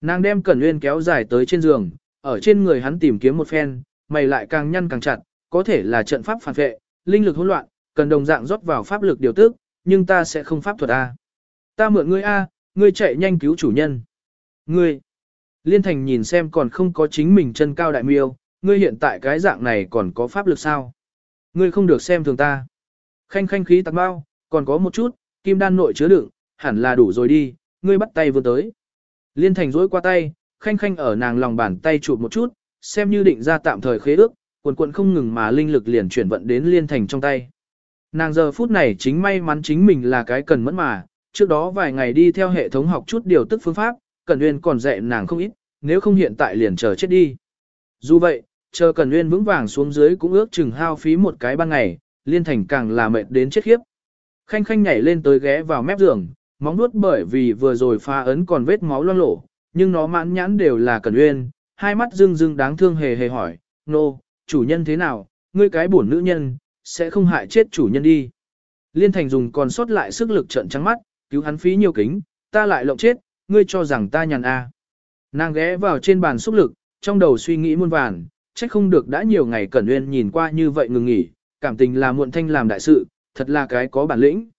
Nàng đem Cẩn Nguyên kéo dài tới trên giường, ở trên người hắn tìm kiếm một phen, mày lại càng nhăn càng chặt, có thể là trận pháp phản vệ, linh lực hỗn loạn, cần đồng dạng rót vào pháp lực điều tức, nhưng ta sẽ không pháp thuật A. Ta mượn ngươi A, ngươi chạy nhanh cứu chủ nhân. Ngươi, Liên Thành nhìn xem còn không có chính mình chân cao đại miêu, ngươi hiện tại cái dạng này còn có pháp lực sao? Ngươi không được xem thường ta. Khanh khanh khí tạc bao, còn có một chút, kim đan nội chứa đựng, hẳn là đủ rồi đi, ngươi bắt tay vừa tới. Liên Thành rỗi qua tay, khanh khanh ở nàng lòng bàn tay chụp một chút, xem như định ra tạm thời khế ước, quần quần không ngừng mà linh lực liền chuyển vận đến Liên Thành trong tay. Nàng giờ phút này chính may mắn chính mình là cái cần mẫn mà, trước đó vài ngày đi theo hệ thống học chút điều tức phương pháp, Cẩn Nguyên còn dạy nàng không ít, nếu không hiện tại liền chờ chết đi. Dù vậy, chờ Cần Nguyên vững vàng xuống dưới cũng ước chừng hao phí một cái ban ngày, Liên Thành càng là mệt đến chết khiếp. Khanh khanh nhảy lên tới ghé vào mép giường, móng nuốt bởi vì vừa rồi pha ấn còn vết máu loang lổ, nhưng nó mãn nhãn đều là Cần Nguyên, hai mắt rưng rưng đáng thương hề hề hỏi, nô, chủ nhân thế nào, ngươi cái bổn nữ nhân, sẽ không hại chết chủ nhân đi. Liên Thành dùng còn sót lại sức lực trận trắng mắt, cứu hắn phí nhiều kính, ta lại lộng chết, ngươi cho rằng ta nhàn a. À. Nàng ghé vào trên bàn xúc lực, trong đầu suy nghĩ muôn vàn, trách không được đã nhiều ngày Cẩn Uyên nhìn qua như vậy ngừng nghỉ, cảm tình là muộn thanh làm đại sự, thật là cái có bản lĩnh.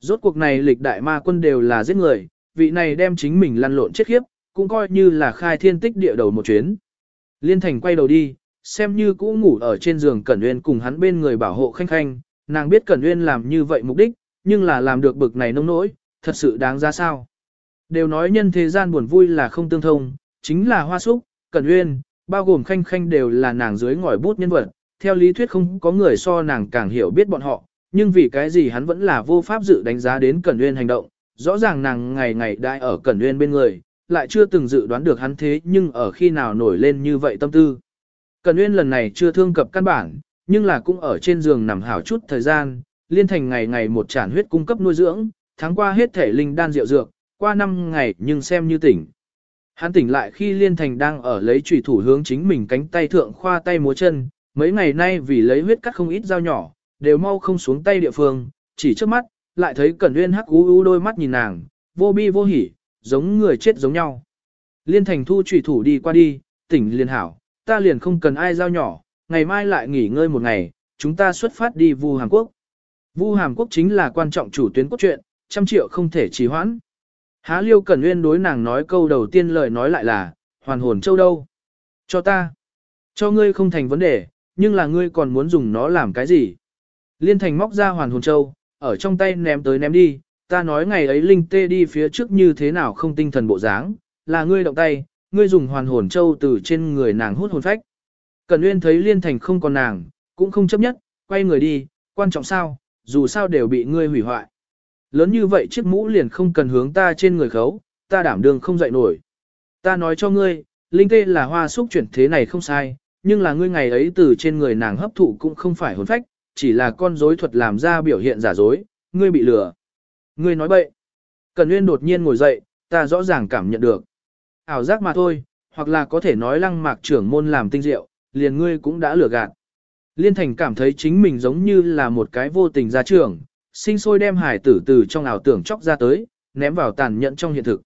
Rốt cuộc này lịch đại ma quân đều là giết người, vị này đem chính mình lăn lộn chết khiếp, cũng coi như là khai thiên tích địa đầu một chuyến. Liên Thành quay đầu đi, xem như cũ ngủ ở trên giường Cẩn Uyên cùng hắn bên người bảo hộ khanh khanh, nàng biết Cẩn Uyên làm như vậy mục đích, nhưng là làm được bực này nông nỗi, thật sự đáng ra sao. Đều nói nhân thế gian buồn vui là không tương thông, chính là hoa súc, Cẩn Uyên, bao gồm khanh khanh đều là nàng dưới ngòi bút nhân vật, theo lý thuyết không có người so nàng càng hiểu biết bọn họ, nhưng vì cái gì hắn vẫn là vô pháp dự đánh giá đến Cẩn Uyên hành động, rõ ràng nàng ngày ngày đại ở Cẩn Uyên bên người, lại chưa từng dự đoán được hắn thế nhưng ở khi nào nổi lên như vậy tâm tư. Cẩn Uyên lần này chưa thương cập căn bản, nhưng là cũng ở trên giường nằm hảo chút thời gian, liên thành ngày ngày một tràn huyết cung cấp nuôi dưỡng, tháng qua hết thể linh đan rượu dược, qua năm ngày nhưng xem như tỉnh. Hắn tỉnh lại khi liên thành đang ở lấy trùy thủ hướng chính mình cánh tay thượng khoa tay múa chân, mấy ngày nay vì lấy huyết cắt không ít dao nhỏ, đều mau không xuống tay địa phương, chỉ trước mắt, lại thấy Cẩn Uyên hắc u u đôi mắt nhìn nàng, vô bi vô hỉ, giống người chết giống nhau. Liên thành thu trùy thủ đi qua đi, tỉnh liên hảo, ta liền không cần ai giao nhỏ, ngày mai lại nghỉ ngơi một ngày, chúng ta xuất phát đi Vu hàn Quốc. Vu Hàm Quốc chính là quan trọng chủ tuyến quốc truyện, trăm triệu không thể trì hoãn. Há Liêu Cẩn Nguyên đối nàng nói câu đầu tiên lời nói lại là, hoàn hồn châu đâu? Cho ta. Cho ngươi không thành vấn đề, nhưng là ngươi còn muốn dùng nó làm cái gì? Liên thành móc ra hoàn hồn châu, ở trong tay ném tới ném đi, ta nói ngày ấy Linh Tê đi phía trước như thế nào không tinh thần bộ dáng, là ngươi động tay, ngươi dùng hoàn hồn châu từ trên người nàng hút hồn phách. Cẩn Uyên thấy Liên Thành không còn nàng, cũng không chấp nhất, quay người đi, quan trọng sao, dù sao đều bị ngươi hủy hoại. Lớn như vậy chiếc mũ liền không cần hướng ta trên người khấu, ta đảm đương không dậy nổi. Ta nói cho ngươi, Linh Tê là hoa xúc chuyển thế này không sai, nhưng là ngươi ngày ấy từ trên người nàng hấp thụ cũng không phải hồn phách, chỉ là con rối thuật làm ra biểu hiện giả dối, ngươi bị lừa. Ngươi nói bậy. cần nguyên đột nhiên ngồi dậy, ta rõ ràng cảm nhận được. Ảo giác mà thôi, hoặc là có thể nói lăng mạc trưởng môn làm tinh diệu, liền ngươi cũng đã lừa gạt. Liên Thành cảm thấy chính mình giống như là một cái vô tình gia trưởng, sinh sôi đem hải tử từ trong ảo tưởng chóc ra tới, ném vào tàn nhẫn trong hiện thực.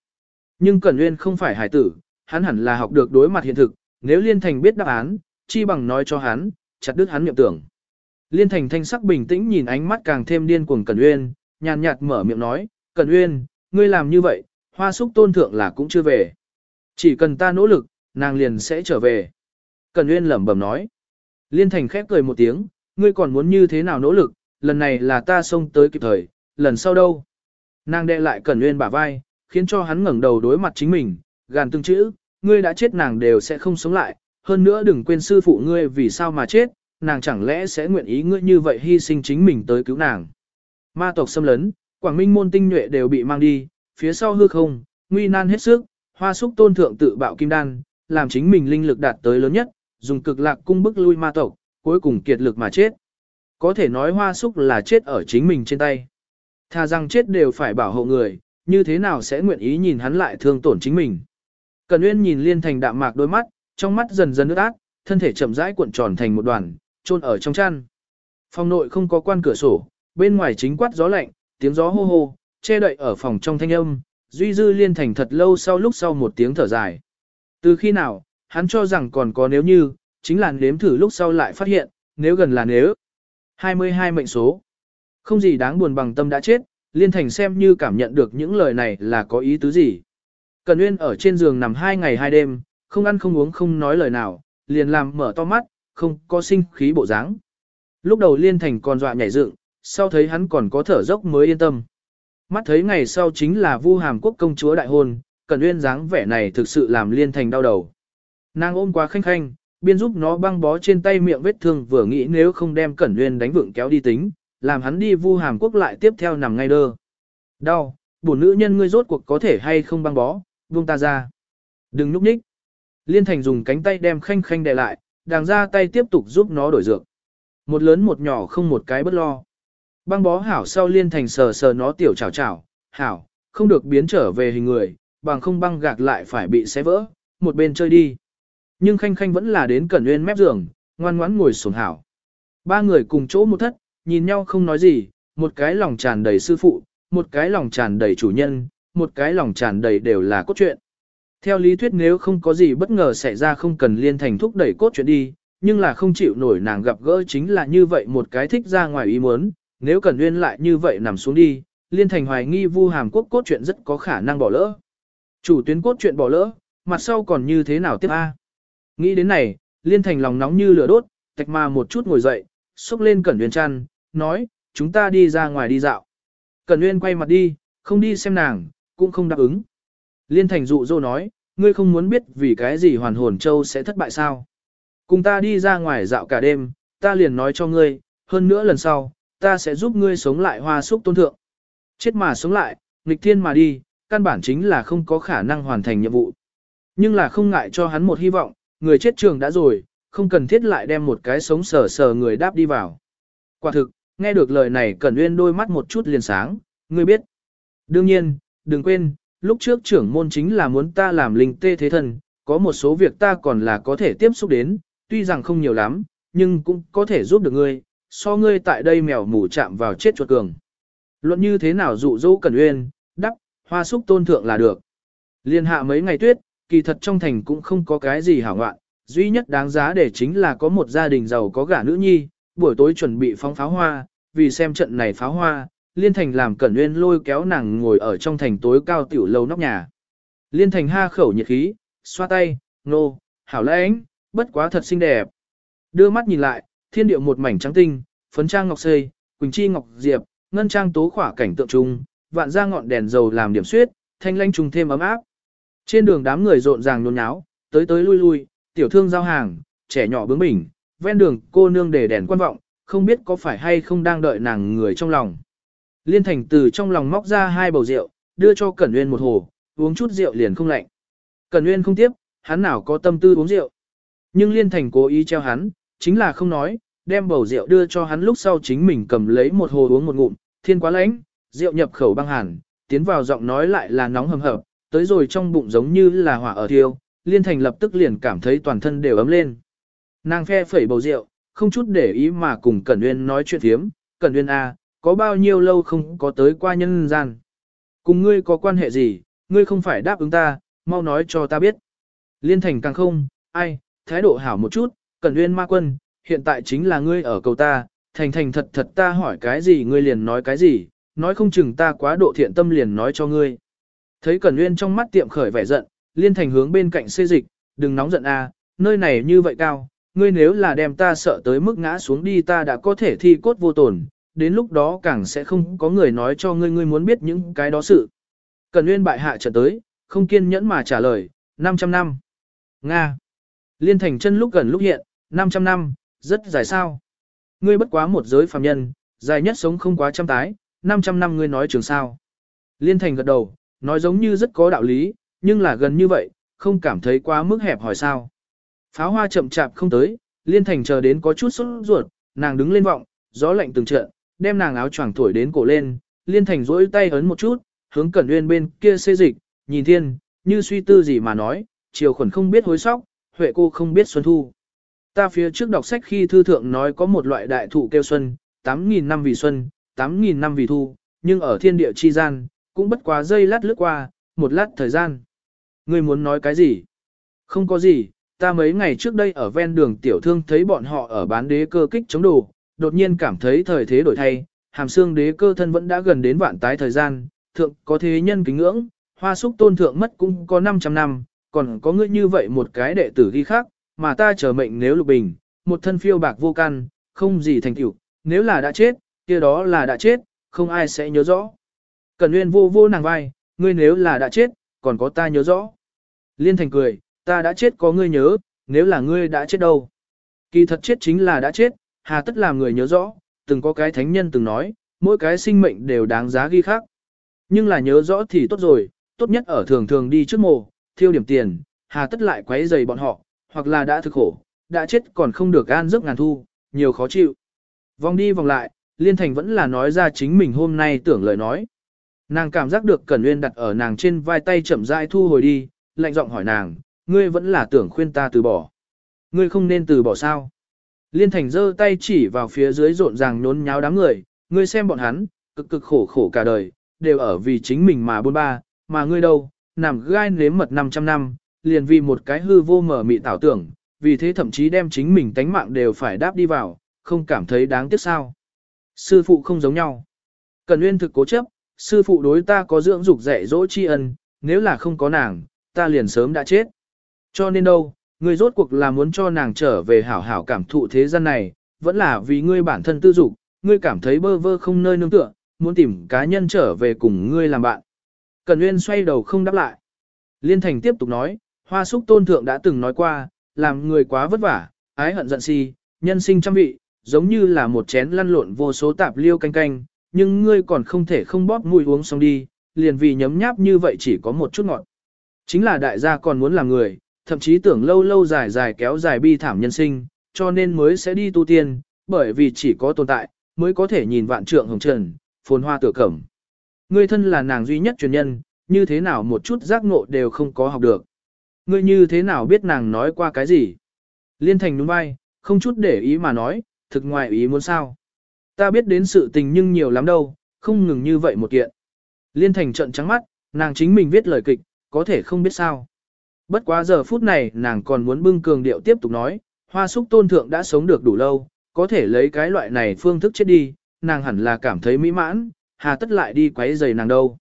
Nhưng Cẩn Nguyên không phải hải tử, hắn hẳn là học được đối mặt hiện thực, nếu Liên Thành biết đáp án, chi bằng nói cho hắn, chặt đứt hắn niệm tưởng. Liên Thành thanh sắc bình tĩnh nhìn ánh mắt càng thêm điên cuồng Cẩn Nguyên, nhàn nhạt mở miệng nói, Cẩn Nguyên, ngươi làm như vậy, hoa súc tôn thượng là cũng chưa về. Chỉ cần ta nỗ lực, nàng liền sẽ trở về. Cẩn Nguyên lẩm bẩm nói. Liên Thành khép cười một tiếng, ngươi còn muốn như thế nào nỗ lực, lần này là ta xông tới kịp thời, lần sau đâu. Nàng đe lại Cẩn Nguyên bả vai, khiến cho hắn ngẩng đầu đối mặt chính mình, gàn từng chữ, ngươi đã chết nàng đều sẽ không sống lại, hơn nữa đừng quên sư phụ ngươi vì sao mà chết, nàng chẳng lẽ sẽ nguyện ý ngươi như vậy hy sinh chính mình tới cứu nàng. Ma tộc xâm lấn, Quảng Minh môn tinh nhuệ đều bị mang đi, phía sau hư không, nguy nan hết sức, hoa súc tôn thượng tự bạo kim đan, làm chính mình linh lực đạt tới lớn nhất, dùng cực lạc cung bức lui ma tộc, cuối cùng kiệt lực mà chết. Có thể nói hoa súc là chết ở chính mình trên tay. Thà rằng chết đều phải bảo hộ người, như thế nào sẽ nguyện ý nhìn hắn lại thương tổn chính mình. Cần Uyên nhìn Liên Thành đạm mạc đôi mắt, trong mắt dần dần nước ác, thân thể chậm rãi cuộn tròn thành một đoàn, chôn ở trong chăn. Phòng nội không có quan cửa sổ, bên ngoài chính quát gió lạnh, tiếng gió hô hô, che đậy ở phòng trong thanh âm, duy dư Liên Thành thật lâu sau lúc sau một tiếng thở dài. Từ khi nào, hắn cho rằng còn có nếu như, chính là nếm thử lúc sau lại phát hiện, nếu gần là nếu. 22 mệnh số. Không gì đáng buồn bằng tâm đã chết, Liên Thành xem như cảm nhận được những lời này là có ý tứ gì. Cần Nguyên ở trên giường nằm hai ngày hai đêm, không ăn không uống không nói lời nào, liền làm mở to mắt, không có sinh khí bộ dáng. Lúc đầu Liên Thành còn dọa nhảy dựng, sau thấy hắn còn có thở dốc mới yên tâm. Mắt thấy ngày sau chính là Vu Hàm Quốc công chúa đại hôn, Cần Uyên dáng vẻ này thực sự làm Liên Thành đau đầu. Nàng ôm quá khanh khanh, biên giúp nó băng bó trên tay miệng vết thương vừa nghĩ nếu không đem Cẩn Nguyên đánh vượng kéo đi tính, làm hắn đi Vu Hàm Quốc lại tiếp theo nằm ngay đơ. Đau, bổn nữ nhân ngươi rốt cuộc có thể hay không băng bó, buông ta ra. Đừng núp nhích. Liên Thành dùng cánh tay đem khanh khanh đè lại, đàng ra tay tiếp tục giúp nó đổi dược. Một lớn một nhỏ không một cái bất lo. Băng bó hảo sau Liên Thành sờ sờ nó tiểu chảo chảo, hảo, không được biến trở về hình người, bằng không băng gạc lại phải bị xé vỡ, một bên chơi đi. Nhưng khanh khanh vẫn là đến cẩn nguyên mép giường, ngoan ngoãn ngồi xuống hảo. Ba người cùng chỗ một thất, nhìn nhau không nói gì, một cái lòng tràn đầy sư phụ, một cái lòng tràn đầy chủ nhân, một cái lòng tràn đầy đều là cốt truyện. Theo lý thuyết nếu không có gì bất ngờ xảy ra không cần liên thành thúc đẩy cốt truyện đi, nhưng là không chịu nổi nàng gặp gỡ chính là như vậy một cái thích ra ngoài ý muốn, nếu cần nguyên lại như vậy nằm xuống đi, liên thành hoài nghi vu hàm quốc cốt truyện rất có khả năng bỏ lỡ. Chủ tuyến cốt truyện bỏ lỡ, mặt sau còn như thế nào tiếp a? Nghĩ đến này, liên thành lòng nóng như lửa đốt, tạch mà một chút ngồi dậy, xúc lên cẩn nguyên chăn, nói, chúng ta đi ra ngoài đi dạo. Cẩn nguyên quay mặt đi, không đi xem nàng, cũng không đáp ứng. Liên thành dụ dỗ nói, ngươi không muốn biết vì cái gì hoàn hồn châu sẽ thất bại sao. Cùng ta đi ra ngoài dạo cả đêm, ta liền nói cho ngươi, hơn nữa lần sau, ta sẽ giúp ngươi sống lại hoa súc tôn thượng. Chết mà sống lại, nghịch thiên mà đi, căn bản chính là không có khả năng hoàn thành nhiệm vụ. Nhưng là không ngại cho hắn một hy vọng, người chết trường đã rồi, không cần thiết lại đem một cái sống sờ sờ người đáp đi vào. Quả thực, nghe được lời này Cẩn Uyên đôi mắt một chút liền sáng, ngươi biết. Đương nhiên, đừng quên, lúc trước trưởng môn chính là muốn ta làm linh tê thế thần, có một số việc ta còn là có thể tiếp xúc đến, tuy rằng không nhiều lắm, nhưng cũng có thể giúp được ngươi, so ngươi tại đây mèo mủ chạm vào chết chuột cường. Luận như thế nào dụ dỗ Cẩn Uyên, đắp, hoa súc tôn thượng là được. Liên hạ mấy ngày tuyết, kỳ thật trong thành cũng không có cái gì hảo ngoạn, duy nhất đáng giá để chính là có một gia đình giàu có gả nữ nhi, buổi tối chuẩn bị phóng pháo hoa, vì xem trận này pháo hoa, Liên Thành làm Cẩn nguyên lôi kéo nàng ngồi ở trong thành tối cao tiểu lâu nóc nhà. Liên Thành ha khẩu nhiệt khí, xoa tay, nô, hảo lãnh, bất quá thật xinh đẹp. Đưa mắt nhìn lại, thiên điệu một mảnh trắng tinh, phấn trang ngọc xây, quỳnh chi ngọc diệp, ngân trang tố khỏa cảnh tượng trung, vạn ra ngọn đèn dầu làm điểm suyết, thanh lanh trùng thêm ấm áp. Trên đường đám người rộn ràng nhốn nháo, tới tới lui lui, tiểu thương giao hàng, trẻ nhỏ bướng bỉnh, ven đường cô nương để đèn quan vọng, không biết có phải hay không đang đợi nàng người trong lòng. Liên thành từ trong lòng móc ra hai bầu rượu, đưa cho Cẩn Nguyên một hồ, uống chút rượu liền không lạnh. Cẩn Nguyên không tiếp, hắn nào có tâm tư uống rượu. Nhưng Liên thành cố ý treo hắn, chính là không nói, đem bầu rượu đưa cho hắn lúc sau chính mình cầm lấy một hồ uống một ngụm, thiên quá lạnh, rượu nhập khẩu băng hàn, tiến vào giọng nói lại là nóng hầm hập, tới rồi trong bụng giống như là hỏa ở thiêu, Liên Thành lập tức liền cảm thấy toàn thân đều ấm lên. Nàng phe phẩy bầu rượu, không chút để ý mà cùng Cẩn Nguyên nói chuyện thiếm, Cẩn Nguyên A, à, có bao nhiêu lâu không có tới qua nhân gian. Cùng ngươi có quan hệ gì, ngươi không phải đáp ứng ta, mau nói cho ta biết. Liên Thành càng không, ai, thái độ hảo một chút, Cẩn Nguyên ma quân, hiện tại chính là ngươi ở cầu ta, thành thành thật thật ta hỏi cái gì ngươi liền nói cái gì, nói không chừng ta quá độ thiện tâm liền nói cho ngươi. Thấy Cẩn Nguyên trong mắt tiệm khởi vẻ giận, liên thành hướng bên cạnh xê dịch, đừng nóng giận a, nơi này như vậy cao, ngươi nếu là đem ta sợ tới mức ngã xuống đi ta đã có thể thi cốt vô tổn, đến lúc đó càng sẽ không có người nói cho ngươi ngươi muốn biết những cái đó sự. Cẩn Nguyên bại hạ trở tới, không kiên nhẫn mà trả lời, 500 năm. Nga. Liên thành chân lúc gần lúc hiện, 500 năm, rất dài sao. Ngươi bất quá một giới phàm nhân, dài nhất sống không quá trăm tái, 500 năm ngươi nói trường sao. Liên thành gật đầu, nói giống như rất có đạo lý, nhưng là gần như vậy, không cảm thấy quá mức hẹp hỏi sao. Pháo hoa chậm chạp không tới, liên thành chờ đến có chút sốt ruột, nàng đứng lên vọng, gió lạnh từng trận, đem nàng áo choàng thổi đến cổ lên, liên thành rỗi tay ấn một chút, hướng cẩn nguyên bên kia xê dịch, nhìn thiên, như suy tư gì mà nói, chiều khuẩn không biết hối sóc, huệ cô không biết xuân thu. Ta phía trước đọc sách khi thư thượng nói có một loại đại thụ kêu xuân, 8.000 năm vì xuân, 8.000 năm vì thu, nhưng ở thiên địa chi gian, cũng bất quá dây lát lướt qua, một lát thời gian. Ngươi muốn nói cái gì? Không có gì, ta mấy ngày trước đây ở ven đường tiểu thương thấy bọn họ ở bán đế cơ kích chống đồ, đột nhiên cảm thấy thời thế đổi thay, hàm xương đế cơ thân vẫn đã gần đến vạn tái thời gian, thượng có thế nhân kính ngưỡng, hoa súc tôn thượng mất cũng có 500 năm, còn có ngươi như vậy một cái đệ tử ghi khác, mà ta chờ mệnh nếu lục bình, một thân phiêu bạc vô căn, không gì thành tựu, nếu là đã chết, kia đó là đã chết, không ai sẽ nhớ rõ. Cẩn Nguyên vô vô nàng vai, ngươi nếu là đã chết, còn có ta nhớ rõ. Liên Thành cười, ta đã chết có ngươi nhớ, nếu là ngươi đã chết đâu. Kỳ thật chết chính là đã chết, hà tất làm người nhớ rõ, từng có cái thánh nhân từng nói, mỗi cái sinh mệnh đều đáng giá ghi khác. Nhưng là nhớ rõ thì tốt rồi, tốt nhất ở thường thường đi trước mồ, thiêu điểm tiền, hà tất lại quấy dày bọn họ, hoặc là đã thực khổ, đã chết còn không được an giấc ngàn thu, nhiều khó chịu. Vòng đi vòng lại, Liên Thành vẫn là nói ra chính mình hôm nay tưởng lời nói. Nàng cảm giác được Cẩn Nguyên đặt ở nàng trên vai tay chậm rãi thu hồi đi, lạnh giọng hỏi nàng, ngươi vẫn là tưởng khuyên ta từ bỏ. Ngươi không nên từ bỏ sao. Liên Thành giơ tay chỉ vào phía dưới rộn ràng nhốn nháo đám người, ngươi xem bọn hắn, cực cực khổ khổ cả đời, đều ở vì chính mình mà buôn ba, mà ngươi đâu, nằm gai nếm mật 500 năm, liền vì một cái hư vô mở mị tảo tưởng, vì thế thậm chí đem chính mình tánh mạng đều phải đáp đi vào, không cảm thấy đáng tiếc sao. Sư phụ không giống nhau. Cần nguyên thực cố chấp, sư phụ đối ta có dưỡng dục dạy dỗ tri ân, nếu là không có nàng, ta liền sớm đã chết. Cho nên đâu, ngươi rốt cuộc là muốn cho nàng trở về hảo hảo cảm thụ thế gian này, vẫn là vì ngươi bản thân tư dục, ngươi cảm thấy bơ vơ không nơi nương tựa, muốn tìm cá nhân trở về cùng ngươi làm bạn. Cần Nguyên xoay đầu không đáp lại. Liên Thành tiếp tục nói, Hoa Súc Tôn Thượng đã từng nói qua, làm người quá vất vả, ái hận giận si, nhân sinh trăm vị, giống như là một chén lăn lộn vô số tạp liêu canh canh, nhưng ngươi còn không thể không bóp mùi uống xong đi, liền vì nhấm nháp như vậy chỉ có một chút ngọt. Chính là đại gia còn muốn làm người, thậm chí tưởng lâu lâu dài dài kéo dài bi thảm nhân sinh, cho nên mới sẽ đi tu tiên, bởi vì chỉ có tồn tại, mới có thể nhìn vạn trượng hồng trần, phồn hoa tựa cẩm. Ngươi thân là nàng duy nhất truyền nhân, như thế nào một chút giác ngộ đều không có học được. Ngươi như thế nào biết nàng nói qua cái gì? Liên thành đúng vai, không chút để ý mà nói, thực ngoài ý muốn sao. Ta biết đến sự tình nhưng nhiều lắm đâu, không ngừng như vậy một kiện. Liên thành trận trắng mắt, nàng chính mình viết lời kịch, có thể không biết sao. Bất quá giờ phút này nàng còn muốn bưng cường điệu tiếp tục nói, hoa súc tôn thượng đã sống được đủ lâu, có thể lấy cái loại này phương thức chết đi, nàng hẳn là cảm thấy mỹ mãn, hà tất lại đi quấy giày nàng đâu.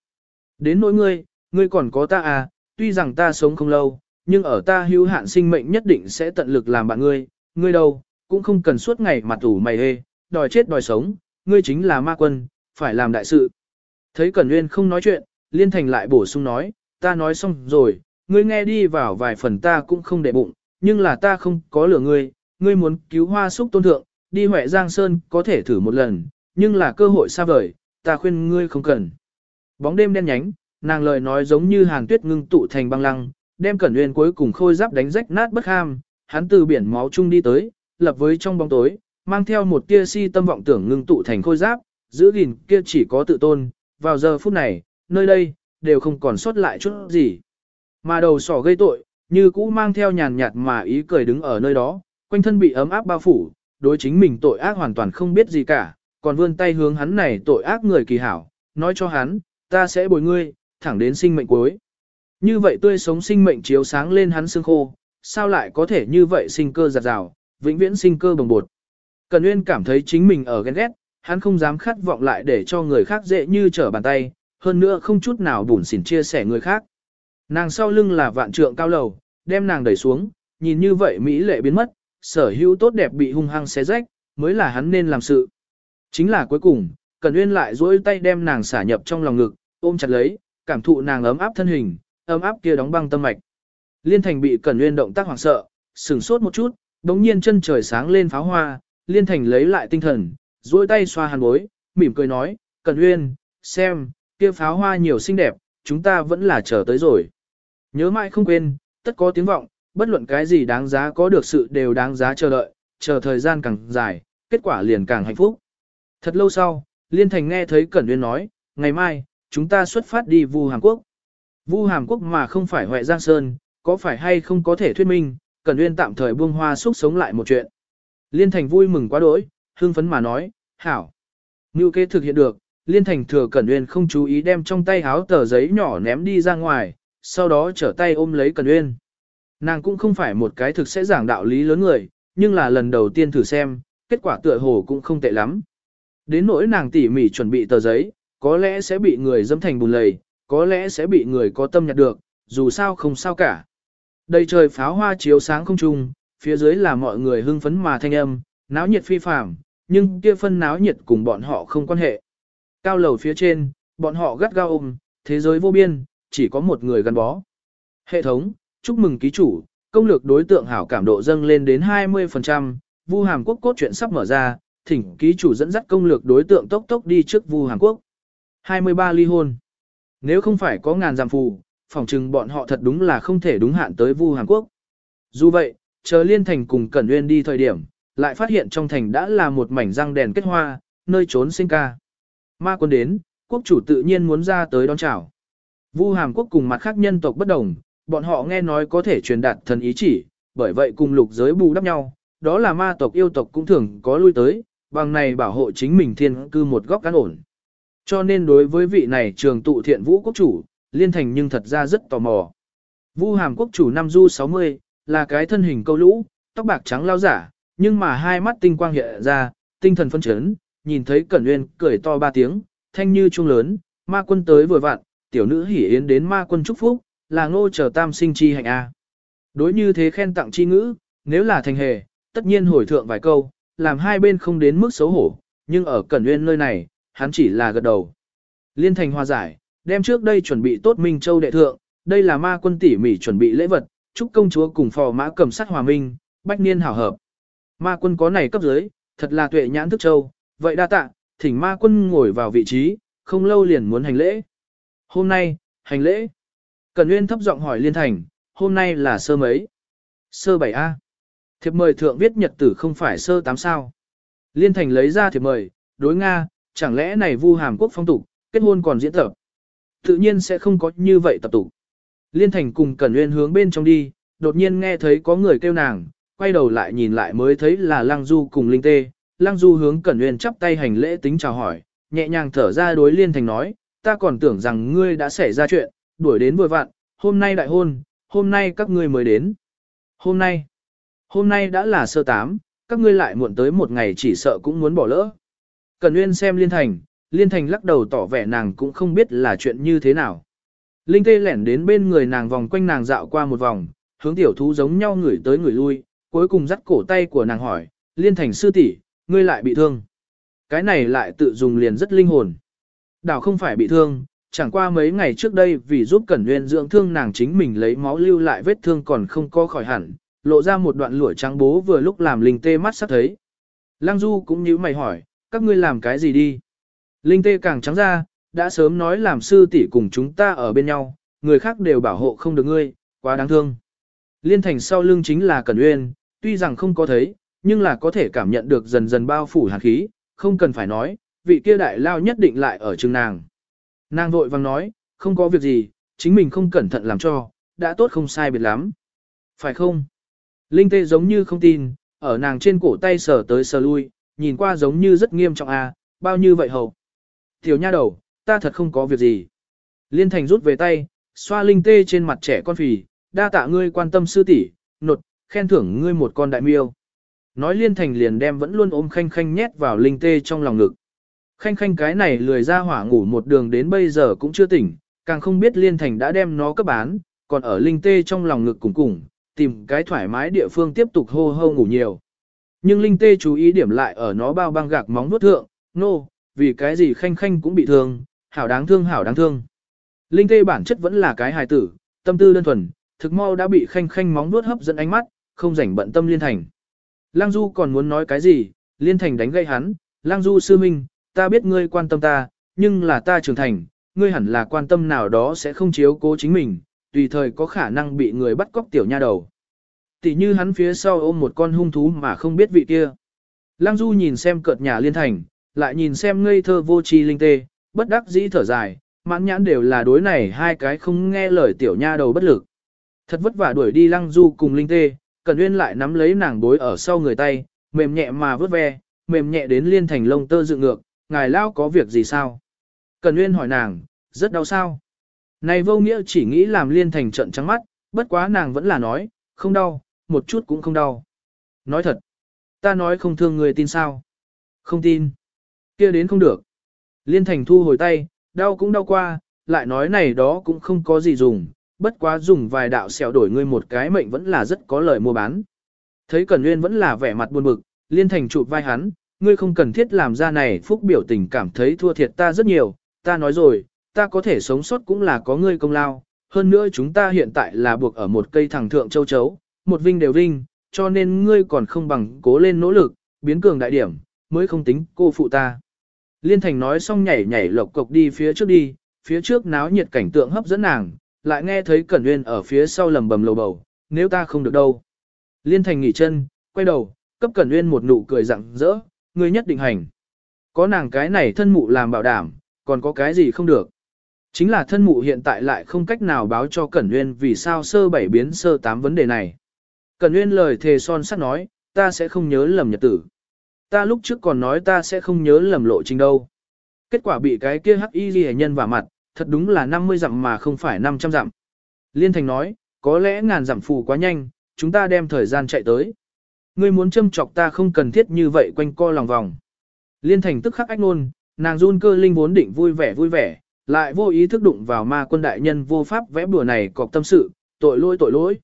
Đến nỗi ngươi, ngươi còn có ta à, tuy rằng ta sống không lâu, nhưng ở ta hữu hạn sinh mệnh nhất định sẽ tận lực làm bạn ngươi, ngươi đâu, cũng không cần suốt ngày mặt ủ mày hê, đòi chết đòi sống, ngươi chính là ma quân, phải làm đại sự. Thấy Cẩn Nguyên không nói chuyện, Liên Thành lại bổ sung nói, ta nói xong rồi, ngươi nghe đi vào vài phần ta cũng không để bụng, nhưng là ta không có lừa ngươi, ngươi muốn cứu hoa súc tôn thượng, đi Huệ Giang Sơn có thể thử một lần, nhưng là cơ hội xa vời, ta khuyên ngươi không cần. Bóng đêm đen nhánh, nàng lời nói giống như hàng tuyết ngưng tụ thành băng lăng, đem Cẩn Nguyên cuối cùng khôi giáp đánh rách nát bất ham, hắn từ biển máu chung đi tới, lập với trong bóng tối, mang theo một tia si tâm vọng tưởng ngưng tụ thành khôi giáp, giữ gìn kia chỉ có tự tôn, vào giờ phút này, nơi đây, đều không còn sót lại chút gì. Mà đầu sỏ gây tội, như cũ mang theo nhàn nhạt mà ý cười đứng ở nơi đó, quanh thân bị ấm áp bao phủ, đối chính mình tội ác hoàn toàn không biết gì cả, còn vươn tay hướng hắn này tội ác người kỳ hảo, nói cho hắn, ta sẽ bồi ngươi, thẳng đến sinh mệnh cuối. Như vậy tươi sống sinh mệnh chiếu sáng lên hắn xương khô, sao lại có thể như vậy sinh cơ giặt rào, vĩnh viễn sinh cơ bồng bột. Cần Nguyên cảm thấy chính mình ở ghen ghét, hắn không dám khát vọng lại để cho người khác dễ như trở bàn tay, hơn nữa không chút nào bùn xỉn chia sẻ người khác. Nàng sau lưng là vạn trượng cao lầu, đem nàng đẩy xuống, nhìn như vậy Mỹ lệ biến mất, sở hữu tốt đẹp bị hung hăng xé rách, mới là hắn nên làm sự. Chính là cuối cùng, Cần Uyên lại duỗi tay đem nàng xả nhập trong lòng ngực, ôm chặt lấy, cảm thụ nàng ấm áp thân hình, ấm áp kia đóng băng tâm mạch. Liên Thành bị Cần Uyên động tác hoảng sợ, sửng sốt một chút, đống nhiên chân trời sáng lên pháo hoa, Liên Thành lấy lại tinh thần, duỗi tay xoa hàn bối, mỉm cười nói, Cần Uyên, xem, kia pháo hoa nhiều xinh đẹp, chúng ta vẫn là chờ tới rồi. Nhớ mãi không quên, tất có tiếng vọng, bất luận cái gì đáng giá có được sự đều đáng giá chờ đợi, chờ thời gian càng dài, kết quả liền càng hạnh phúc. Thật lâu sau, Liên Thành nghe thấy Cẩn Uyên nói, ngày mai, chúng ta xuất phát đi Vu Hàn Quốc. Vu Hàn Quốc mà không phải Huệ Giang Sơn, có phải hay không có thể thuyết minh, Cẩn Uyên tạm thời buông hoa xúc sống lại một chuyện. Liên Thành vui mừng quá đỗi, hương phấn mà nói, hảo. Ngưu kế thực hiện được, Liên Thành thừa Cẩn Uyên không chú ý đem trong tay háo tờ giấy nhỏ ném đi ra ngoài, sau đó trở tay ôm lấy Cẩn Uyên. Nàng cũng không phải một cái thực sẽ giảng đạo lý lớn người, nhưng là lần đầu tiên thử xem, kết quả tựa hồ cũng không tệ lắm. Đến nỗi nàng tỉ mỉ chuẩn bị tờ giấy, có lẽ sẽ bị người dâm thành bùn lầy, có lẽ sẽ bị người có tâm nhặt được, dù sao không sao cả. Đầy trời pháo hoa chiếu sáng không trung, phía dưới là mọi người hưng phấn mà thanh âm, náo nhiệt phi phàm, nhưng kia phân náo nhiệt cùng bọn họ không quan hệ. Cao lầu phía trên, bọn họ gắt gao ôm, thế giới vô biên, chỉ có một người gắn bó. Hệ thống, chúc mừng ký chủ, công lược đối tượng hảo cảm độ dâng lên đến 20%, Vu Hàm Quốc cốt truyện sắp mở ra, thỉnh ký chủ dẫn dắt công lược đối tượng tốc tốc đi trước Vu Hàm Quốc. 23 ly hôn. Nếu không phải có ngàn giảm phù, phỏng chừng bọn họ thật đúng là không thể đúng hạn tới Vu Hàn Quốc. Dù vậy, chờ Liên Thành cùng Cẩn Nguyên đi thời điểm, lại phát hiện trong thành đã là một mảnh răng đèn kết hoa, nơi trốn sinh ca. Ma quân đến, quốc chủ tự nhiên muốn ra tới đón chào. Vu Hàm Quốc cùng mặt khác nhân tộc bất đồng, bọn họ nghe nói có thể truyền đạt thần ý chỉ, bởi vậy cùng lục giới bù đắp nhau, đó là ma tộc yêu tộc cũng thường có lui tới, bằng này bảo hộ chính mình thiên cư một góc cán ổn. Cho nên đối với vị này trường tụ thiện vũ quốc chủ, liên thành nhưng thật ra rất tò mò. Vu hàm quốc chủ năm du 60, là cái thân hình câu lũ, tóc bạc trắng lao giả, nhưng mà hai mắt tinh quang hiện ra, tinh thần phân chấn, nhìn thấy Cẩn Uyên cười to ba tiếng, thanh như trung lớn, ma quân tới vừa vặn, tiểu nữ hỉ yến đến ma quân chúc phúc, là ngô chờ tam sinh chi hạnh A. Đối như thế khen tặng chi ngữ, nếu là thành hề, tất nhiên hồi thượng vài câu, làm hai bên không đến mức xấu hổ, nhưng ở Cẩn Uyên nơi này, hắn chỉ là gật đầu. Liên thành hòa giải, đem trước đây chuẩn bị tốt Minh Châu đệ thượng, đây là ma quân tỉ mỉ chuẩn bị lễ vật, chúc công chúa cùng phò mã cầm sát hòa minh, bách niên hảo hợp. Ma quân có này cấp dưới, thật là tuệ nhãn thức châu, vậy đa tạ, thỉnh ma quân ngồi vào vị trí, không lâu liền muốn hành lễ. Hôm nay, hành lễ. Cần Nguyên thấp giọng hỏi Liên Thành, hôm nay là sơ mấy? Sơ 7A. Thiệp mời thượng viết nhật tử không phải sơ 8 sao. Liên Thành lấy ra thiệp mời, đối Nga, chẳng lẽ này vu hàm quốc phong tục, kết hôn còn diễn tập. Tự nhiên sẽ không có như vậy tập tục. Liên Thành cùng Cẩn Nguyên hướng bên trong đi, đột nhiên nghe thấy có người kêu nàng, quay đầu lại nhìn lại mới thấy là Lăng Du cùng Linh Tê. Lăng Du hướng Cẩn Nguyên chắp tay hành lễ tính chào hỏi, nhẹ nhàng thở ra đối Liên Thành nói, ta còn tưởng rằng ngươi đã xảy ra chuyện, đuổi đến vừa vặn, hôm nay đại hôn, hôm nay các ngươi mới đến. Hôm nay, hôm nay đã là sơ tám, các ngươi lại muộn tới một ngày chỉ sợ cũng muốn bỏ lỡ. Cẩn Nguyên xem Liên Thành, Liên Thành lắc đầu tỏ vẻ nàng cũng không biết là chuyện như thế nào. Linh Tê lẻn đến bên người nàng vòng quanh nàng dạo qua một vòng, hướng tiểu thú giống nhau người tới người lui, cuối cùng dắt cổ tay của nàng hỏi, Liên Thành sư tỷ, ngươi lại bị thương. Cái này lại tự dùng liền rất linh hồn. Đảo không phải bị thương, chẳng qua mấy ngày trước đây vì giúp Cẩn Nguyên dưỡng thương nàng chính mình lấy máu lưu lại vết thương còn không có khỏi hẳn, lộ ra một đoạn lụa trắng bố vừa lúc làm Linh Tê mắt sắp thấy. Lăng Du cũng như mày hỏi, các ngươi làm cái gì đi? Linh tê càng trắng ra, đã sớm nói làm sư tỷ cùng chúng ta ở bên nhau, người khác đều bảo hộ không được ngươi, quá đáng thương. Liên thành sau lưng chính là Cẩn Uyên, tuy rằng không có thấy, nhưng là có thể cảm nhận được dần dần bao phủ hàn khí, không cần phải nói, vị kia đại lao nhất định lại ở trường nàng. Nàng vội vàng nói, không có việc gì, chính mình không cẩn thận làm cho, đã tốt không sai biệt lắm. Phải không? Linh tê giống như không tin, ở nàng trên cổ tay sờ tới sờ lui, nhìn qua giống như rất nghiêm trọng à, bao như vậy hầu. Tiểu nha đầu, ta thật không có việc gì. Liên thành rút về tay, xoa linh tê trên mặt trẻ con phì, đa tạ ngươi quan tâm sư tỷ, nột, khen thưởng ngươi một con đại miêu. Nói liên thành liền đem vẫn luôn ôm khanh khanh nhét vào linh tê trong lòng ngực. Khanh khanh cái này lười ra hỏa ngủ một đường đến bây giờ cũng chưa tỉnh, càng không biết liên thành đã đem nó cấp bán, còn ở linh tê trong lòng ngực cùng cùng, tìm cái thoải mái địa phương tiếp tục hô hô ngủ nhiều. Nhưng linh tê chú ý điểm lại ở nó bao băng gạc móng nuốt thượng, nô, no, vì cái gì khanh khanh cũng bị thương, hảo đáng thương hảo đáng thương. Linh tê bản chất vẫn là cái hài tử, tâm tư đơn thuần, thực mau đã bị khanh khanh móng nuốt hấp dẫn ánh mắt, không rảnh bận tâm liên thành. Lang Du còn muốn nói cái gì, liên thành đánh gây hắn, Lang Du sư minh, ta biết ngươi quan tâm ta, nhưng là ta trưởng thành, ngươi hẳn là quan tâm nào đó sẽ không chiếu cố chính mình, tùy thời có khả năng bị người bắt cóc tiểu nha đầu. Tỷ như hắn phía sau ôm một con hung thú mà không biết vị kia. Lang Du nhìn xem cợt nhà liên thành, lại nhìn xem ngây thơ vô tri linh tê, bất đắc dĩ thở dài, mãn nhãn đều là đối này hai cái không nghe lời tiểu nha đầu bất lực. Thật vất vả đuổi đi lăng du cùng linh tê, Cẩn Uyên lại nắm lấy nàng bối ở sau người tay, mềm nhẹ mà vớt ve, mềm nhẹ đến liên thành lông tơ dựng ngược, ngài lao có việc gì sao? Cẩn Uyên hỏi nàng, rất đau sao? Này vô nghĩa chỉ nghĩ làm liên thành trận trắng mắt, bất quá nàng vẫn là nói, Không đau, một chút cũng không đau. Nói thật, ta nói không thương người tin sao? Không tin. kia đến không được. Liên thành thu hồi tay, đau cũng đau qua, lại nói này đó cũng không có gì dùng, bất quá dùng vài đạo xẻo đổi ngươi một cái mệnh vẫn là rất có lợi mua bán. Thấy Cẩn Nguyên vẫn là vẻ mặt buồn bực, Liên Thành chụp vai hắn, ngươi không cần thiết làm ra này phúc biểu tình cảm thấy thua thiệt ta rất nhiều, ta nói rồi, ta có thể sống sót cũng là có ngươi công lao, hơn nữa chúng ta hiện tại là buộc ở một cây thẳng thượng châu chấu, một vinh đều vinh, cho nên ngươi còn không bằng cố lên nỗ lực, biến cường đại điểm, mới không tính cô phụ ta. Liên Thành nói xong nhảy nhảy lộc cộc đi phía trước đi, phía trước náo nhiệt cảnh tượng hấp dẫn nàng, lại nghe thấy Cẩn Nguyên ở phía sau lầm bầm lầu bầu, nếu ta không được đâu. Liên Thành nghỉ chân, quay đầu, cấp Cẩn Nguyên một nụ cười rặng rỡ, ngươi nhất định hành. Có nàng cái này thân mụ làm bảo đảm, còn có cái gì không được. Chính là thân mụ hiện tại lại không cách nào báo cho Cẩn Nguyên vì sao sơ bảy biến sơ tám vấn đề này. Cẩn Nguyên lời thề son sắt nói, ta sẽ không nhớ lầm nhật tử. Ta lúc trước còn nói ta sẽ không nhớ lầm lộ trình đâu. Kết quả bị cái kia hắc y ghi nhân vào mặt, thật đúng là 50 dặm mà không phải 500 dặm. Liên Thành nói, có lẽ ngàn dặm phù quá nhanh, chúng ta đem thời gian chạy tới. Ngươi muốn châm chọc ta không cần thiết như vậy quanh co lòng vòng. Liên Thành tức khắc ách nôn, nàng run cơ linh vốn định vui vẻ vui vẻ, lại vô ý thức đụng vào ma quân đại nhân vô pháp vẽ bùa này cọp tâm sự, tội lỗi tội lỗi.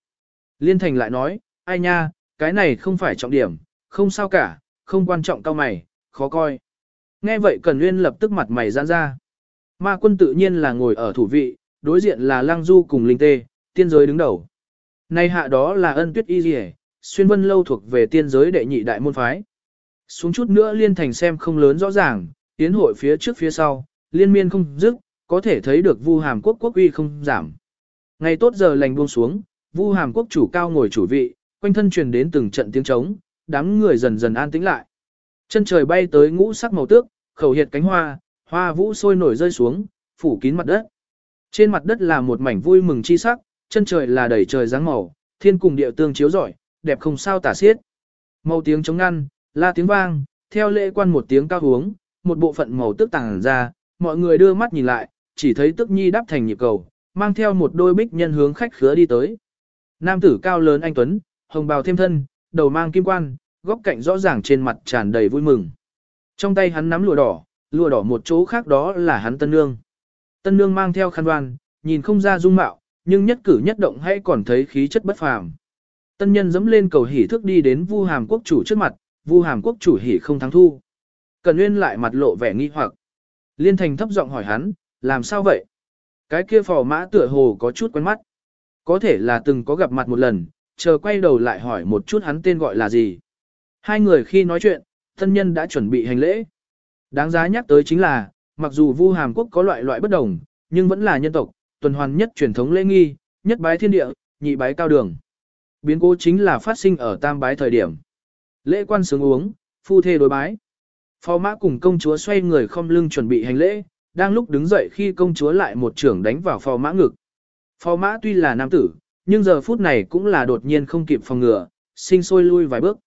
Liên Thành lại nói, ai nha, cái này không phải trọng điểm, không sao cả, không quan trọng cao mày, khó coi. Nghe vậy Cần Nguyên lập tức mặt mày giãn ra. Ma quân tự nhiên là ngồi ở thủ vị, đối diện là Lăng Du cùng Linh Tê, tiên giới đứng đầu. Nay hạ đó là ân tuyết y dì xuyên vân lâu thuộc về tiên giới đệ nhị đại môn phái. Xuống chút nữa liên thành xem không lớn rõ ràng, tiến hội phía trước phía sau, liên miên không dứt, có thể thấy được vu hàm quốc quốc uy không giảm. Ngày tốt giờ lành buông xuống, vu hàm quốc chủ cao ngồi chủ vị, quanh thân truyền đến từng trận tiếng trống, đám người dần dần an tĩnh lại. Chân trời bay tới ngũ sắc màu tước, khẩu hiệt cánh hoa, hoa vũ sôi nổi rơi xuống, phủ kín mặt đất. Trên mặt đất là một mảnh vui mừng chi sắc, chân trời là đầy trời dáng màu, thiên cùng địa tương chiếu rọi, đẹp không sao tả xiết. Màu tiếng chống ngăn, la tiếng vang, theo lễ quan một tiếng cao hướng, một bộ phận màu tước tàng ra, mọi người đưa mắt nhìn lại, chỉ thấy tức nhi đáp thành nhịp cầu, mang theo một đôi bích nhân hướng khách khứa đi tới. Nam tử cao lớn anh Tuấn, hồng bào thêm thân, đầu mang kim quan, góc cạnh rõ ràng trên mặt tràn đầy vui mừng. Trong tay hắn nắm lụa đỏ, lụa đỏ một chỗ khác đó là hắn tân nương. Tân nương mang theo khăn đoan, nhìn không ra dung mạo, nhưng nhất cử nhất động hay còn thấy khí chất bất phàm. Tân nhân dẫm lên cầu hỉ thức đi đến Vu Hàm quốc chủ trước mặt, Vu Hàm quốc chủ hỉ không thắng thu. Cần Nguyên lại mặt lộ vẻ nghi hoặc. Liên Thành thấp giọng hỏi hắn, làm sao vậy? Cái kia phò mã tựa hồ có chút quen mắt. Có thể là từng có gặp mặt một lần, chờ quay đầu lại hỏi một chút hắn tên gọi là gì. Hai người khi nói chuyện, thân nhân đã chuẩn bị hành lễ. Đáng giá nhắc tới chính là, mặc dù Vu Hàm quốc có loại loại bất đồng, nhưng vẫn là nhân tộc, tuần hoàn nhất truyền thống lễ nghi, nhất bái thiên địa, nhị bái cao đường. Biến cố chính là phát sinh ở tam bái thời điểm. Lễ quan sướng uống, phu thê đối bái. Phò mã cùng công chúa xoay người không lưng chuẩn bị hành lễ, đang lúc đứng dậy khi công chúa lại một trưởng đánh vào phò mã ngực. Phò mã tuy là nam tử, nhưng giờ phút này cũng là đột nhiên không kịp phòng ngừa, sinh sôi lui vài bước.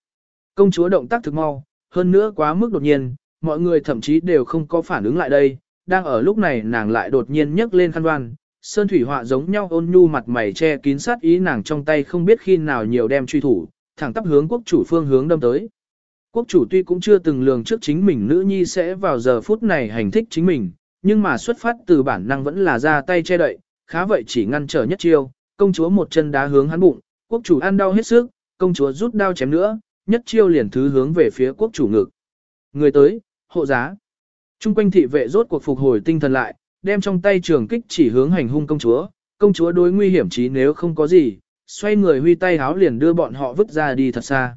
Công chúa động tác thực mau, hơn nữa quá mức đột nhiên, mọi người thậm chí đều không có phản ứng lại đây, đang ở lúc này nàng lại đột nhiên nhấc lên khăn đoan, sơn thủy họa giống nhau ôn nhu mặt mày che kín sát ý nàng trong tay không biết khi nào nhiều đem truy thủ, thẳng tắp hướng quốc chủ phương hướng đâm tới. Quốc chủ tuy cũng chưa từng lường trước chính mình nữ nhi sẽ vào giờ phút này hành thích chính mình, nhưng mà xuất phát từ bản năng vẫn là ra tay che đậy, khá vậy chỉ ngăn trở nhất chiêu, công chúa một chân đá hướng hắn bụng, quốc chủ ăn đau hết sức, công chúa rút đao chém nữa, nhất chiêu liền thứ hướng về phía quốc chủ ngực. Người tới, hộ giá. Trung quanh thị vệ rốt cuộc phục hồi tinh thần lại, đem trong tay trường kích chỉ hướng hành hung công chúa, công chúa đối nguy hiểm chí nếu không có gì, xoay người huy tay háo liền đưa bọn họ vứt ra đi thật xa.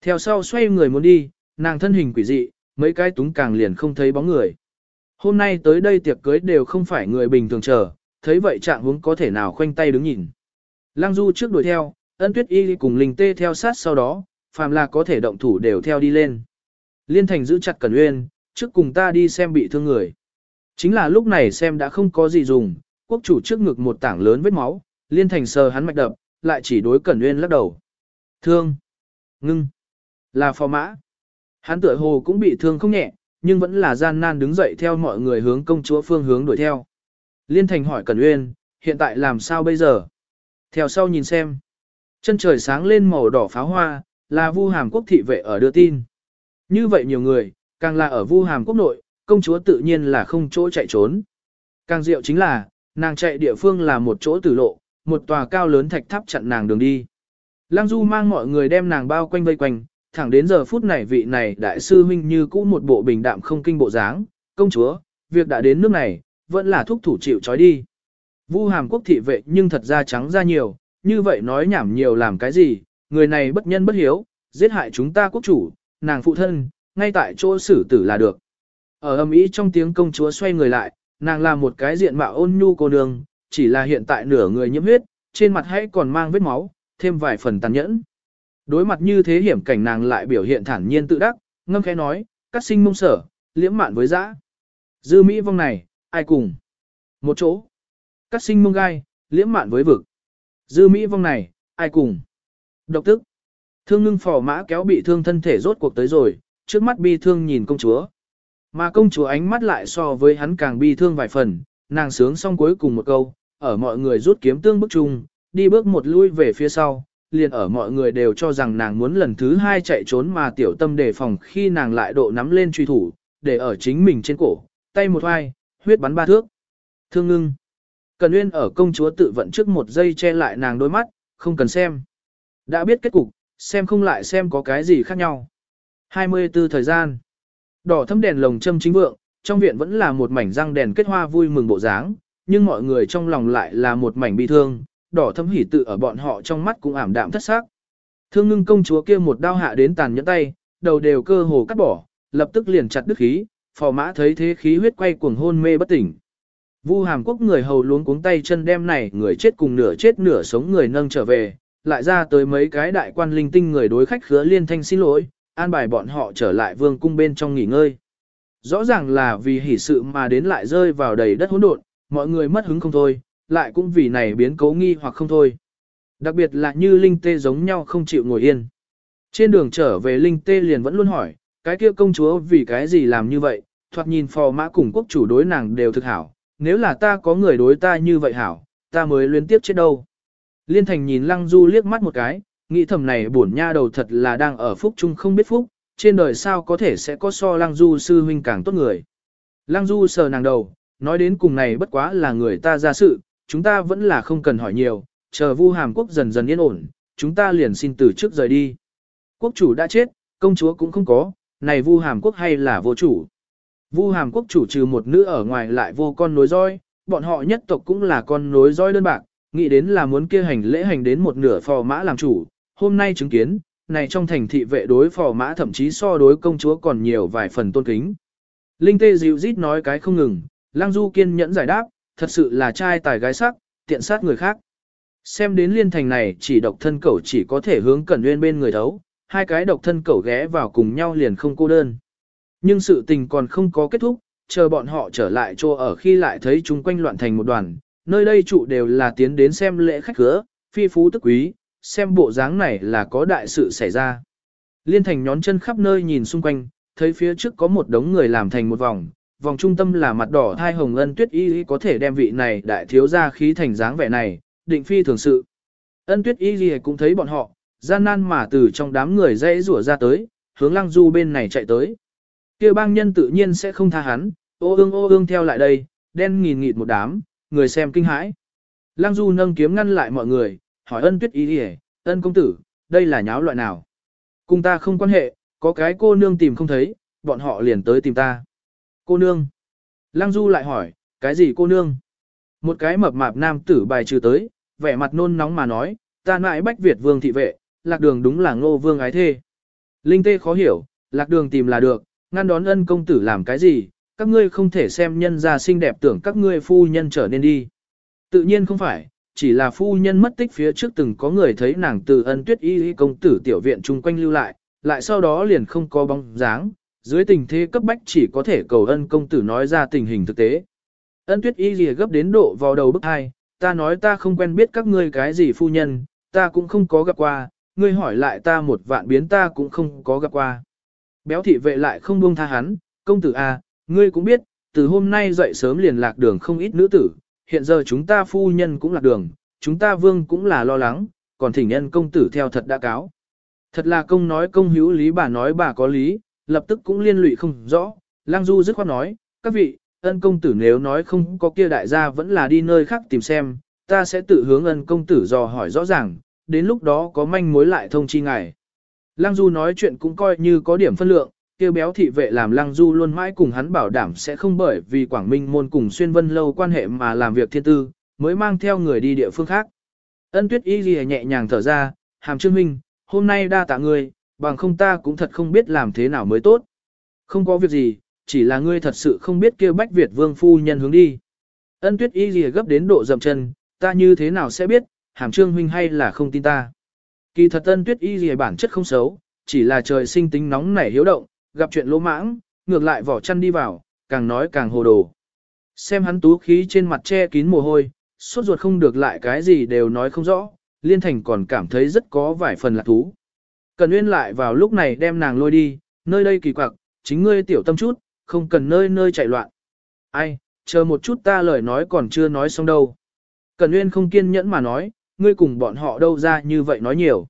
Theo sau xoay người muốn đi, nàng thân hình quỷ dị, mấy cái túng càng liền không thấy bóng người. Hôm nay tới đây tiệc cưới đều không phải người bình thường chờ, thấy vậy trạng huống có thể nào khoanh tay đứng nhìn. Lăng Du trước đuổi theo, ân tuyết y cùng linh tê theo sát sau đó, phàm là có thể động thủ đều theo đi lên. Liên thành giữ chặt Cẩn Uyên, trước cùng ta đi xem bị thương người. Chính là lúc này xem đã không có gì dùng, quốc chủ trước ngực một tảng lớn vết máu, liên thành sờ hắn mạch đập, lại chỉ đối Cẩn Uyên lắc đầu. Thương. Ngưng. Là phò mã. Hắn tựa hồ cũng bị thương không nhẹ, nhưng vẫn là gian nan đứng dậy theo mọi người hướng công chúa phương hướng đuổi theo. Liên thành hỏi Cẩn Uyên, hiện tại làm sao bây giờ? Theo sau nhìn xem. Chân trời sáng lên màu đỏ pháo hoa, là Vu Hàm Quốc thị vệ ở đưa tin. Như vậy nhiều người, càng là ở Vu Hàm Quốc nội, công chúa tự nhiên là không chỗ chạy trốn. Càng diệu chính là, nàng chạy địa phương là một chỗ tử lộ, một tòa cao lớn thạch tháp chặn nàng đường đi. Lăng Du mang mọi người đem nàng bao quanh vây quanh, thẳng đến giờ phút này vị này đại sư huynh như cũ một bộ bình đạm không kinh bộ dáng, công chúa, việc đã đến nước này, vẫn là thúc thủ chịu trói đi. Vu hàm quốc thị vệ nhưng thật ra trắng ra nhiều, như vậy nói nhảm nhiều làm cái gì, người này bất nhân bất hiếu, giết hại chúng ta quốc chủ, nàng phụ thân, ngay tại chỗ xử tử là được. Ở âm ý trong tiếng công chúa xoay người lại, nàng là một cái diện mạo ôn nhu cô nương, chỉ là hiện tại nửa người nhiễm huyết, trên mặt hãy còn mang vết máu, thêm vài phần tàn nhẫn. Đối mặt như thế hiểm cảnh nàng lại biểu hiện thản nhiên tự đắc, ngâm khẽ nói, cắt sinh mông sở, liễm mạn với dã. Dư Mỹ vong này, ai cùng? Một chỗ. Cắt sinh mông gai, liễm mạn với vực. Dư Mỹ vong này, ai cùng? Độc tức. Thương ngưng phò mã kéo bị thương thân thể rốt cuộc tới rồi, trước mắt bi thương nhìn công chúa. Mà công chúa ánh mắt lại so với hắn càng bi thương vài phần, nàng sướng xong cuối cùng một câu, ở mọi người rút kiếm tương bức chung, đi bước một lui về phía sau, liền ở mọi người đều cho rằng nàng muốn lần thứ hai chạy trốn mà tiểu tâm đề phòng khi nàng lại độ nắm lên truy thủ, để ở chính mình trên cổ, tay một hoai, huyết bắn ba thước. Thương ngưng. Cần Nguyên ở công chúa tự vận trước một giây che lại nàng đôi mắt, không cần xem. Đã biết kết cục, xem không lại xem có cái gì khác nhau. 24 thời gian. Đỏ thâm đèn lồng châm chính vượng, trong viện vẫn là một mảnh răng đèn kết hoa vui mừng bộ dáng, nhưng mọi người trong lòng lại là một mảnh bi thương, đỏ thâm hỉ tự ở bọn họ trong mắt cũng ảm đạm thất xác. Thương ngưng công chúa kia một đao hạ đến tàn nhẫn tay, đầu đều cơ hồ cắt bỏ, lập tức liền chặt đứt khí, phò mã thấy thế khí huyết quay cuồng hôn mê bất tỉnh. Vu hàm quốc người hầu luống cuống tay chân đem này người chết cùng nửa chết nửa sống người nâng trở về, lại ra tới mấy cái đại quan linh tinh người đối khách khứa liên thanh xin lỗi, an bài bọn họ trở lại vương cung bên trong nghỉ ngơi. Rõ ràng là vì hỉ sự mà đến lại rơi vào đầy đất hỗn độn, mọi người mất hứng không thôi, lại cũng vì này biến cố nghi hoặc không thôi. Đặc biệt là như Linh Tê giống nhau không chịu ngồi yên. Trên đường trở về Linh Tê liền vẫn luôn hỏi, cái kia công chúa vì cái gì làm như vậy, thoạt nhìn phò mã cùng quốc chủ đối nàng đều thực hảo, nếu là ta có người đối ta như vậy hảo, ta mới liên tiếp chết đâu. Liên thành nhìn Lăng Du liếc mắt một cái, nghĩ thầm này buồn nha đầu thật là đang ở phúc chung không biết phúc, trên đời sao có thể sẽ có so Lăng Du sư huynh càng tốt người. Lăng Du sờ nàng đầu, nói đến cùng này bất quá là người ta ra sự, chúng ta vẫn là không cần hỏi nhiều, chờ Vu Hàm Quốc dần dần yên ổn, chúng ta liền xin từ trước rời đi. Quốc chủ đã chết, công chúa cũng không có, này Vu Hàm Quốc hay là vô chủ. Vu Hàm Quốc chủ trừ một nữ ở ngoài lại vô con nối dõi, bọn họ nhất tộc cũng là con nối dõi đơn bạc, nghĩ đến là muốn kia hành lễ hành đến một nửa phò mã làm chủ, hôm nay chứng kiến, này trong thành thị vệ đối phò mã thậm chí so đối công chúa còn nhiều vài phần tôn kính. Linh tê dịu rít nói cái không ngừng, Lăng Du kiên nhẫn giải đáp, thật sự là trai tài gái sắc, tiện sát người khác. Xem đến liên thành này chỉ độc thân cẩu chỉ có thể hướng cẩn nguyên bên người thấu, hai cái độc thân cẩu ghé vào cùng nhau liền không cô đơn. Nhưng sự tình còn không có kết thúc, chờ bọn họ trở lại chỗ ở khi lại thấy chúng quanh loạn thành một đoàn, nơi đây trụ đều là tiến đến xem lễ khách cửa, phi phú tức quý, xem bộ dáng này là có đại sự xảy ra. Liên thành nhón chân khắp nơi nhìn xung quanh, thấy phía trước có một đống người làm thành một vòng, vòng trung tâm là mặt đỏ thai hồng ân tuyết y có thể đem vị này đại thiếu ra khí thành dáng vẻ này, định phi thường sự. Ân tuyết y cũng thấy bọn họ, gian nan mà từ trong đám người dãy rủa ra tới, hướng lăng du bên này chạy tới. kia bang nhân tự nhiên sẽ không tha hắn, ô ương ô ương theo lại đây, đen nghìn nghịt một đám, người xem kinh hãi. Lăng du nâng kiếm ngăn lại mọi người, hỏi ân tuyết ý đi ân công tử, đây là nháo loại nào? Cùng ta không quan hệ, có cái cô nương tìm không thấy, bọn họ liền tới tìm ta. Cô nương. Lăng Du lại hỏi, cái gì cô nương? Một cái mập mạp nam tử bài trừ tới, vẻ mặt nôn nóng mà nói, ta nại bách Việt vương thị vệ, lạc đường đúng là ngô vương ái thê. Linh tê khó hiểu, lạc đường tìm là được, ngăn đón ân công tử làm cái gì, các ngươi không thể xem nhân ra xinh đẹp tưởng các ngươi phu nhân trở nên đi. Tự nhiên không phải, chỉ là phu nhân mất tích phía trước từng có người thấy nàng từ ân tuyết y công tử tiểu viện chung quanh lưu lại, lại sau đó liền không có bóng dáng, dưới tình thế cấp bách chỉ có thể cầu ân công tử nói ra tình hình thực tế. Ân tuyết y lìa gấp đến độ vào đầu bức hai, ta nói ta không quen biết các ngươi cái gì phu nhân, ta cũng không có gặp qua, ngươi hỏi lại ta một vạn biến ta cũng không có gặp qua. Béo thị vệ lại không buông tha hắn, công tử a, à, ngươi cũng biết, từ hôm nay dậy sớm liền lạc đường không ít nữ tử, hiện giờ chúng ta phu nhân cũng lạc đường, chúng ta vương cũng là lo lắng, còn thỉnh nhân công tử theo thật đã cáo. Thật là công nói công hữu lý bà nói bà có lý, lập tức cũng liên lụy không rõ, Lang Du dứt khoát nói, các vị, ân công tử nếu nói không có kia đại gia vẫn là đi nơi khác tìm xem, ta sẽ tự hướng ân công tử dò hỏi rõ ràng, đến lúc đó có manh mối lại thông chi ngài. Lăng Du nói chuyện cũng coi như có điểm phân lượng, kêu béo thị vệ làm Lăng Du luôn mãi cùng hắn bảo đảm sẽ không bởi vì Quảng Minh môn cùng xuyên vân lâu quan hệ mà làm việc thiên tư, mới mang theo người đi địa phương khác. Ân tuyết y ghi nhẹ nhàng thở ra, hàm trương minh, hôm nay đa tạ ngươi, bằng không ta cũng thật không biết làm thế nào mới tốt. Không có việc gì, chỉ là ngươi thật sự không biết kêu bách Việt vương phu nhân hướng đi. Ân tuyết y ghi gấp đến độ dậm chân, ta như thế nào sẽ biết, hàm trương huynh hay là không tin ta. Kỳ thật ân tuyết y gì bản chất không xấu, chỉ là trời sinh tính nóng nảy hiếu động, gặp chuyện lỗ mãng, ngược lại vỏ chăn đi vào, càng nói càng hồ đồ. Xem hắn tú khí trên mặt che kín mồ hôi, suốt ruột không được lại cái gì đều nói không rõ, Liên Thành còn cảm thấy rất có vài phần lạc thú. Cần Nguyên lại vào lúc này đem nàng lôi đi, nơi đây kỳ quặc, chính ngươi tiểu tâm chút, không cần nơi nơi chạy loạn. Ai, chờ một chút ta lời nói còn chưa nói xong đâu. Cần Nguyên không kiên nhẫn mà nói, ngươi cùng bọn họ đâu ra như vậy nói nhiều.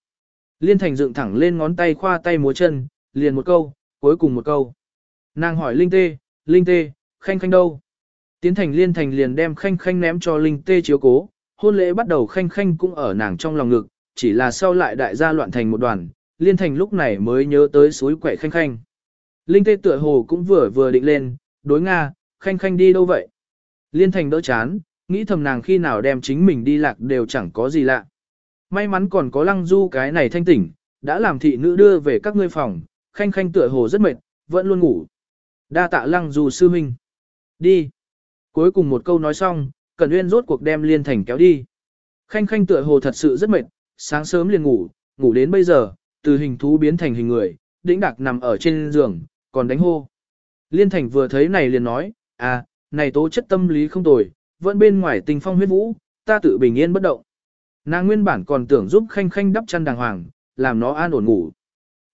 Liên Thành dựng thẳng lên ngón tay khoa tay múa chân, liền một câu, cuối cùng một câu. Nàng hỏi Linh Tê, Linh Tê, Khanh Khanh đâu? Tiến Thành Liên Thành liền đem Khanh Khanh ném cho Linh Tê chiếu cố, hôn lễ bắt đầu Khanh Khanh cũng ở nàng trong lòng ngực, chỉ là sau lại đại gia loạn thành một đoàn, Liên Thành lúc này mới nhớ tới suối quẻ Khanh Khanh. Linh Tê tựa hồ cũng vừa vừa định lên, đối Nga, Khanh Khanh đi đâu vậy? Liên Thành đỡ chán, nghĩ thầm nàng khi nào đem chính mình đi lạc đều chẳng có gì lạ. May mắn còn có lăng du cái này thanh tỉnh, đã làm thị nữ đưa về các ngươi phòng, Khanh Khanh tựa hồ rất mệt, vẫn luôn ngủ. Đa tạ lăng du sư huynh. Đi. Cuối cùng một câu nói xong, Cẩn Uyên rốt cuộc đem Liên Thành kéo đi. Khanh Khanh tựa hồ thật sự rất mệt, sáng sớm liền ngủ, ngủ đến bây giờ, từ hình thú biến thành hình người, đĩnh đạc nằm ở trên giường, còn đánh hô. Liên Thành vừa thấy này liền nói, à, này tố chất tâm lý không tồi, vẫn bên ngoài tình phong huyết vũ, ta tự bình yên bất động. Nàng nguyên bản còn tưởng giúp Khanh Khanh đắp chăn đàng hoàng, làm nó an ổn ngủ.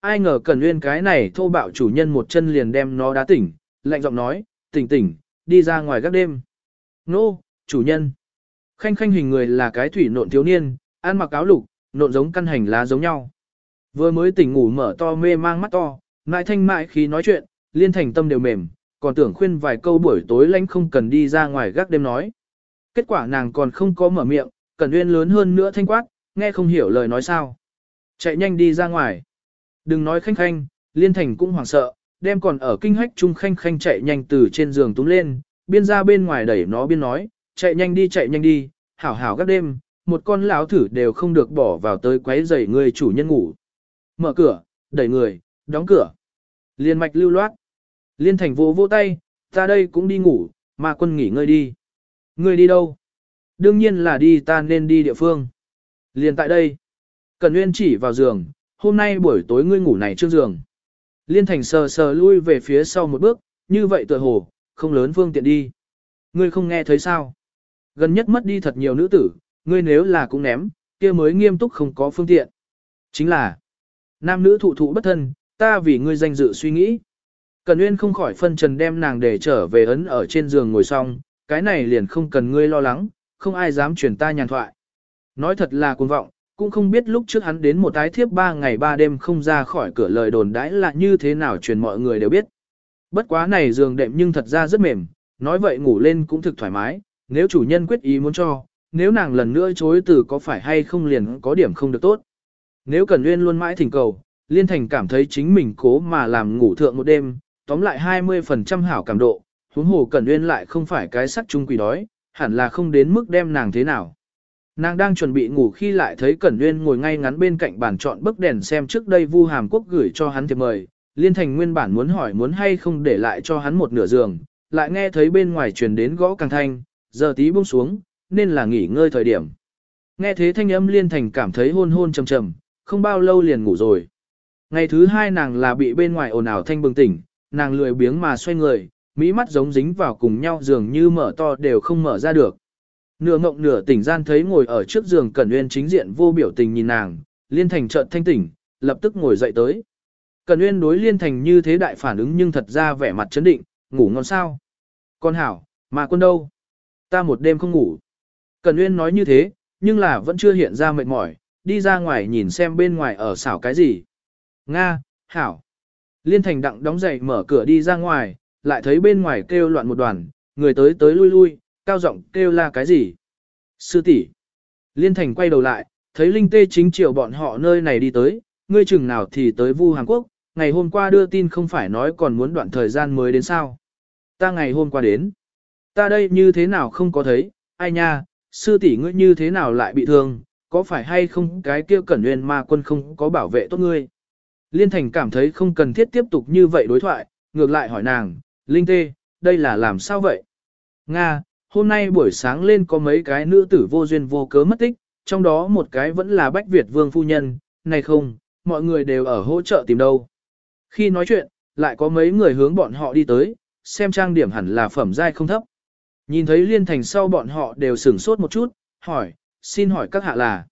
Ai ngờ cần nguyên cái này thô bạo chủ nhân một chân liền đem nó đá tỉnh, lạnh giọng nói, tỉnh tỉnh, đi ra ngoài các đêm. Nô, chủ nhân. Khanh khanh hình người là cái thủy nộn thiếu niên, ăn mặc áo lục, nộn giống căn hành lá giống nhau. Vừa mới tỉnh ngủ mở to mê mang mắt to, mãi thanh mại khi nói chuyện, liên thành tâm đều mềm, còn tưởng khuyên vài câu buổi tối lãnh không cần đi ra ngoài gác đêm nói. Kết quả nàng còn không có mở miệng, Cẩn uyên lớn hơn nữa thanh quát, nghe không hiểu lời nói sao. Chạy nhanh đi ra ngoài. Đừng nói khanh khanh, liên thành cũng hoảng sợ, đem còn ở kinh hách chung khanh khanh chạy nhanh từ trên giường túm lên, biên ra bên ngoài đẩy nó biên nói, chạy nhanh đi chạy nhanh đi, hảo hảo các đêm, một con lão thử đều không được bỏ vào tới quấy rầy người chủ nhân ngủ. Mở cửa, đẩy người, đóng cửa. Liên mạch lưu loát. Liên thành vô vô tay, ta đây cũng đi ngủ, mà quân nghỉ ngơi đi. Ngươi đi đâu? Đương nhiên là đi ta nên đi địa phương. Liên tại đây. Cần Nguyên chỉ vào giường, hôm nay buổi tối ngươi ngủ này trước giường. Liên thành sờ sờ lui về phía sau một bước, như vậy tựa hồ, không lớn phương tiện đi. Ngươi không nghe thấy sao? Gần nhất mất đi thật nhiều nữ tử, ngươi nếu là cũng ném, kia mới nghiêm túc không có phương tiện. Chính là, nam nữ thụ thụ bất thân, ta vì ngươi danh dự suy nghĩ. Cần Nguyên không khỏi phân trần đem nàng để trở về ấn ở trên giường ngồi xong, cái này liền không cần ngươi lo lắng, không ai dám truyền ta nhàn thoại. Nói thật là cuồng vọng, cũng không biết lúc trước hắn đến một tái thiếp ba ngày ba đêm không ra khỏi cửa lời đồn đãi là như thế nào truyền mọi người đều biết. Bất quá này giường đệm nhưng thật ra rất mềm, nói vậy ngủ lên cũng thực thoải mái, nếu chủ nhân quyết ý muốn cho, nếu nàng lần nữa chối từ có phải hay không liền có điểm không được tốt. Nếu Cần Nguyên luôn mãi thỉnh cầu, Liên Thành cảm thấy chính mình cố mà làm ngủ thượng một đêm, tóm lại 20% hảo cảm độ, huống hồ Cẩn Uyên lại không phải cái sắc trung quỷ đói, hẳn là không đến mức đem nàng thế nào. Nàng đang chuẩn bị ngủ khi lại thấy Cẩn Nguyên ngồi ngay ngắn bên cạnh bàn chọn bức đèn xem trước đây Vu Hàm Quốc gửi cho hắn thiệp mời, Liên Thành nguyên bản muốn hỏi muốn hay không để lại cho hắn một nửa giường, lại nghe thấy bên ngoài truyền đến gõ càng thanh, giờ tí buông xuống, nên là nghỉ ngơi thời điểm. Nghe thế thanh âm Liên Thành cảm thấy hôn hôn trầm trầm, không bao lâu liền ngủ rồi. Ngày thứ hai nàng là bị bên ngoài ồn ào thanh bừng tỉnh, nàng lười biếng mà xoay người, mỹ mắt giống dính vào cùng nhau giường như mở to đều không mở ra được. Nửa mộng nửa tỉnh gian thấy ngồi ở trước giường Cẩn Uyên chính diện vô biểu tình nhìn nàng, Liên Thành chợt thanh tỉnh, lập tức ngồi dậy tới. Cẩn Uyên đối Liên Thành như thế đại phản ứng nhưng thật ra vẻ mặt chấn định, ngủ ngon sao? Con hảo, mà quân đâu? Ta một đêm không ngủ. Cẩn Uyên nói như thế, nhưng là vẫn chưa hiện ra mệt mỏi, đi ra ngoài nhìn xem bên ngoài ở xảo cái gì. Nga, Hảo. Liên Thành đặng đóng giày mở cửa đi ra ngoài, lại thấy bên ngoài kêu loạn một đoàn, người tới tới lui lui, cao giọng kêu la cái gì. Sư tỷ. Liên Thành quay đầu lại, thấy Linh Tê chính triệu bọn họ nơi này đi tới, ngươi chừng nào thì tới Vu Hàn Quốc, ngày hôm qua đưa tin không phải nói còn muốn đoạn thời gian mới đến sao. Ta ngày hôm qua đến. Ta đây như thế nào không có thấy, ai nha, sư tỷ ngươi như thế nào lại bị thương, có phải hay không cái kia cẩn nguyên ma quân không có bảo vệ tốt ngươi. Liên Thành cảm thấy không cần thiết tiếp tục như vậy đối thoại, ngược lại hỏi nàng, Linh Tê, đây là làm sao vậy? Nga, hôm nay buổi sáng lên có mấy cái nữ tử vô duyên vô cớ mất tích, trong đó một cái vẫn là Bách Việt Vương Phu Nhân, này không, mọi người đều ở hỗ trợ tìm đâu. Khi nói chuyện, lại có mấy người hướng bọn họ đi tới, xem trang điểm hẳn là phẩm giai không thấp. Nhìn thấy liên thành sau bọn họ đều sửng sốt một chút, hỏi, xin hỏi các hạ là.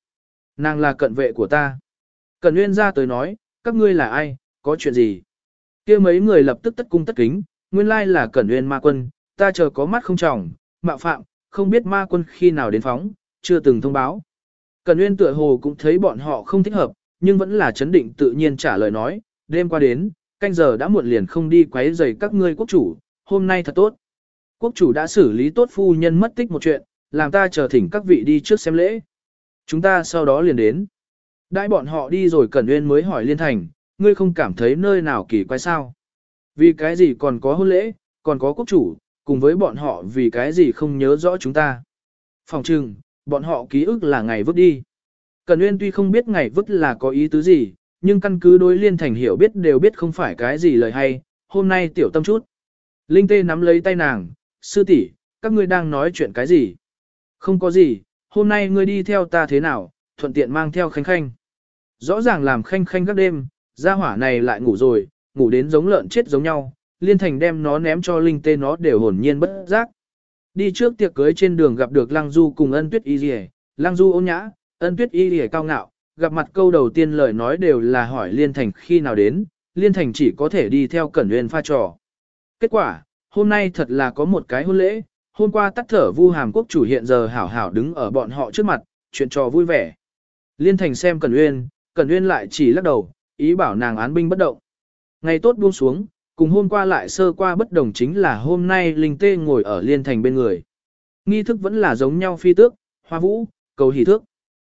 Nàng là cận vệ của ta. Cận Nguyên ra tới nói, các ngươi là ai, có chuyện gì? kia mấy người lập tức tất cung tất kính, nguyên lai là Cẩn Nguyên ma quân, ta chờ có mắt không trọng, mạo phạm, không biết ma quân khi nào đến phóng, chưa từng thông báo. Cẩn Nguyên tựa hồ cũng thấy bọn họ không thích hợp, nhưng vẫn là chấn định tự nhiên trả lời nói, đêm qua đến, canh giờ đã muộn liền không đi quấy rầy các ngươi quốc chủ, hôm nay thật tốt. Quốc chủ đã xử lý tốt phu nhân mất tích một chuyện, làm ta chờ thỉnh các vị đi trước xem lễ. Chúng ta sau đó liền đến. Đại bọn họ đi rồi Cẩn Nguyên mới hỏi Liên Thành, ngươi không cảm thấy nơi nào kỳ quái sao? Vì cái gì còn có hôn lễ, còn có quốc chủ, cùng với bọn họ vì cái gì không nhớ rõ chúng ta. Phòng trừng, bọn họ ký ức là ngày vứt đi. cần Nguyên tuy không biết ngày vứt là có ý tứ gì, nhưng căn cứ đối Liên Thành hiểu biết đều biết không phải cái gì lời hay, hôm nay tiểu tâm chút. Linh Tê nắm lấy tay nàng, sư tỷ, các ngươi đang nói chuyện cái gì? Không có gì, hôm nay ngươi đi theo ta thế nào, thuận tiện mang theo khanh khanh. Rõ ràng làm khanh khanh các đêm, gia hỏa này lại ngủ rồi, ngủ đến giống lợn chết giống nhau, liên thành đem nó ném cho linh tê nó đều hồn nhiên bất giác. Đi trước tiệc cưới trên đường gặp được Lăng Du cùng ân tuyết y rìa, Lăng Du ôn nhã, ân tuyết y rìa cao ngạo, gặp mặt câu đầu tiên lời nói đều là hỏi liên thành khi nào đến, liên thành chỉ có thể đi theo cẩn nguyên pha trò. Kết quả, hôm nay thật là có một cái hôn lễ, hôm qua tắt thở vu hàm quốc chủ hiện giờ hảo hảo đứng ở bọn họ trước mặt, chuyện trò vui vẻ. Liên thành xem Cẩn Uyên, Cẩn Uyên lại chỉ lắc đầu, ý bảo nàng án binh bất động. Ngày tốt buông xuống, cùng hôm qua lại sơ qua bất đồng chính là hôm nay Linh Tê ngồi ở Liên thành bên người. Nghi thức vẫn là giống nhau phi tước, hoa vũ, cầu hỷ thước.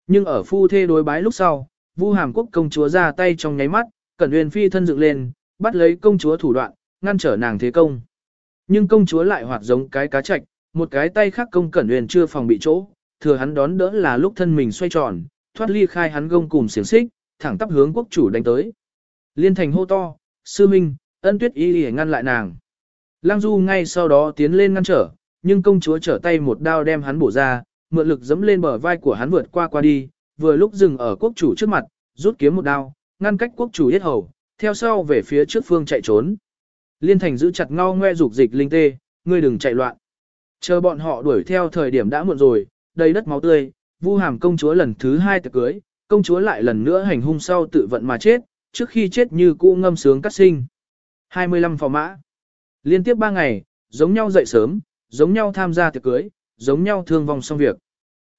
Nhưng ở phu thê đối bái lúc sau, Vu Hàm Quốc công chúa ra tay trong nháy mắt, Cẩn Uyên phi thân dựng lên, bắt lấy công chúa thủ đoạn, ngăn trở nàng thế công. Nhưng công chúa lại hoạt giống cái cá chạch, một cái tay khác công Cẩn Uyên chưa phòng bị chỗ, thừa hắn đón đỡ là lúc thân mình xoay tròn, thoát ly khai hắn gông cùng xiềng xích, thẳng tắp hướng quốc chủ đánh tới. Liên thành hô to, sư minh, ân tuyết y để ngăn lại nàng. Lang Du ngay sau đó tiến lên ngăn trở, nhưng công chúa trở tay một đao đem hắn bổ ra, mượn lực dẫm lên bờ vai của hắn vượt qua qua đi, vừa lúc dừng ở quốc chủ trước mặt, rút kiếm một đao, ngăn cách quốc chủ yết hầu, theo sau về phía trước phương chạy trốn. Liên thành giữ chặt ngao ngoe dục dịch linh tê, ngươi đừng chạy loạn. Chờ bọn họ đuổi theo thời điểm đã muộn rồi, đầy đất máu tươi, Vu Hàm công chúa lần thứ hai tiệc cưới, công chúa lại lần nữa hành hung sau tự vận mà chết, trước khi chết như cũ ngâm sướng cắt sinh. 25 phò mã. Liên tiếp 3 ngày, giống nhau dậy sớm, giống nhau tham gia tiệc cưới, giống nhau thương vong xong việc.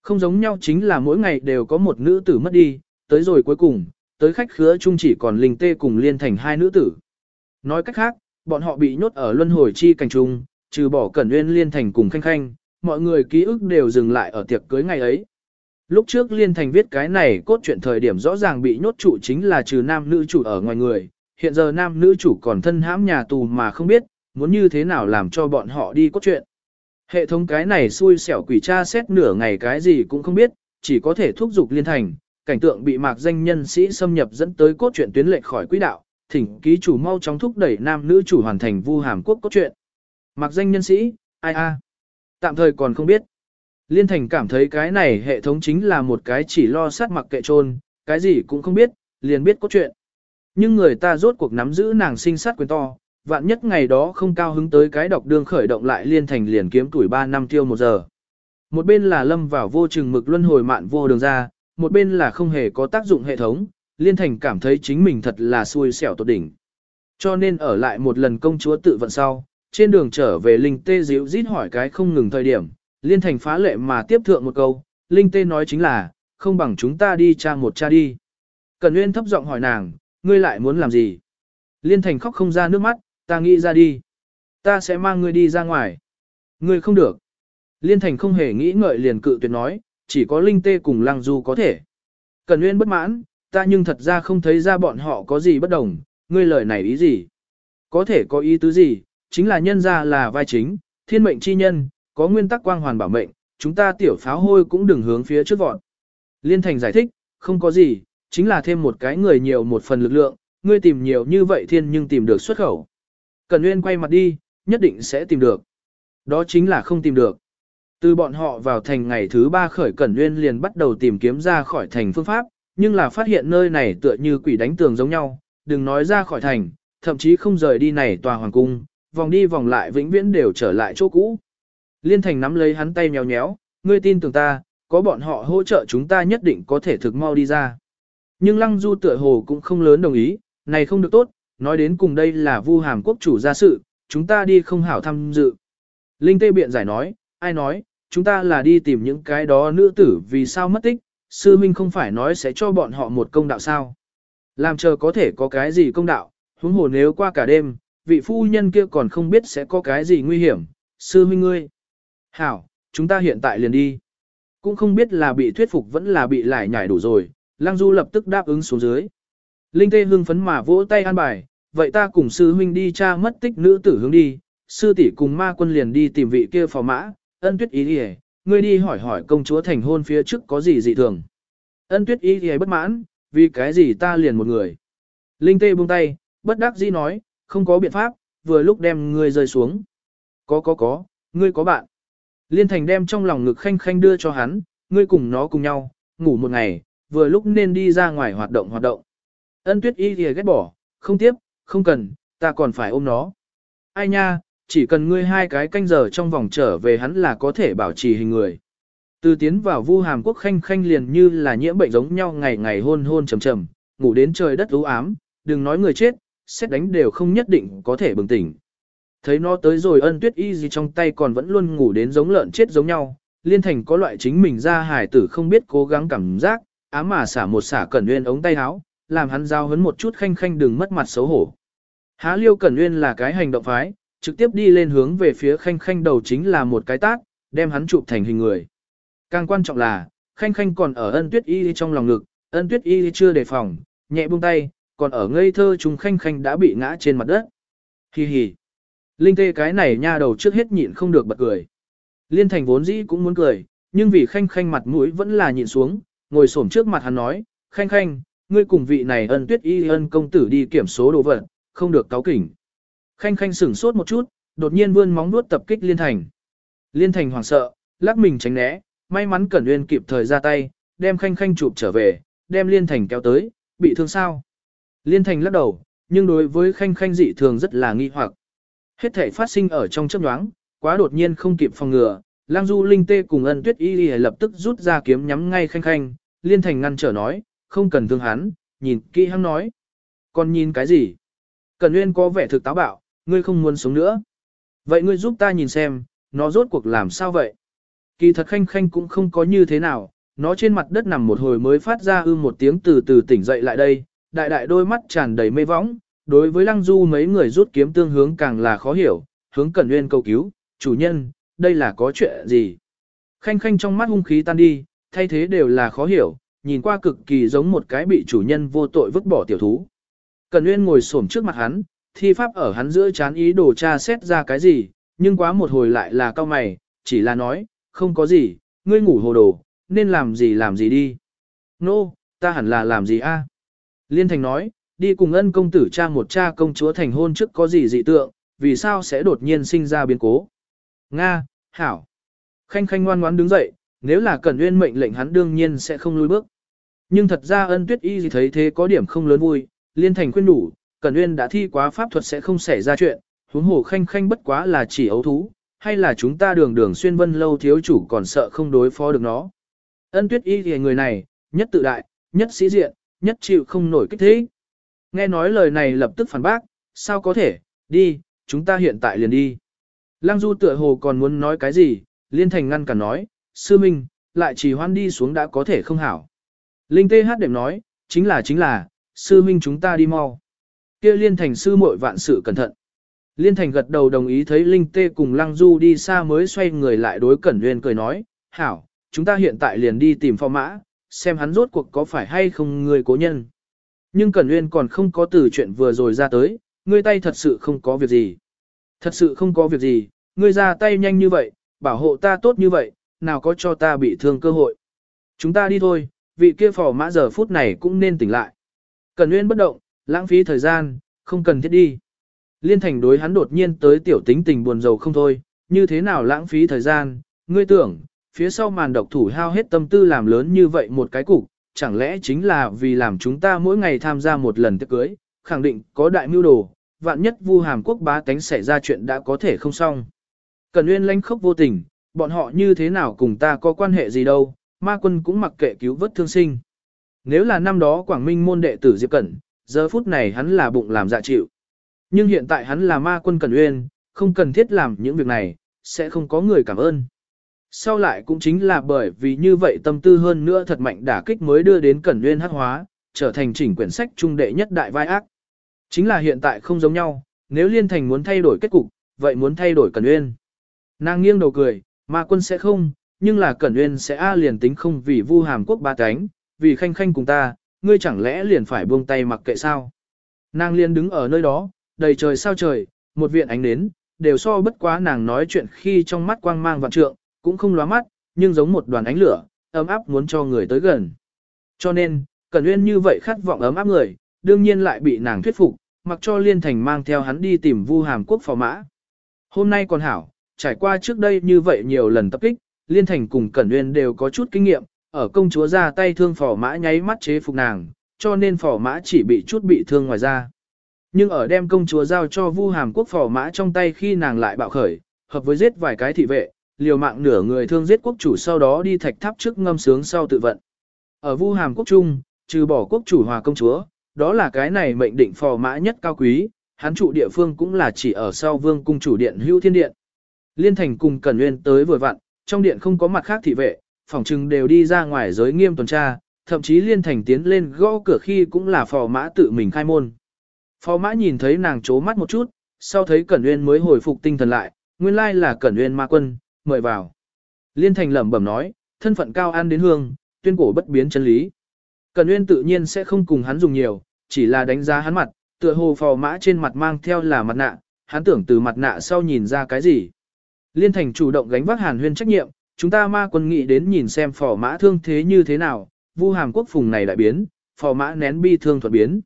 Không giống nhau chính là mỗi ngày đều có một nữ tử mất đi, tới rồi cuối cùng, tới khách khứa chung chỉ còn linh tê cùng liên thành hai nữ tử. Nói cách khác, bọn họ bị nhốt ở luân hồi chi cảnh trung, trừ bỏ cẩn nguyên liên thành cùng khanh khanh, mọi người ký ức đều dừng lại ở tiệc cưới ngày ấy. Lúc trước Liên Thành viết cái này cốt truyện thời điểm rõ ràng bị nhốt trụ chính là trừ nam nữ chủ ở ngoài người, hiện giờ nam nữ chủ còn thân hãm nhà tù mà không biết, muốn như thế nào làm cho bọn họ đi cốt truyện. Hệ thống cái này xui xẻo quỷ tra xét nửa ngày cái gì cũng không biết, chỉ có thể thúc giục Liên Thành, cảnh tượng bị mạc danh nhân sĩ xâm nhập dẫn tới cốt truyện tuyến lệch khỏi quỹ đạo, thỉnh ký chủ mau chóng thúc đẩy nam nữ chủ hoàn thành vu hàm quốc cốt truyện. Mạc danh nhân sĩ, ai a? Tạm thời còn không biết. Liên Thành cảm thấy cái này hệ thống chính là một cái chỉ lo sát mặc kệ trôn, cái gì cũng không biết, liền biết có chuyện. Nhưng người ta rốt cuộc nắm giữ nàng sinh sát quyền to, vạn nhất ngày đó không cao hứng tới cái độc đương khởi động lại Liên Thành liền kiếm tuổi 3 năm tiêu một giờ. Một bên là lâm vào vô chừng mực luân hồi mạn vô đường ra, một bên là không hề có tác dụng hệ thống, Liên Thành cảm thấy chính mình thật là xui xẻo tột đỉnh. Cho nên ở lại một lần công chúa tự vận sau, trên đường trở về Linh Tê diễu rít hỏi cái không ngừng thời điểm, Liên Thành phá lệ mà tiếp thượng một câu, Linh Tê nói chính là, không bằng chúng ta đi cha một cha đi. Cẩn Nguyên thấp giọng hỏi nàng, ngươi lại muốn làm gì? Liên Thành khóc không ra nước mắt, ta nghĩ ra đi. Ta sẽ mang ngươi đi ra ngoài. Ngươi không được. Liên Thành không hề nghĩ ngợi liền cự tuyệt nói, chỉ có Linh Tê cùng Lăng Du có thể. Cẩn Nguyên bất mãn, ta nhưng thật ra không thấy ra bọn họ có gì bất đồng, ngươi lời này ý gì? Có thể có ý tứ gì, chính là nhân ra là vai chính, thiên mệnh chi nhân, có nguyên tắc quang hoàn bảo mệnh, chúng ta tiểu pháo hôi cũng đừng hướng phía trước vọt. Liên Thành giải thích, không có gì, chính là thêm một cái người nhiều một phần lực lượng, ngươi tìm nhiều như vậy thiên nhưng tìm được xuất khẩu. Cần Nguyên quay mặt đi, nhất định sẽ tìm được. Đó chính là không tìm được. Từ bọn họ vào thành ngày thứ ba khởi Cẩn Nguyên liền bắt đầu tìm kiếm ra khỏi thành phương pháp, nhưng là phát hiện nơi này tựa như quỷ đánh tường giống nhau, đừng nói ra khỏi thành, thậm chí không rời đi này tòa hoàng cung, vòng đi vòng lại vĩnh viễn đều trở lại chỗ cũ. Liên Thành nắm lấy hắn tay nhéo nhéo, ngươi tin tưởng ta, có bọn họ hỗ trợ chúng ta nhất định có thể thực mau đi ra. Nhưng Lăng Du tựa hồ cũng không lớn đồng ý, này không được tốt, nói đến cùng đây là Vu Hàm quốc chủ gia sự, chúng ta đi không hảo tham dự. Linh Tê biện giải nói, ai nói, chúng ta là đi tìm những cái đó nữ tử vì sao mất tích, sư minh không phải nói sẽ cho bọn họ một công đạo sao. Làm chờ có thể có cái gì công đạo, huống hồ nếu qua cả đêm, vị phu nhân kia còn không biết sẽ có cái gì nguy hiểm, sư minh ngươi. Hảo, chúng ta hiện tại liền đi. Cũng không biết là bị thuyết phục vẫn là bị lại nhảy đủ rồi, Lăng Du lập tức đáp ứng xuống dưới. Linh Tê hưng phấn mà vỗ tay an bài, vậy ta cùng sư huynh đi tra mất tích nữ tử hướng đi, sư tỷ cùng ma quân liền đi tìm vị kia phò mã, ân tuyết ý đi ngươi đi hỏi hỏi công chúa thành hôn phía trước có gì dị thường. Ân tuyết ý thì bất mãn, vì cái gì ta liền một người. Linh Tê buông tay, bất đắc dĩ nói, không có biện pháp, vừa lúc đem ngươi rơi xuống. Có có có, ngươi có bạn. Liên Thành đem trong lòng ngực khanh khanh đưa cho hắn, ngươi cùng nó cùng nhau, ngủ một ngày, vừa lúc nên đi ra ngoài hoạt động hoạt động. Ân tuyết y thì ghét bỏ, không tiếp, không cần, ta còn phải ôm nó. Ai nha, chỉ cần ngươi hai cái canh giờ trong vòng trở về hắn là có thể bảo trì hình người. Từ tiến vào vu hàm quốc khanh khanh liền như là nhiễm bệnh giống nhau ngày ngày hôn hôn trầm trầm, ngủ đến trời đất u ám, đừng nói người chết, xét đánh đều không nhất định có thể bừng tỉnh. Thấy nó tới rồi ân tuyết y gì trong tay còn vẫn luôn ngủ đến giống lợn chết giống nhau, liên thành có loại chính mình ra hải tử không biết cố gắng cảm giác, ám mà xả một xả cẩn nguyên ống tay áo, làm hắn giao hấn một chút khanh khanh đừng mất mặt xấu hổ. Há liêu cẩn nguyên là cái hành động phái, trực tiếp đi lên hướng về phía khanh khanh đầu chính là một cái tác đem hắn chụp thành hình người. Càng quan trọng là, khanh khanh còn ở ân tuyết y trong lòng ngực, ân tuyết y chưa đề phòng, nhẹ buông tay, còn ở ngây thơ chúng khanh khanh đã bị ngã trên mặt đất. Hi hi. Linh tê cái này nha đầu trước hết nhịn không được bật cười. Liên thành vốn dĩ cũng muốn cười, nhưng vì khanh khanh mặt mũi vẫn là nhịn xuống, ngồi xổm trước mặt hắn nói, khanh khanh, ngươi cùng vị này ân tuyết y ân công tử đi kiểm số đồ vật, không được cáo kỉnh. Khanh khanh sửng sốt một chút, đột nhiên vươn móng nuốt tập kích liên thành. Liên thành hoảng sợ, lắc mình tránh né, may mắn Cẩn Uyên kịp thời ra tay, đem khanh khanh chụp trở về, đem liên thành kéo tới, bị thương sao. Liên thành lắc đầu, nhưng đối với khanh khanh dị thường rất là nghi hoặc. Hết thể phát sinh ở trong chớp nhoáng, quá đột nhiên không kịp phòng ngừa, lang du linh tê cùng ân tuyết y lập tức rút ra kiếm nhắm ngay khanh khanh, liên thành ngăn trở nói, không cần thương hắn, nhìn kỹ hắn nói. Còn nhìn cái gì? Cần Nguyên có vẻ thực táo bạo, ngươi không muốn sống nữa. Vậy ngươi giúp ta nhìn xem, nó rốt cuộc làm sao vậy? Kỳ thật khanh khanh cũng không có như thế nào, nó trên mặt đất nằm một hồi mới phát ra ư một tiếng từ từ tỉnh dậy lại đây, đại đại đôi mắt tràn đầy mê võng, đối với lăng du mấy người rút kiếm tương hướng càng là khó hiểu, hướng Cẩn Nguyên cầu cứu, chủ nhân, đây là có chuyện gì? Khanh khanh trong mắt hung khí tan đi, thay thế đều là khó hiểu, nhìn qua cực kỳ giống một cái bị chủ nhân vô tội vứt bỏ tiểu thú. Cẩn Nguyên ngồi xổm trước mặt hắn, thi pháp ở hắn giữa chán ý đồ tra xét ra cái gì, nhưng quá một hồi lại là cao mày, chỉ là nói, không có gì, ngươi ngủ hồ đồ, nên làm gì làm gì đi. Nô, no, ta hẳn là làm gì a? Liên Thành nói, đi cùng ân công tử cha một cha công chúa thành hôn trước có gì dị tượng, vì sao sẽ đột nhiên sinh ra biến cố. Nga, Hảo. Khanh khanh ngoan ngoãn đứng dậy, nếu là Cẩn Nguyên mệnh lệnh hắn đương nhiên sẽ không lùi bước. Nhưng thật ra ân tuyết y gì thấy thế có điểm không lớn vui, liên thành khuyên đủ, Cẩn Nguyên đã thi quá pháp thuật sẽ không xảy ra chuyện, huống hồ khanh khanh bất quá là chỉ ấu thú, hay là chúng ta đường đường xuyên vân lâu thiếu chủ còn sợ không đối phó được nó. Ân tuyết y thì người này, nhất tự đại, nhất sĩ diện, nhất chịu không nổi kích thế. Nghe nói lời này lập tức phản bác, sao có thể, đi, chúng ta hiện tại liền đi. Lăng Du tựa hồ còn muốn nói cái gì, Liên Thành ngăn cả nói, sư minh, lại chỉ hoan đi xuống đã có thể không hảo. Linh tê hát đệm nói, chính là chính là, sư minh chúng ta đi mau. kia liên thành sư muội vạn sự cẩn thận. Liên thành gật đầu đồng ý thấy Linh tê cùng Lăng Du đi xa mới xoay người lại đối Cẩn Nguyên cười nói, hảo, chúng ta hiện tại liền đi tìm phò mã, xem hắn rốt cuộc có phải hay không người cố nhân. Nhưng Cẩn Nguyên còn không có từ chuyện vừa rồi ra tới, ngươi tay thật sự không có việc gì. Thật sự không có việc gì, ngươi ra tay nhanh như vậy, bảo hộ ta tốt như vậy, nào có cho ta bị thương cơ hội. Chúng ta đi thôi, vị kia phò mã giờ phút này cũng nên tỉnh lại. Cẩn Nguyên bất động, lãng phí thời gian, không cần thiết đi. Liên thành đối hắn đột nhiên tới tiểu tính tình buồn rầu không thôi, như thế nào lãng phí thời gian, ngươi tưởng, phía sau màn độc thủ hao hết tâm tư làm lớn như vậy một cái cục, chẳng lẽ chính là vì làm chúng ta mỗi ngày tham gia một lần tiệc cưới, khẳng định có đại mưu đồ, vạn nhất vu hàm quốc bá tánh xảy ra chuyện đã có thể không xong. Cần Nguyên lanh khốc vô tình, bọn họ như thế nào cùng ta có quan hệ gì đâu, ma quân cũng mặc kệ cứu vớt thương sinh. Nếu là năm đó Quảng Minh môn đệ tử Diệp Cẩn, giờ phút này hắn là bụng làm dạ chịu. Nhưng hiện tại hắn là ma quân Cẩn Uyên, không cần thiết làm những việc này, sẽ không có người cảm ơn. Sau lại cũng chính là bởi vì như vậy tâm tư hơn nữa thật mạnh đả kích mới đưa đến Cẩn nguyên hắc hóa, trở thành chỉnh quyển sách trung đệ nhất đại vai ác. Chính là hiện tại không giống nhau, nếu Liên Thành muốn thay đổi kết cục, vậy muốn thay đổi Cẩn nguyên Nàng nghiêng đầu cười, mà quân sẽ không, nhưng là Cẩn nguyên sẽ a liền tính không vì vu hàm quốc ba cánh, vì khanh khanh cùng ta, ngươi chẳng lẽ liền phải buông tay mặc kệ sao. Nàng liền đứng ở nơi đó, đầy trời sao trời, một viện ánh nến, đều so bất quá nàng nói chuyện khi trong mắt quang mang vạn trượng, cũng không lóa mắt, nhưng giống một đoàn ánh lửa, ấm áp muốn cho người tới gần. Cho nên, Cẩn Uyên như vậy khát vọng ấm áp người, đương nhiên lại bị nàng thuyết phục, mặc cho Liên Thành mang theo hắn đi tìm Vu Hàm Quốc phò mã. Hôm nay còn hảo, trải qua trước đây như vậy nhiều lần tập kích, Liên Thành cùng Cẩn Uyên đều có chút kinh nghiệm, ở công chúa ra tay thương phò mã nháy mắt chế phục nàng, cho nên phò mã chỉ bị chút bị thương ngoài ra. Nhưng ở đem công chúa giao cho Vu Hàm Quốc phò mã trong tay khi nàng lại bạo khởi, hợp với giết vài cái thị vệ, liều mạng nửa người thương giết quốc chủ sau đó đi thạch tháp trước ngâm sướng sau tự vận. Ở Vu Hàm Quốc Trung, trừ bỏ quốc chủ hòa công chúa, đó là cái này mệnh định phò mã nhất cao quý, hắn trụ địa phương cũng là chỉ ở sau vương cung chủ điện hưu thiên điện. Liên thành cùng Cẩn Nguyên tới vừa vặn, trong điện không có mặt khác thị vệ, phòng trừng đều đi ra ngoài giới nghiêm tuần tra, thậm chí Liên thành tiến lên gõ cửa khi cũng là phò mã tự mình khai môn. Phò mã nhìn thấy nàng chố mắt một chút, sau thấy Cẩn Nguyên mới hồi phục tinh thần lại, nguyên lai là Cẩn Nguyên ma quân, mời vào. Liên thành lẩm bẩm nói, thân phận cao an đến hương, tuyên cổ bất biến chân lý. cần Nguyên tự nhiên sẽ không cùng hắn dùng nhiều, chỉ là đánh giá hắn mặt, tựa hồ phò mã trên mặt mang theo là mặt nạ, hắn tưởng từ mặt nạ sau nhìn ra cái gì. Liên thành chủ động gánh vác hàn huyên trách nhiệm, chúng ta ma quân nghị đến nhìn xem phò mã thương thế như thế nào, vu hàm quốc phùng này lại biến, phò mã nén bi thương thuật biến.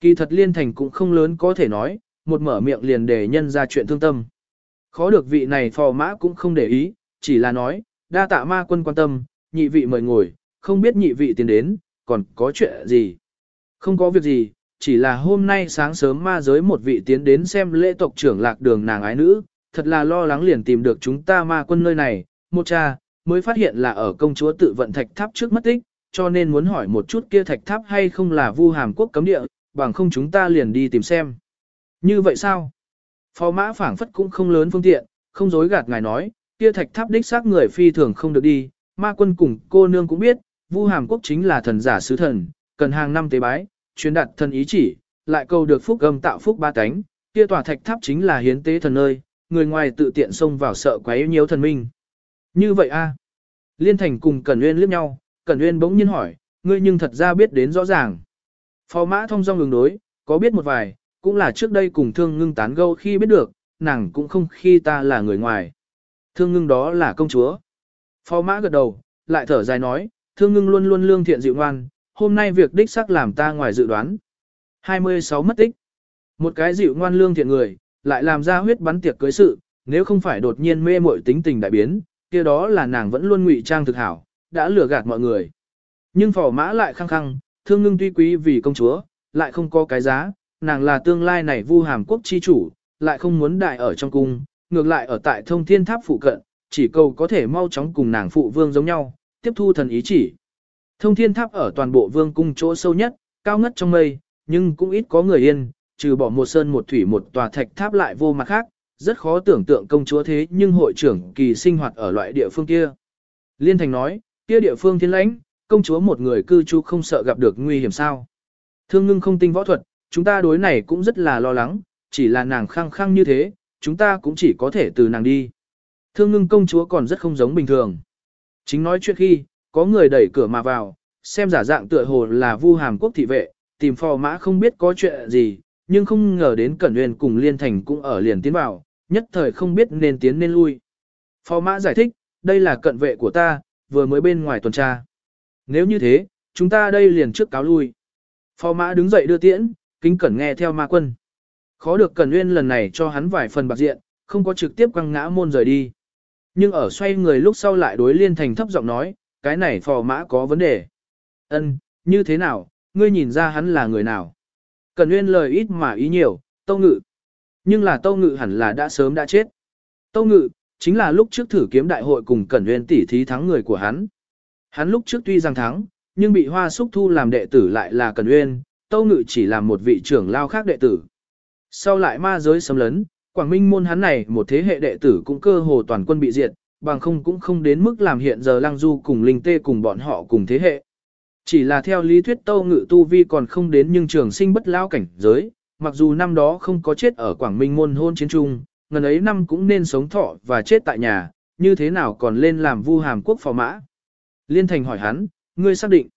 Kỳ thật liên thành cũng không lớn có thể nói, một mở miệng liền để nhân ra chuyện thương tâm. Khó được vị này phò mã cũng không để ý, chỉ là nói, đa tạ ma quân quan tâm, nhị vị mời ngồi, không biết nhị vị tiến đến, còn có chuyện gì. Không có việc gì, chỉ là hôm nay sáng sớm ma giới một vị tiến đến xem lễ tộc trưởng lạc đường nàng ái nữ, thật là lo lắng liền tìm được chúng ta ma quân nơi này, một cha, mới phát hiện là ở công chúa tự vận thạch tháp trước mất tích, cho nên muốn hỏi một chút kia thạch tháp hay không là vu hàm quốc cấm địa, bằng không chúng ta liền đi tìm xem. Như vậy sao? Phó mã phảng phất cũng không lớn phương tiện, không dối gạt ngài nói, kia thạch tháp đích xác người phi thường không được đi, ma quân cùng cô nương cũng biết, vu hàm quốc chính là thần giả sứ thần, cần hàng năm tế bái, truyền đạt thần ý chỉ, lại cầu được phúc âm tạo phúc ba cánh, kia tòa thạch tháp chính là hiến tế thần nơi, người ngoài tự tiện xông vào sợ quấy nhiễu thần minh. Như vậy a? Liên Thành cùng Cẩn uyên liếc nhau, Cẩn uyên bỗng nhiên hỏi, ngươi nhưng thật ra biết đến rõ ràng. Phó mã thông dong đường đối, có biết một vài, cũng là trước đây cùng thương ngưng tán gâu khi biết được, nàng cũng không khi ta là người ngoài. Thương ngưng đó là công chúa. Phó mã gật đầu, lại thở dài nói, thương ngưng luôn luôn lương thiện dịu ngoan, hôm nay việc đích xác làm ta ngoài dự đoán. 26 mất tích. Một cái dịu ngoan lương thiện người, lại làm ra huyết bắn tiệc cưới sự, nếu không phải đột nhiên mê muội tính tình đại biến, kia đó là nàng vẫn luôn ngụy trang thực hảo, đã lừa gạt mọi người. Nhưng phỏ mã lại khăng khăng, thương ngưng tuy quý vì công chúa, lại không có cái giá, nàng là tương lai này vu hàm quốc chi chủ, lại không muốn đại ở trong cung, ngược lại ở tại thông thiên tháp phụ cận, chỉ cầu có thể mau chóng cùng nàng phụ vương giống nhau, tiếp thu thần ý chỉ. Thông thiên tháp ở toàn bộ vương cung chỗ sâu nhất, cao ngất trong mây, nhưng cũng ít có người yên, trừ bỏ một sơn một thủy một tòa thạch tháp lại vô mặt khác, rất khó tưởng tượng công chúa thế nhưng hội trưởng kỳ sinh hoạt ở loại địa phương kia. Liên Thành nói, kia địa phương thiên lãnh, công chúa một người cư trú không sợ gặp được nguy hiểm sao. Thương ngưng không tinh võ thuật, chúng ta đối này cũng rất là lo lắng, chỉ là nàng khăng khăng như thế, chúng ta cũng chỉ có thể từ nàng đi. Thương ngưng công chúa còn rất không giống bình thường. Chính nói chuyện khi, có người đẩy cửa mà vào, xem giả dạng tựa hồ là vu hàm quốc thị vệ, tìm phò mã không biết có chuyện gì, nhưng không ngờ đến Cẩn Nguyên cùng Liên Thành cũng ở liền tiến vào, nhất thời không biết nên tiến nên lui. Phò mã giải thích, đây là cận vệ của ta, vừa mới bên ngoài tuần tra. Nếu như thế, chúng ta đây liền trước cáo lui. Phò mã đứng dậy đưa tiễn, kính cẩn nghe theo ma quân. Khó được Cẩn Nguyên lần này cho hắn vài phần bạc diện, không có trực tiếp quăng ngã môn rời đi. Nhưng ở xoay người lúc sau lại đối Liên Thành thấp giọng nói, cái này phò mã có vấn đề. Ân, như thế nào, ngươi nhìn ra hắn là người nào? Cẩn Nguyên lời ít mà ý nhiều, Tâu Ngự. Nhưng là Tâu Ngự hẳn là đã sớm đã chết. Tâu Ngự, chính là lúc trước thử kiếm đại hội cùng Cẩn Nguyên tỷ thí thắng người của hắn. Hắn lúc trước tuy rằng thắng, nhưng bị Hoa Súc Thu làm đệ tử lại là Cẩn Nguyên, Tâu Ngự chỉ là một vị trưởng lao khác đệ tử. Sau lại ma giới xâm lấn, Quảng Minh môn hắn này một thế hệ đệ tử cũng cơ hồ toàn quân bị diệt, bằng không cũng không đến mức làm hiện giờ Lăng Du cùng Linh Tê cùng bọn họ cùng thế hệ. Chỉ là theo lý thuyết Tâu Ngự Tu Vi còn không đến nhưng trường sinh bất lao cảnh giới, mặc dù năm đó không có chết ở Quảng Minh môn hôn chiến trung, ngần ấy năm cũng nên sống thọ và chết tại nhà, như thế nào còn lên làm vu hàm quốc phò mã. Liên Thành hỏi hắn, ngươi xác định.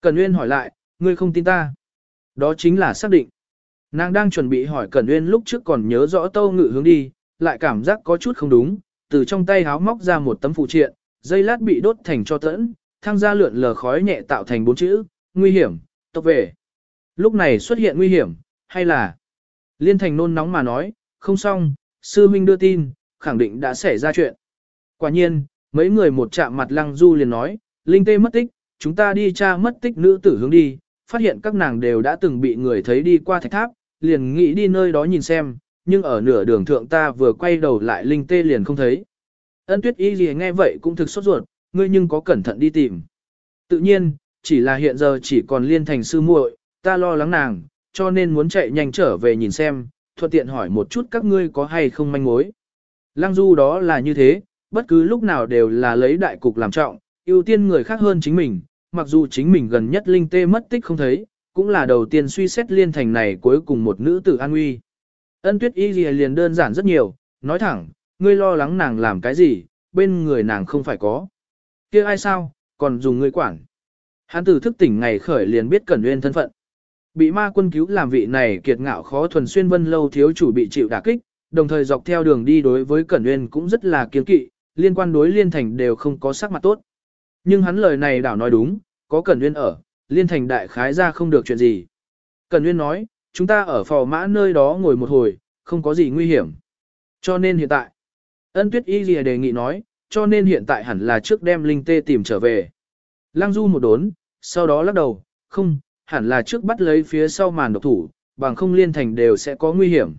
Cần Nguyên hỏi lại, ngươi không tin ta. Đó chính là xác định. Nàng đang chuẩn bị hỏi Cẩn uyên lúc trước còn nhớ rõ Tâu Ngự hướng đi, lại cảm giác có chút không đúng, từ trong tay háo móc ra một tấm phụ triện, dây lát bị đốt thành cho tẫn, thang ra lượn lờ khói nhẹ tạo thành bốn chữ, nguy hiểm, tốc về. Lúc này xuất hiện nguy hiểm, hay là... Liên thành nôn nóng mà nói, không xong, sư huynh đưa tin, khẳng định đã xảy ra chuyện. Quả nhiên, mấy người một chạm mặt lăng du liền nói, Linh tê mất tích, chúng ta đi tra mất tích nữ tử hướng đi, phát hiện các nàng đều đã từng bị người thấy đi qua thạch tháp, liền nghĩ đi nơi đó nhìn xem, nhưng ở nửa đường thượng ta vừa quay đầu lại Linh tê liền không thấy. Ân tuyết y gì nghe vậy cũng thực sốt ruột, ngươi nhưng có cẩn thận đi tìm. Tự nhiên, chỉ là hiện giờ chỉ còn liên thành sư muội, ta lo lắng nàng, cho nên muốn chạy nhanh trở về nhìn xem, thuận tiện hỏi một chút các ngươi có hay không manh mối. Lăng du đó là như thế, bất cứ lúc nào đều là lấy đại cục làm trọng, ưu tiên người khác hơn chính mình, mặc dù chính mình gần nhất linh tê mất tích không thấy, cũng là đầu tiên suy xét liên thành này cuối cùng một nữ tử an nguy. Ân tuyết y liền đơn giản rất nhiều, nói thẳng, ngươi lo lắng nàng làm cái gì, bên người nàng không phải có kia ai sao, còn dùng ngươi quản. Hắn từ thức tỉnh ngày khởi liền biết Cẩn Nguyên thân phận. Bị ma quân cứu làm vị này kiệt ngạo khó thuần xuyên vân lâu thiếu chủ bị chịu đả kích, đồng thời dọc theo đường đi đối với Cẩn Nguyên cũng rất là kiên kỵ, liên quan đối liên thành đều không có sắc mặt tốt. Nhưng hắn lời này đảo nói đúng, có Cẩn Nguyên ở, liên thành đại khái ra không được chuyện gì. Cẩn Nguyên nói, chúng ta ở phò mã nơi đó ngồi một hồi, không có gì nguy hiểm. Cho nên hiện tại, ân tuyết y gì đề nghị nói, cho nên hiện tại hẳn là trước đem linh tê tìm trở về. Lăng Du một đốn, sau đó lắc đầu, không, hẳn là trước bắt lấy phía sau màn độc thủ, bằng không liên thành đều sẽ có nguy hiểm.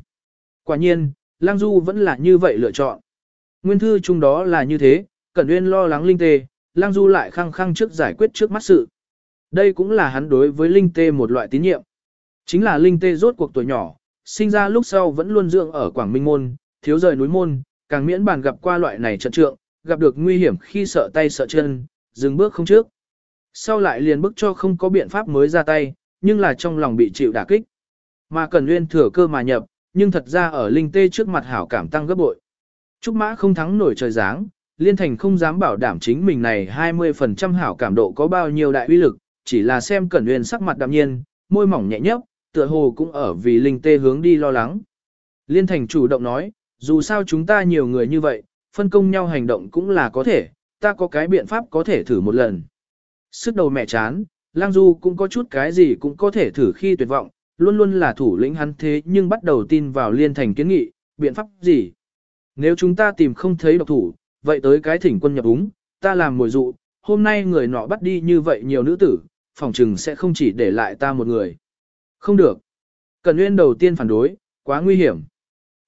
Quả nhiên, Lăng Du vẫn là như vậy lựa chọn. Nguyên thư chung đó là như thế, Cẩn Uyên lo lắng linh tê, Lăng Du lại khăng khăng trước giải quyết trước mắt sự. Đây cũng là hắn đối với linh tê một loại tín nhiệm. Chính là linh tê rốt cuộc tuổi nhỏ, sinh ra lúc sau vẫn luôn dưỡng ở Quảng Minh Môn, thiếu rời núi môn, càng miễn bàn gặp qua loại này trận trượng, gặp được nguy hiểm khi sợ tay sợ chân, dừng bước không trước. Sau lại liền bức cho không có biện pháp mới ra tay, nhưng là trong lòng bị chịu đả kích. Mà Cần Nguyên thừa cơ mà nhập, nhưng thật ra ở Linh Tê trước mặt hảo cảm tăng gấp bội. Trúc Mã không thắng nổi trời giáng, Liên Thành không dám bảo đảm chính mình này 20% hảo cảm độ có bao nhiêu đại uy lực, chỉ là xem Cẩn uyên sắc mặt đạm nhiên, môi mỏng nhẹ nhấp, tựa hồ cũng ở vì Linh Tê hướng đi lo lắng. Liên Thành chủ động nói, dù sao chúng ta nhiều người như vậy, phân công nhau hành động cũng là có thể, ta có cái biện pháp có thể thử một lần. Sức đầu mẹ chán, Lang Du cũng có chút cái gì cũng có thể thử khi tuyệt vọng, luôn luôn là thủ lĩnh hắn thế nhưng bắt đầu tin vào liên thành kiến nghị, biện pháp gì. Nếu chúng ta tìm không thấy độc thủ, vậy tới cái thỉnh quân nhập úng, ta làm mồi dụ, hôm nay người nọ bắt đi như vậy nhiều nữ tử, phòng trừng sẽ không chỉ để lại ta một người. Không được. Cần Nguyên đầu tiên phản đối, quá nguy hiểm.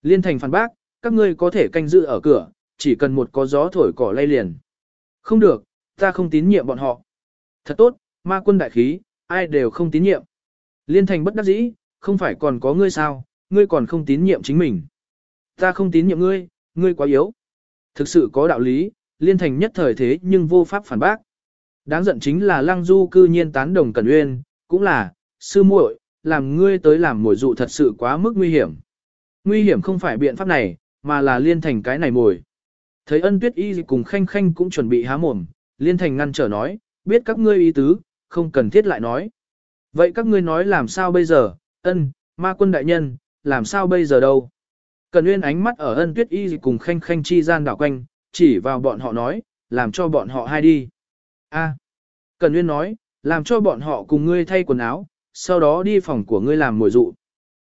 Liên thành phản bác, các ngươi có thể canh giữ ở cửa, chỉ cần một có gió thổi cỏ lay liền. Không được, ta không tín nhiệm bọn họ. Thật tốt, ma quân đại khí, ai đều không tín nhiệm. Liên thành bất đắc dĩ, không phải còn có ngươi sao, ngươi còn không tín nhiệm chính mình. Ta không tín nhiệm ngươi, ngươi quá yếu. Thực sự có đạo lý, liên thành nhất thời thế nhưng vô pháp phản bác. Đáng giận chính là Lăng Du cư nhiên tán đồng Cẩn Uyên, cũng là, sư muội, làm ngươi tới làm mồi dụ thật sự quá mức nguy hiểm. Nguy hiểm không phải biện pháp này, mà là liên thành cái này mồi. Thấy ân tuyết y cùng khanh khanh cũng chuẩn bị há mồm, liên thành ngăn trở nói, biết các ngươi ý tứ, không cần thiết lại nói. Vậy các ngươi nói làm sao bây giờ, ân, ma quân đại nhân, làm sao bây giờ đâu? Cần Nguyên ánh mắt ở ân tuyết y cùng khanh khanh chi gian đảo quanh, chỉ vào bọn họ nói, làm cho bọn họ hai đi. A. Cần Nguyên nói, làm cho bọn họ cùng ngươi thay quần áo, sau đó đi phòng của ngươi làm mồi dụ.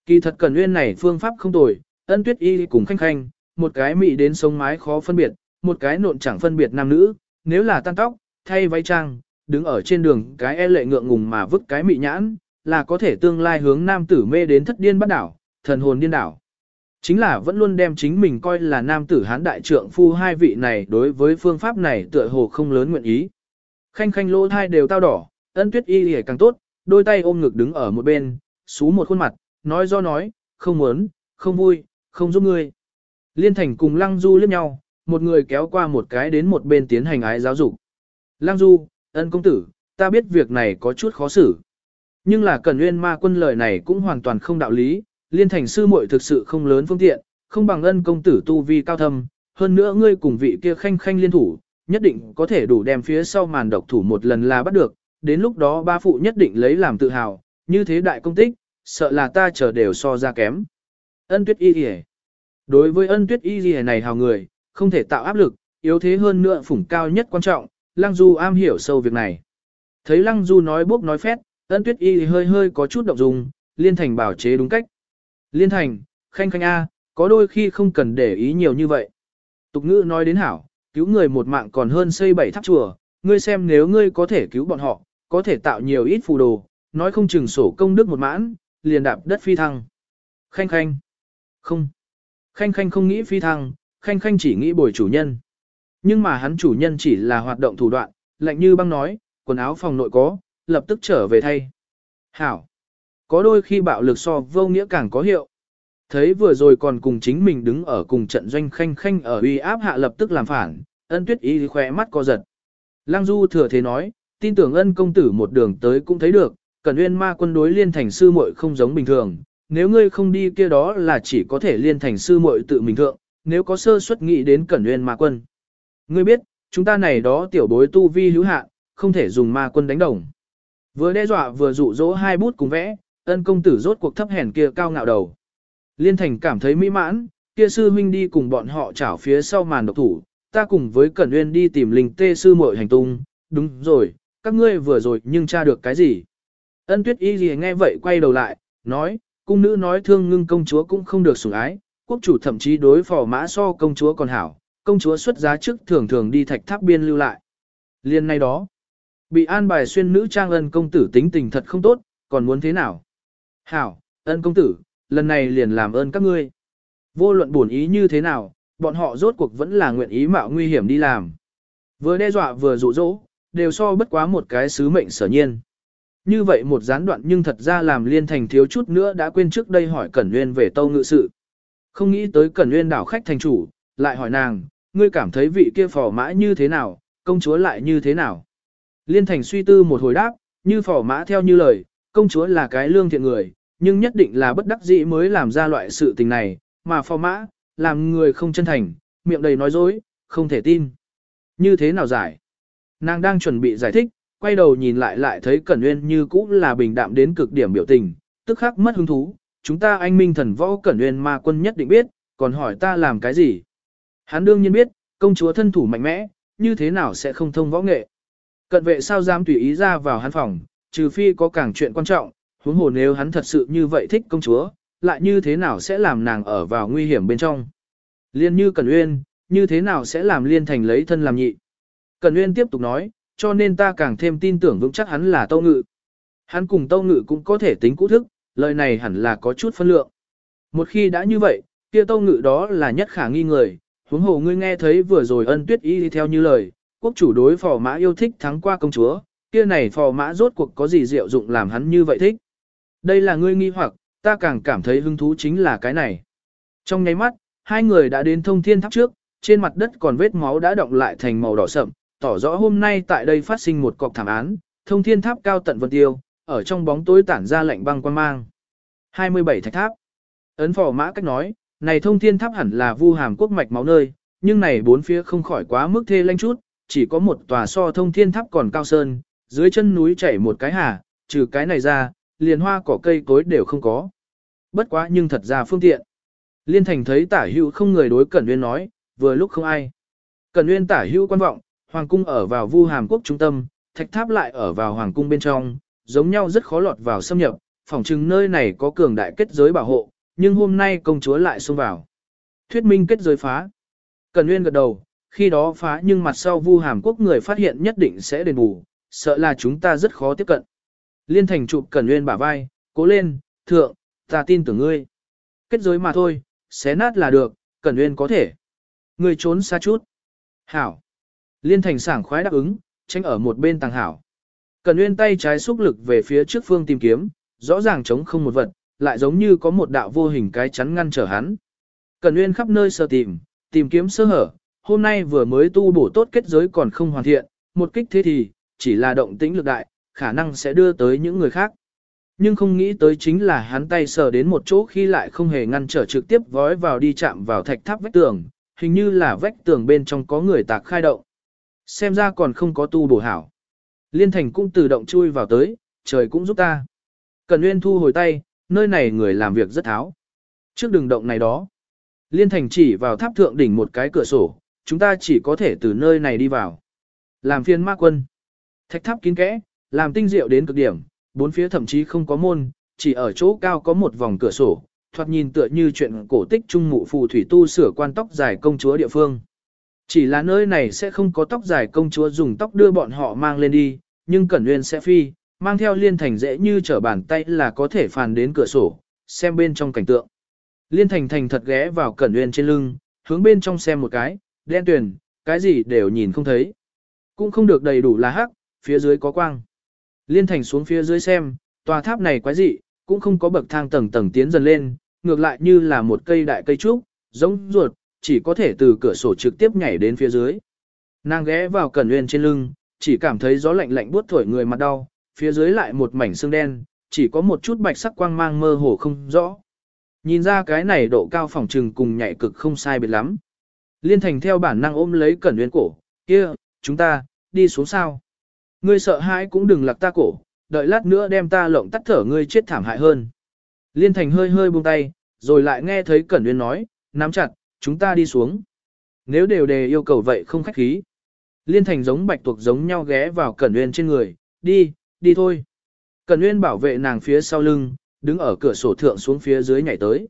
Kỳ thật Cần Nguyên này phương pháp không tồi, ân tuyết y cùng khanh khanh, một cái mị đến sống mái khó phân biệt, một cái nộn chẳng phân biệt nam nữ, nếu là tan tóc, thay váy trang, đứng ở trên đường cái e lệ ngượng ngùng mà vứt cái mị nhãn, là có thể tương lai hướng nam tử mê đến thất điên bắt đảo, thần hồn điên đảo. Chính là vẫn luôn đem chính mình coi là nam tử hán đại trượng phu hai vị này đối với phương pháp này tựa hồ không lớn nguyện ý. Khanh khanh lỗ thai đều tao đỏ, ân tuyết y hề càng tốt, đôi tay ôm ngực đứng ở một bên, xú một khuôn mặt, nói do nói, không muốn, không vui, không giúp ngươi. Liên thành cùng lăng du liếc nhau, một người kéo qua một cái đến một bên tiến hành ái giáo dục. Lăng du, ân công tử, ta biết việc này có chút khó xử. Nhưng là Cần Nguyên Ma quân lời này cũng hoàn toàn không đạo lý, liên thành sư muội thực sự không lớn phương tiện, không bằng ân công tử tu vi cao thâm, hơn nữa ngươi cùng vị kia khanh khanh liên thủ, nhất định có thể đủ đem phía sau màn độc thủ một lần là bắt được, đến lúc đó ba phụ nhất định lấy làm tự hào, như thế đại công tích, sợ là ta chờ đều so ra kém. Ân tuyết y hề. Đối với ân tuyết y hề này hào người, không thể tạo áp lực, yếu thế hơn nữa phủng cao nhất quan trọng, Lăng Du am hiểu sâu việc này. Thấy Lăng Du nói bốc nói phét, ân tuyết y hơi hơi có chút động dung, liên thành bảo chế đúng cách. Liên thành, khanh khanh A, có đôi khi không cần để ý nhiều như vậy. Tục ngữ nói đến hảo, cứu người một mạng còn hơn xây bảy tháp chùa, ngươi xem nếu ngươi có thể cứu bọn họ, có thể tạo nhiều ít phù đồ, nói không chừng sổ công đức một mãn, liền đạp đất phi thăng. Khanh khanh. Không. Khanh khanh không nghĩ phi thăng, khanh khanh chỉ nghĩ bồi chủ nhân. Nhưng mà hắn chủ nhân chỉ là hoạt động thủ đoạn, lạnh như băng nói, quần áo phòng nội có, lập tức trở về thay. Hảo. Có đôi khi bạo lực so vô nghĩa càng có hiệu. Thấy vừa rồi còn cùng chính mình đứng ở cùng trận doanh khanh khanh ở uy áp hạ lập tức làm phản, ân tuyết ý khỏe mắt co giật. Lăng Du thừa thế nói, tin tưởng ân công tử một đường tới cũng thấy được, cần uyên ma quân đối liên thành sư muội không giống bình thường, nếu ngươi không đi kia đó là chỉ có thể liên thành sư muội tự mình thượng, nếu có sơ suất nghĩ đến cẩn uyên ma quân. Ngươi biết, chúng ta này đó tiểu bối tu vi hữu hạ không thể dùng ma quân đánh đồng. Vừa đe dọa vừa dụ dỗ hai bút cùng vẽ, ân công tử rốt cuộc thấp hèn kia cao ngạo đầu. Liên thành cảm thấy mỹ mãn, kia sư huynh đi cùng bọn họ chảo phía sau màn độc thủ, ta cùng với Cẩn Uyên đi tìm linh tê sư muội hành tung, đúng rồi, các ngươi vừa rồi nhưng tra được cái gì? Ân tuyết y gì nghe vậy quay đầu lại, nói, cung nữ nói thương ngưng công chúa cũng không được sủng ái, quốc chủ thậm chí đối phò mã so công chúa còn hảo, công chúa xuất giá trước thường thường đi thạch tháp biên lưu lại. Liên nay đó, bị an bài xuyên nữ trang ân công tử tính tình thật không tốt, còn muốn thế nào? Hảo, ân công tử, lần này liền làm ơn các ngươi. Vô luận buồn ý như thế nào, bọn họ rốt cuộc vẫn là nguyện ý mạo nguy hiểm đi làm. Vừa đe dọa vừa dụ dỗ, đều so bất quá một cái sứ mệnh sở nhiên. Như vậy một gián đoạn nhưng thật ra làm liên thành thiếu chút nữa đã quên trước đây hỏi Cẩn Nguyên về tâu ngự sự. Không nghĩ tới Cẩn Nguyên đảo khách thành chủ, lại hỏi nàng, ngươi cảm thấy vị kia phò mã như thế nào, công chúa lại như thế nào. Liên thành suy tư một hồi đáp, như phò mã theo như lời, công chúa là cái lương thiện người, nhưng nhất định là bất đắc dĩ mới làm ra loại sự tình này, mà phò mã, làm người không chân thành, miệng đầy nói dối, không thể tin. Như thế nào giải? Nàng đang chuẩn bị giải thích, quay đầu nhìn lại lại thấy Cẩn Nguyên như cũ là bình đạm đến cực điểm biểu tình, tức khắc mất hứng thú. Chúng ta anh minh thần võ Cẩn Nguyên ma quân nhất định biết, còn hỏi ta làm cái gì? Hắn đương nhiên biết, công chúa thân thủ mạnh mẽ, như thế nào sẽ không thông võ nghệ. Cận vệ sao dám tùy ý ra vào hắn phòng, trừ phi có càng chuyện quan trọng, huống hồ nếu hắn thật sự như vậy thích công chúa, lại như thế nào sẽ làm nàng ở vào nguy hiểm bên trong. Liên như Cẩn Uyên, như thế nào sẽ làm Liên Thành lấy thân làm nhị. Cẩn Uyên tiếp tục nói, cho nên ta càng thêm tin tưởng vững chắc hắn là Tâu Ngự. Hắn cùng Tâu Ngự cũng có thể tính cũ thức, lời này hẳn là có chút phân lượng. Một khi đã như vậy, kia Tâu Ngự đó là nhất khả nghi người, huống hồ ngươi nghe thấy vừa rồi ân tuyết y theo như lời, quốc chủ đối phò mã yêu thích thắng qua công chúa, kia này phò mã rốt cuộc có gì diệu dụng làm hắn như vậy thích. Đây là ngươi nghi hoặc, ta càng cảm thấy hứng thú chính là cái này. Trong nháy mắt, hai người đã đến thông thiên tháp trước, trên mặt đất còn vết máu đã động lại thành màu đỏ sậm, tỏ rõ hôm nay tại đây phát sinh một cọc thảm án, thông thiên tháp cao tận vân tiêu, ở trong bóng tối tản ra lạnh băng quan mang. 27 thạch tháp. Ấn phò mã cách nói, này thông thiên tháp hẳn là vu hàm quốc mạch máu nơi, nhưng này bốn phía không khỏi quá mức thê lanh chút, chỉ có một tòa so thông thiên tháp còn cao sơn, dưới chân núi chảy một cái hà, trừ cái này ra, liền hoa cỏ cây cối đều không có. Bất quá nhưng thật ra phương tiện. Liên thành thấy tả hữu không người đối Cẩn Nguyên nói, vừa lúc không ai. Cẩn Nguyên tả hữu quan vọng, hoàng cung ở vào vu hàm quốc trung tâm, thạch tháp lại ở vào hoàng cung bên trong, giống nhau rất khó lọt vào xâm nhập, phỏng chừng nơi này có cường đại kết giới bảo hộ, nhưng hôm nay công chúa lại xông vào. Thuyết minh kết giới phá. Cẩn Nguyên gật đầu, khi đó phá nhưng mặt sau Vu Hàm Quốc người phát hiện nhất định sẽ đền bù, sợ là chúng ta rất khó tiếp cận. Liên Thành chụp Cẩn Nguyên bả vai, cố lên, thượng, ta tin tưởng ngươi. Kết giới mà thôi, xé nát là được, Cẩn Nguyên có thể. Ngươi trốn xa chút. Hảo. Liên Thành sảng khoái đáp ứng, tránh ở một bên tàng hảo. Cẩn Nguyên tay trái xúc lực về phía trước phương tìm kiếm, rõ ràng chống không một vật, lại giống như có một đạo vô hình cái chắn ngăn trở hắn. Cẩn Nguyên khắp nơi sơ tìm, tìm kiếm sơ hở, hôm nay vừa mới tu bổ tốt kết giới còn không hoàn thiện, một kích thế thì, chỉ là động tĩnh lực đại, khả năng sẽ đưa tới những người khác. Nhưng không nghĩ tới chính là hắn tay sờ đến một chỗ khi lại không hề ngăn trở trực tiếp vói vào đi chạm vào thạch tháp vách tường, hình như là vách tường bên trong có người tạc khai động. Xem ra còn không có tu bổ hảo. Liên thành cũng tự động chui vào tới, trời cũng giúp ta. Cần Nguyên thu hồi tay, nơi này người làm việc rất tháo. Trước đường động này đó. Liên thành chỉ vào tháp thượng đỉnh một cái cửa sổ, chúng ta chỉ có thể từ nơi này đi vào. Làm phiên ma quân. Thạch tháp kín kẽ, làm tinh diệu đến cực điểm, bốn phía thậm chí không có môn, chỉ ở chỗ cao có một vòng cửa sổ, thoạt nhìn tựa như chuyện cổ tích trung mụ phù thủy tu sửa quan tóc dài công chúa địa phương. Chỉ là nơi này sẽ không có tóc dài công chúa dùng tóc đưa bọn họ mang lên đi, nhưng Cẩn Nguyên sẽ phi, mang theo liên thành dễ như trở bàn tay là có thể phàn đến cửa sổ, xem bên trong cảnh tượng. Liên thành thành thật ghé vào Cẩn Nguyên trên lưng, hướng bên trong xem một cái, đen tuyền, cái gì đều nhìn không thấy. Cũng không được đầy đủ là hắc, phía dưới có quang. Liên thành xuống phía dưới xem, tòa tháp này quái dị, cũng không có bậc thang tầng tầng tiến dần lên, ngược lại như là một cây đại cây trúc, giống ruột, chỉ có thể từ cửa sổ trực tiếp nhảy đến phía dưới. Nàng ghé vào cẩn nguyên trên lưng, chỉ cảm thấy gió lạnh lạnh buốt thổi người mặt đau, phía dưới lại một mảnh xương đen, chỉ có một chút bạch sắc quang mang mơ hồ không rõ. Nhìn ra cái này độ cao phòng trừng cùng nhảy cực không sai biệt lắm. Liên thành theo bản năng ôm lấy cẩn nguyên cổ, kia, chúng ta, đi xuống sao. Ngươi sợ hãi cũng đừng lạc ta cổ, đợi lát nữa đem ta lộng tắt thở ngươi chết thảm hại hơn. Liên thành hơi hơi buông tay, rồi lại nghe thấy cẩn nguyên nói, nắm chặt, chúng ta đi xuống. Nếu đều đề yêu cầu vậy không khách khí. Liên thành giống bạch tuộc giống nhau ghé vào cẩn nguyên trên người, đi, đi thôi. Cẩn nguyên bảo vệ nàng phía sau lưng, đứng ở cửa sổ thượng xuống phía dưới nhảy tới.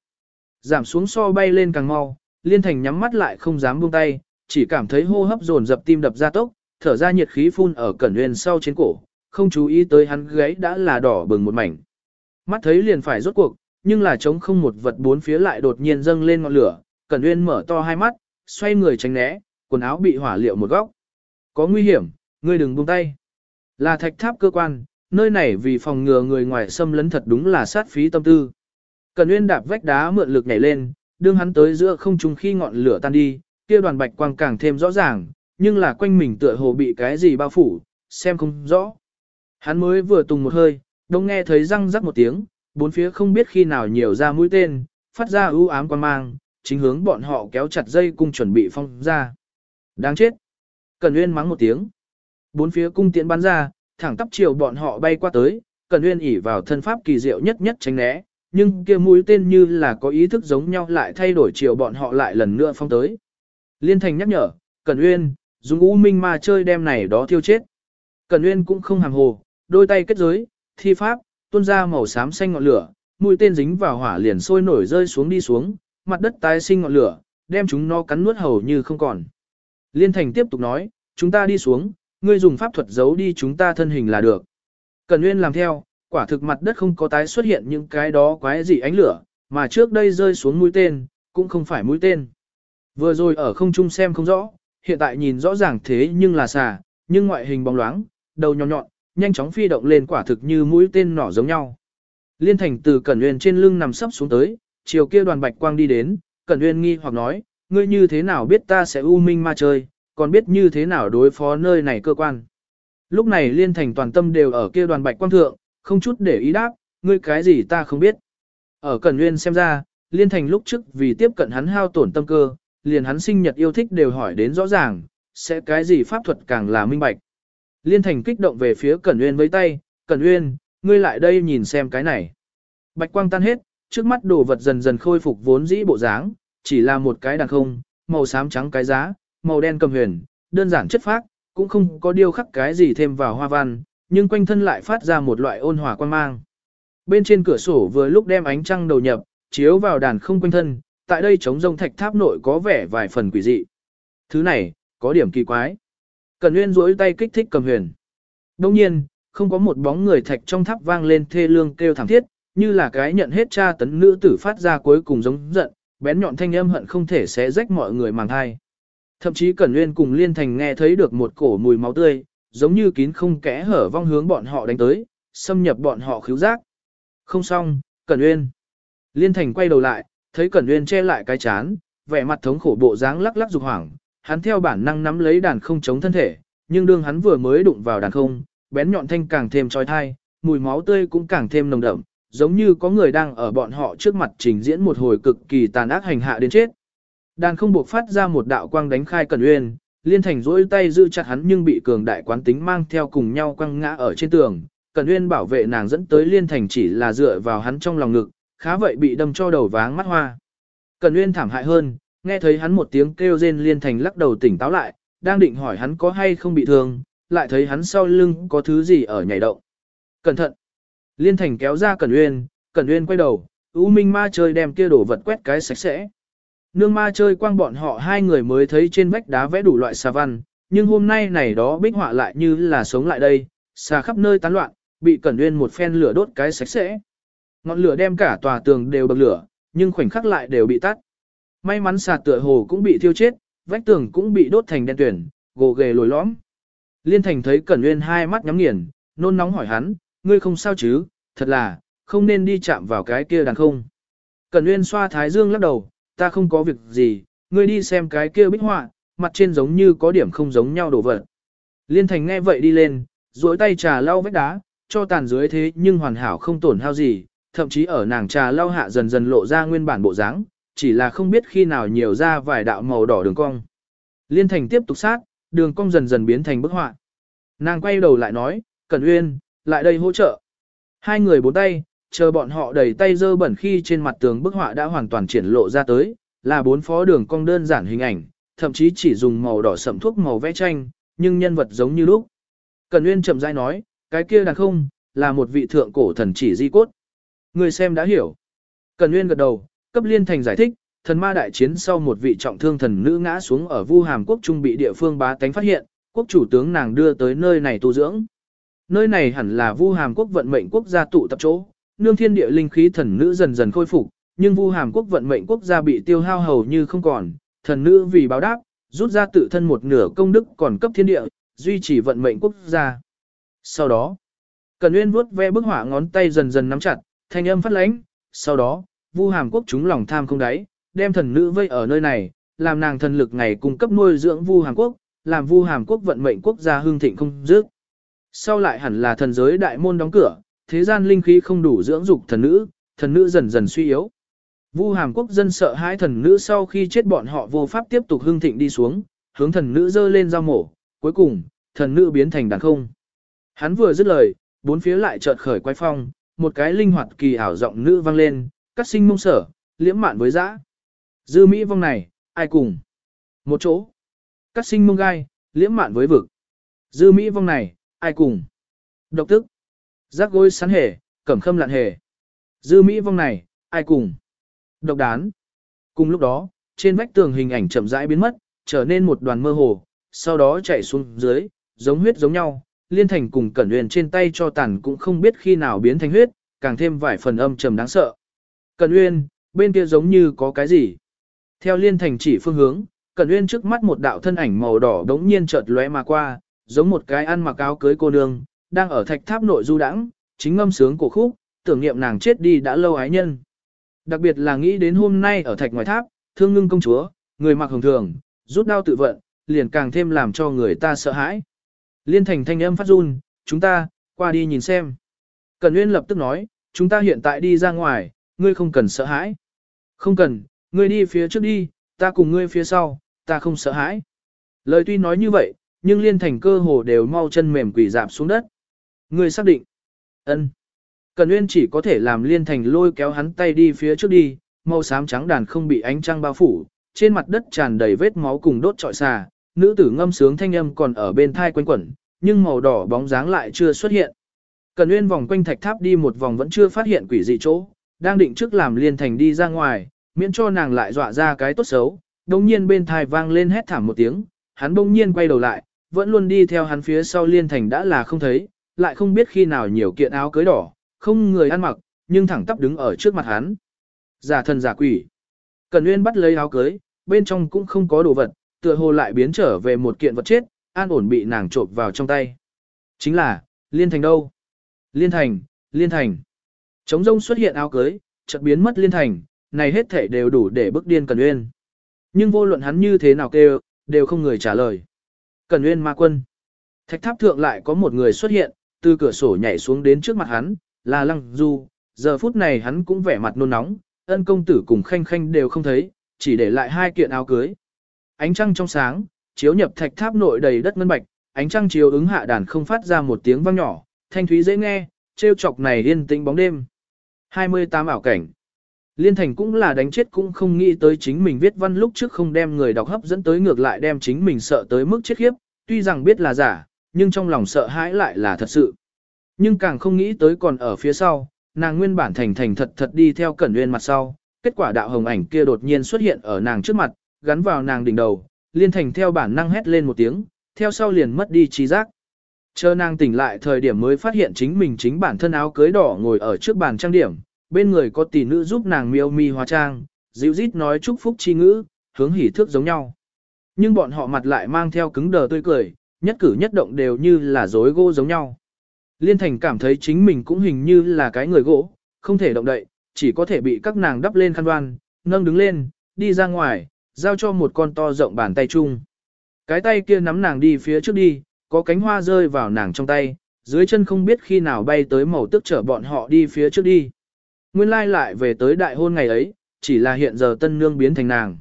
Giảm xuống so bay lên càng mau, Liên Thành nhắm mắt lại không dám buông tay, chỉ cảm thấy hô hấp dồn dập tim đập ra tốc, thở ra nhiệt khí phun ở cẩn huyền sau trên cổ, không chú ý tới hắn gáy đã là đỏ bừng một mảnh. Mắt thấy liền phải rốt cuộc, nhưng là trống không một vật bốn phía lại đột nhiên dâng lên ngọn lửa, cẩn huyền mở to hai mắt, xoay người tránh né, quần áo bị hỏa liệu một góc. Có nguy hiểm, ngươi đừng buông tay. Là thạch tháp cơ quan, nơi này vì phòng ngừa người ngoài xâm lấn thật đúng là sát phí tâm tư. Cẩn uyên đạp vách đá mượn lực nhảy lên, đương hắn tới giữa không trung khi ngọn lửa tan đi, kia đoàn bạch quang càng thêm rõ ràng, nhưng là quanh mình tựa hồ bị cái gì bao phủ, xem không rõ. Hắn mới vừa tùng một hơi, đông nghe thấy răng rắc một tiếng, bốn phía không biết khi nào nhiều ra mũi tên, phát ra ưu ám quan mang, chính hướng bọn họ kéo chặt dây cung chuẩn bị phong ra. Đáng chết! Cần uyên mắng một tiếng. Bốn phía cung tiễn bắn ra, thẳng tắp chiều bọn họ bay qua tới, Cần uyên ỉ vào thân pháp kỳ diệu nhất nhất tránh né, nhưng kia mũi tên như là có ý thức giống nhau lại thay đổi chiều bọn họ lại lần nữa phong tới. Liên Thành nhắc nhở, Cẩn Uyên, dùng u minh ma chơi đem này đó thiêu chết. Cẩn Uyên cũng không hàng hồ, đôi tay kết giới, thi pháp, tuôn ra màu xám xanh ngọn lửa, mũi tên dính vào hỏa liền sôi nổi rơi xuống đi xuống, mặt đất tái sinh ngọn lửa, đem chúng nó cắn nuốt hầu như không còn. Liên Thành tiếp tục nói, chúng ta đi xuống, ngươi dùng pháp thuật giấu đi chúng ta thân hình là được. Cẩn Uyên làm theo, quả thực mặt đất không có tái xuất hiện những cái đó quái dị ánh lửa, mà trước đây rơi xuống mũi tên, cũng không phải mũi tên. Vừa rồi ở không trung xem không rõ, hiện tại nhìn rõ ràng thế nhưng là xà, nhưng ngoại hình bóng loáng, đầu nhọn nhọn, nhanh chóng phi động lên quả thực như mũi tên nỏ giống nhau. Liên thành từ Cẩn uyên trên lưng nằm sấp xuống tới, chiều kia đoàn bạch quang đi đến, Cẩn uyên nghi hoặc nói, ngươi như thế nào biết ta sẽ u minh ma chơi, còn biết như thế nào đối phó nơi này cơ quan. Lúc này liên thành toàn tâm đều ở kia đoàn bạch quang thượng, không chút để ý đáp, ngươi cái gì ta không biết. Ở Cẩn uyên xem ra, liên thành lúc trước vì tiếp cận hắn hao tổn tâm cơ, liền hắn sinh nhật yêu thích đều hỏi đến rõ ràng, sẽ cái gì pháp thuật càng là minh bạch. Liên thành kích động về phía Cẩn uyên với tay, Cẩn uyên ngươi lại đây nhìn xem cái này. Bạch quang tan hết, trước mắt đồ vật dần dần khôi phục vốn dĩ bộ dáng, chỉ là một cái đàn không, màu xám trắng cái giá, màu đen cầm huyền, đơn giản chất phác, cũng không có điêu khắc cái gì thêm vào hoa văn, nhưng quanh thân lại phát ra một loại ôn hòa quan mang. Bên trên cửa sổ vừa lúc đem ánh trăng đầu nhập, chiếu vào đàn không quanh thân, tại đây trống rông thạch tháp nội có vẻ vài phần quỷ dị. Thứ này, có điểm kỳ quái. Cần Nguyên duỗi tay kích thích cầm huyền. Đồng nhiên, không có một bóng người thạch trong tháp vang lên thê lương kêu thảm thiết, như là cái nhận hết tra tấn nữ tử phát ra cuối cùng giống giận, bén nhọn thanh âm hận không thể xé rách mọi người màng hai. Thậm chí Cẩn Nguyên cùng Liên Thành nghe thấy được một cổ mùi máu tươi, giống như kín không kẽ hở vong hướng bọn họ đánh tới, xâm nhập bọn họ khứu giác. Không xong, Cẩn Nguyên. Liên Thành quay đầu lại, thấy Cẩn Nguyên che lại cái chán, vẻ mặt thống khổ bộ dáng lắc lắc dục hoảng, hắn theo bản năng nắm lấy đàn không chống thân thể, nhưng đương hắn vừa mới đụng vào đàn không, bén nhọn thanh càng thêm trói thai, mùi máu tươi cũng càng thêm nồng đậm, giống như có người đang ở bọn họ trước mặt trình diễn một hồi cực kỳ tàn ác hành hạ đến chết. Đàn không buộc phát ra một đạo quang đánh khai Cẩn Uyên, Liên Thành rỗi tay giữ chặt hắn nhưng bị cường đại quán tính mang theo cùng nhau quăng ngã ở trên tường. Cẩn Uyên bảo vệ nàng dẫn tới Liên Thành chỉ là dựa vào hắn trong lòng ngực, khá vậy bị đâm cho đầu váng mắt hoa. Cẩn Uyên thảm hại hơn, nghe thấy hắn một tiếng kêu rên Liên Thành lắc đầu tỉnh táo lại, đang định hỏi hắn có hay không bị thương, lại thấy hắn sau lưng có thứ gì ở nhảy động. Cẩn thận! Liên Thành kéo ra Cẩn Uyên, Cẩn Uyên quay đầu, U Minh Ma chơi đem kia đổ vật quét cái sạch sẽ. Nương ma chơi quang bọn họ hai người mới thấy trên vách đá vẽ đủ loại xà văn, nhưng hôm nay này đó bích họa lại như là sống lại đây, xà khắp nơi tán loạn, bị Cẩn Uyên một phen lửa đốt cái sạch sẽ. Ngọn lửa đem cả tòa tường đều bậc lửa, nhưng khoảnh khắc lại đều bị tắt. May mắn xà tựa hồ cũng bị thiêu chết, vách tường cũng bị đốt thành đen tuyển, gồ ghề lồi lõm. Liên Thành thấy Cẩn Nguyên hai mắt nhắm nghiền, nôn nóng hỏi hắn, ngươi không sao chứ, thật là, không nên đi chạm vào cái kia đàn không. Cẩn Nguyên xoa thái dương lắc đầu, ta không có việc gì, ngươi đi xem cái kia bích họa, mặt trên giống như có điểm không giống nhau đổ vật. Liên Thành nghe vậy đi lên, duỗi tay trà lau vết đá, cho tàn dưới thế nhưng hoàn hảo không tổn hao gì, thậm chí ở nàng trà lau hạ dần dần lộ ra nguyên bản bộ dáng, chỉ là không biết khi nào nhiều ra vài đạo màu đỏ đường cong. Liên Thành tiếp tục sát, đường cong dần dần biến thành bức họa. Nàng quay đầu lại nói, Cẩn Uyên, lại đây hỗ trợ. Hai người bốn tay, chờ bọn họ đẩy tay dơ bẩn khi trên mặt tường bức họa đã hoàn toàn triển lộ ra tới, là bốn phó đường cong đơn giản hình ảnh, thậm chí chỉ dùng màu đỏ sậm thuốc màu vẽ tranh, nhưng nhân vật giống như lúc. Cẩn Uyên chậm rãi nói, cái kia đàn không, là một vị thượng cổ thần chỉ di cốt. Người xem đã hiểu. Cần Nguyên gật đầu, cấp liên thành giải thích, thần ma đại chiến sau một vị trọng thương thần nữ ngã xuống ở Vu Hàm quốc trung bị địa phương bá tánh phát hiện, quốc chủ tướng nàng đưa tới nơi này tu dưỡng. Nơi này hẳn là Vu Hàm quốc vận mệnh quốc gia tụ tập chỗ, nương thiên địa linh khí thần nữ dần dần khôi phục, nhưng Vu Hàm quốc vận mệnh quốc gia bị tiêu hao hầu như không còn, thần nữ vì báo đáp, rút ra tự thân một nửa công đức còn cấp thiên địa, duy trì vận mệnh quốc gia. Sau đó, Cần Nguyên vuốt ve bức họa ngón tay dần dần nắm chặt, thanh âm phát lãnh, sau đó, Vu Hàm quốc chúng lòng tham không đáy, đem thần nữ vây ở nơi này, làm nàng thần lực ngày cung cấp nuôi dưỡng Vu Hàm quốc, làm Vu Hàm quốc vận mệnh quốc gia hương thịnh không dứt. Sau lại hẳn là thần giới đại môn đóng cửa, thế gian linh khí không đủ dưỡng dục thần nữ, thần nữ dần dần suy yếu. Vu Hàm quốc dân sợ hãi thần nữ sau khi chết bọn họ vô pháp tiếp tục hương thịnh đi xuống, hướng thần nữ dơ lên giao mổ, cuối cùng, thần nữ biến thành đàn không. Hắn vừa dứt lời, bốn phía lại chợt khởi quái phong, một cái linh hoạt kỳ ảo giọng nữ vang lên, cắt sinh mông sở, liễm mạn với dã. Dư Mỹ vong này, ai cùng? Một chỗ. Cắt sinh mông gai, liễm mạn với vực. Dư Mỹ vong này, ai cùng? Độc tức. Giác gối sắn hề, cẩm khâm lạn hề. Dư Mỹ vong này, ai cùng? Độc đán. Cùng lúc đó, trên vách tường hình ảnh chậm rãi biến mất, trở nên một đoàn mơ hồ, sau đó chạy xuống dưới, giống huyết giống nhau. Liên thành cùng Cẩn Uyên trên tay cho tàn cũng không biết khi nào biến thành huyết, càng thêm vài phần âm trầm đáng sợ. Cẩn Uyên, bên kia giống như có cái gì? Theo Liên thành chỉ phương hướng, Cẩn Uyên trước mắt một đạo thân ảnh màu đỏ đống nhiên chợt lóe mà qua, giống một cái ăn mặc áo cưới cô nương, đang ở thạch tháp nội du đãng, chính ngâm sướng cổ khúc, tưởng niệm nàng chết đi đã lâu ái nhân. Đặc biệt là nghĩ đến hôm nay ở thạch ngoài tháp, thương ngưng công chúa, người mặc hồng thường, rút đao tự vận, liền càng thêm làm cho người ta sợ hãi. Liên thành thanh âm phát run, chúng ta, qua đi nhìn xem. Cần Nguyên lập tức nói, chúng ta hiện tại đi ra ngoài, ngươi không cần sợ hãi. Không cần, ngươi đi phía trước đi, ta cùng ngươi phía sau, ta không sợ hãi. Lời tuy nói như vậy, nhưng liên thành cơ hồ đều mau chân mềm quỷ dạp xuống đất. Ngươi xác định. ân. Cần Nguyên chỉ có thể làm liên thành lôi kéo hắn tay đi phía trước đi, màu xám trắng đàn không bị ánh trăng bao phủ, trên mặt đất tràn đầy vết máu cùng đốt trọi xà, nữ tử ngâm sướng thanh âm còn ở bên thai quanh quẩn, nhưng màu đỏ bóng dáng lại chưa xuất hiện. Cần uyên vòng quanh thạch tháp đi một vòng vẫn chưa phát hiện quỷ dị chỗ, đang định trước làm liên thành đi ra ngoài, miễn cho nàng lại dọa ra cái tốt xấu, đồng nhiên bên thai vang lên hét thảm một tiếng, hắn bỗng nhiên quay đầu lại, vẫn luôn đi theo hắn phía sau liên thành đã là không thấy, lại không biết khi nào nhiều kiện áo cưới đỏ, không người ăn mặc, nhưng thẳng tắp đứng ở trước mặt hắn. Giả thần giả quỷ. Cần Nguyên bắt lấy áo cưới, bên trong cũng không có đồ vật, tựa hồ lại biến trở về một kiện vật chết, an ổn bị nàng trộm vào trong tay. Chính là, Liên Thành đâu? Liên Thành, Liên Thành. Trống rông xuất hiện áo cưới, chợt biến mất Liên Thành, này hết thể đều đủ để bức điên Cần Uyên. Nhưng vô luận hắn như thế nào kêu, đều không người trả lời. Cần Uyên ma quân. Thạch tháp thượng lại có một người xuất hiện, từ cửa sổ nhảy xuống đến trước mặt hắn, là Lăng Du. Giờ phút này hắn cũng vẻ mặt nôn nóng, ân công tử cùng khanh khanh đều không thấy, chỉ để lại hai kiện áo cưới. Ánh trăng trong sáng, chiếu nhập thạch tháp nội đầy đất ngân bạch, ánh trăng chiếu ứng hạ đàn không phát ra một tiếng vang nhỏ, thanh thúy dễ nghe, trêu chọc này yên tĩnh bóng đêm. 28 ảo cảnh. Liên Thành cũng là đánh chết cũng không nghĩ tới chính mình viết văn lúc trước không đem người đọc hấp dẫn tới ngược lại đem chính mình sợ tới mức chết khiếp, tuy rằng biết là giả, nhưng trong lòng sợ hãi lại là thật sự. Nhưng càng không nghĩ tới còn ở phía sau, nàng nguyên bản thành thành thật thật đi theo cẩn nguyên mặt sau, kết quả đạo hồng ảnh kia đột nhiên xuất hiện ở nàng trước mặt, gắn vào nàng đỉnh đầu, liên thành theo bản năng hét lên một tiếng, theo sau liền mất đi trí giác. Chờ nàng tỉnh lại thời điểm mới phát hiện chính mình chính bản thân áo cưới đỏ ngồi ở trước bàn trang điểm, bên người có tỷ nữ giúp nàng miêu mi hóa trang, dịu rít nói chúc phúc chi ngữ, hướng hỉ thước giống nhau. Nhưng bọn họ mặt lại mang theo cứng đờ tươi cười, nhất cử nhất động đều như là dối gỗ giống nhau. Liên Thành cảm thấy chính mình cũng hình như là cái người gỗ, không thể động đậy, chỉ có thể bị các nàng đắp lên khăn đoan, nâng đứng lên, đi ra ngoài, giao cho một con to rộng bàn tay chung. Cái tay kia nắm nàng đi phía trước đi, có cánh hoa rơi vào nàng trong tay, dưới chân không biết khi nào bay tới màu tức chở bọn họ đi phía trước đi. Nguyên lai lại về tới đại hôn ngày ấy, chỉ là hiện giờ tân nương biến thành nàng.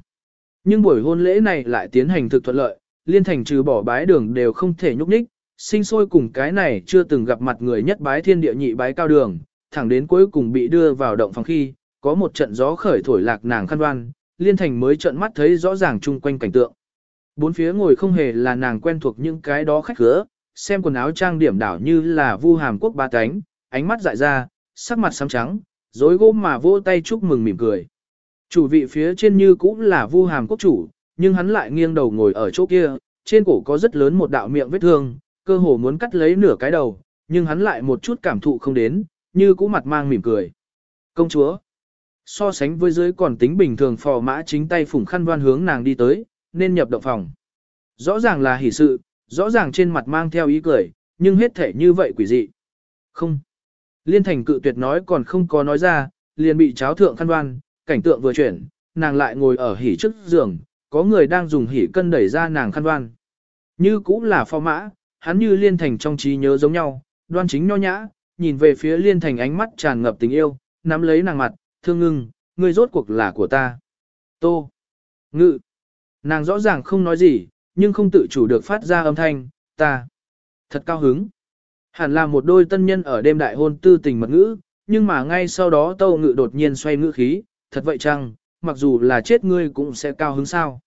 Nhưng buổi hôn lễ này lại tiến hành thực thuận lợi, liên thành trừ bỏ bái đường đều không thể nhúc nhích, sinh sôi cùng cái này chưa từng gặp mặt người nhất bái thiên địa nhị bái cao đường, thẳng đến cuối cùng bị đưa vào động phòng khi, có một trận gió khởi thổi lạc nàng khăn đoan, liên thành mới trợn mắt thấy rõ ràng chung quanh cảnh tượng. Bốn phía ngồi không hề là nàng quen thuộc những cái đó khách khứa, xem quần áo trang điểm đảo như là vu hàm quốc ba cánh, ánh mắt dại ra, sắc mặt xám trắng, dối gỗ mà vỗ tay chúc mừng mỉm cười. Chủ vị phía trên như cũng là vu hàm quốc chủ, nhưng hắn lại nghiêng đầu ngồi ở chỗ kia, trên cổ có rất lớn một đạo miệng vết thương, cơ hồ muốn cắt lấy nửa cái đầu, nhưng hắn lại một chút cảm thụ không đến, như cũ mặt mang mỉm cười. Công chúa, so sánh với dưới còn tính bình thường phò mã chính tay phủng khăn đoan hướng nàng đi tới, nên nhập động phòng. Rõ ràng là hỷ sự, rõ ràng trên mặt mang theo ý cười, nhưng hết thể như vậy quỷ dị. Không. Liên thành cự tuyệt nói còn không có nói ra, liền bị cháo thượng khăn đoan, cảnh tượng vừa chuyển, nàng lại ngồi ở hỉ trước giường, có người đang dùng hỉ cân đẩy ra nàng khăn đoan. Như cũng là phò mã, hắn như liên thành trong trí nhớ giống nhau, đoan chính nho nhã, nhìn về phía liên thành ánh mắt tràn ngập tình yêu, nắm lấy nàng mặt, thương ngưng, ngươi rốt cuộc là của ta. Tô. Ngự. Nàng rõ ràng không nói gì, nhưng không tự chủ được phát ra âm thanh, ta. Thật cao hứng. Hẳn là một đôi tân nhân ở đêm đại hôn tư tình mật ngữ, nhưng mà ngay sau đó tâu ngự đột nhiên xoay ngữ khí, thật vậy chăng, mặc dù là chết ngươi cũng sẽ cao hứng sao.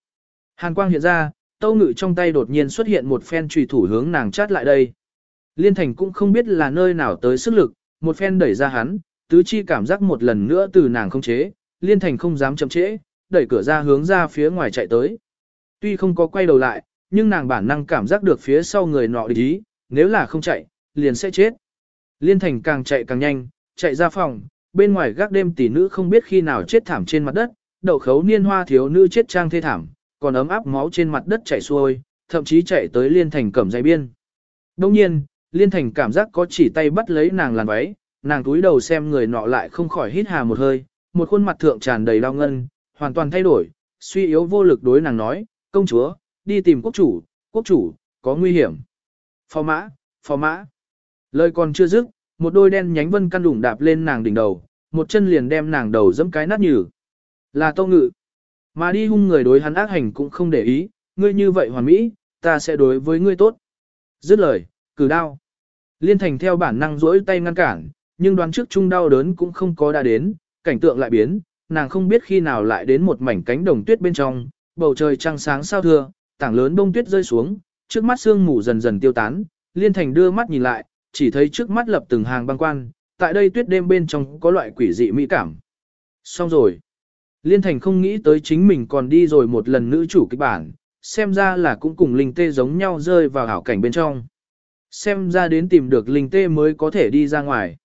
Hàn quang hiện ra, tâu ngự trong tay đột nhiên xuất hiện một phen trùy thủ hướng nàng chát lại đây. Liên thành cũng không biết là nơi nào tới sức lực, một phen đẩy ra hắn, tứ chi cảm giác một lần nữa từ nàng không chế, liên thành không dám chậm trễ, đẩy cửa ra hướng ra phía ngoài chạy tới. Tuy không có quay đầu lại, nhưng nàng bản năng cảm giác được phía sau người nọ địch ý, nếu là không chạy, liền sẽ chết. Liên thành càng chạy càng nhanh, chạy ra phòng, bên ngoài gác đêm tỷ nữ không biết khi nào chết thảm trên mặt đất, đậu khấu niên hoa thiếu nữ chết trang thê thảm, còn ấm áp máu trên mặt đất chảy xuôi, thậm chí chạy tới liên thành cẩm dây biên. Đông nhiên, liên thành cảm giác có chỉ tay bắt lấy nàng làn váy, nàng túi đầu xem người nọ lại không khỏi hít hà một hơi, một khuôn mặt thượng tràn đầy đau ngân, hoàn toàn thay đổi, suy yếu vô lực đối nàng nói, công chúa, đi tìm quốc chủ, quốc chủ, có nguy hiểm. Phò mã, phò mã. Lời còn chưa dứt, một đôi đen nhánh vân căn đủng đạp lên nàng đỉnh đầu, một chân liền đem nàng đầu dẫm cái nát nhừ. Là tâu Ngự. Mà đi hung người đối hắn ác hành cũng không để ý, ngươi như vậy hoàn mỹ, ta sẽ đối với ngươi tốt. Dứt lời, cử đao. Liên thành theo bản năng rỗi tay ngăn cản, nhưng đoán trước chung đau đớn cũng không có đã đến, cảnh tượng lại biến, nàng không biết khi nào lại đến một mảnh cánh đồng tuyết bên trong, bầu trời trăng sáng sao thưa, tảng lớn bông tuyết rơi xuống, trước mắt sương mù dần dần tiêu tán, liên thành đưa mắt nhìn lại, chỉ thấy trước mắt lập từng hàng băng quan, tại đây tuyết đêm bên trong có loại quỷ dị mỹ cảm. Xong rồi. Liên thành không nghĩ tới chính mình còn đi rồi một lần nữ chủ kịch bản, xem ra là cũng cùng linh tê giống nhau rơi vào hảo cảnh bên trong. Xem ra đến tìm được linh tê mới có thể đi ra ngoài.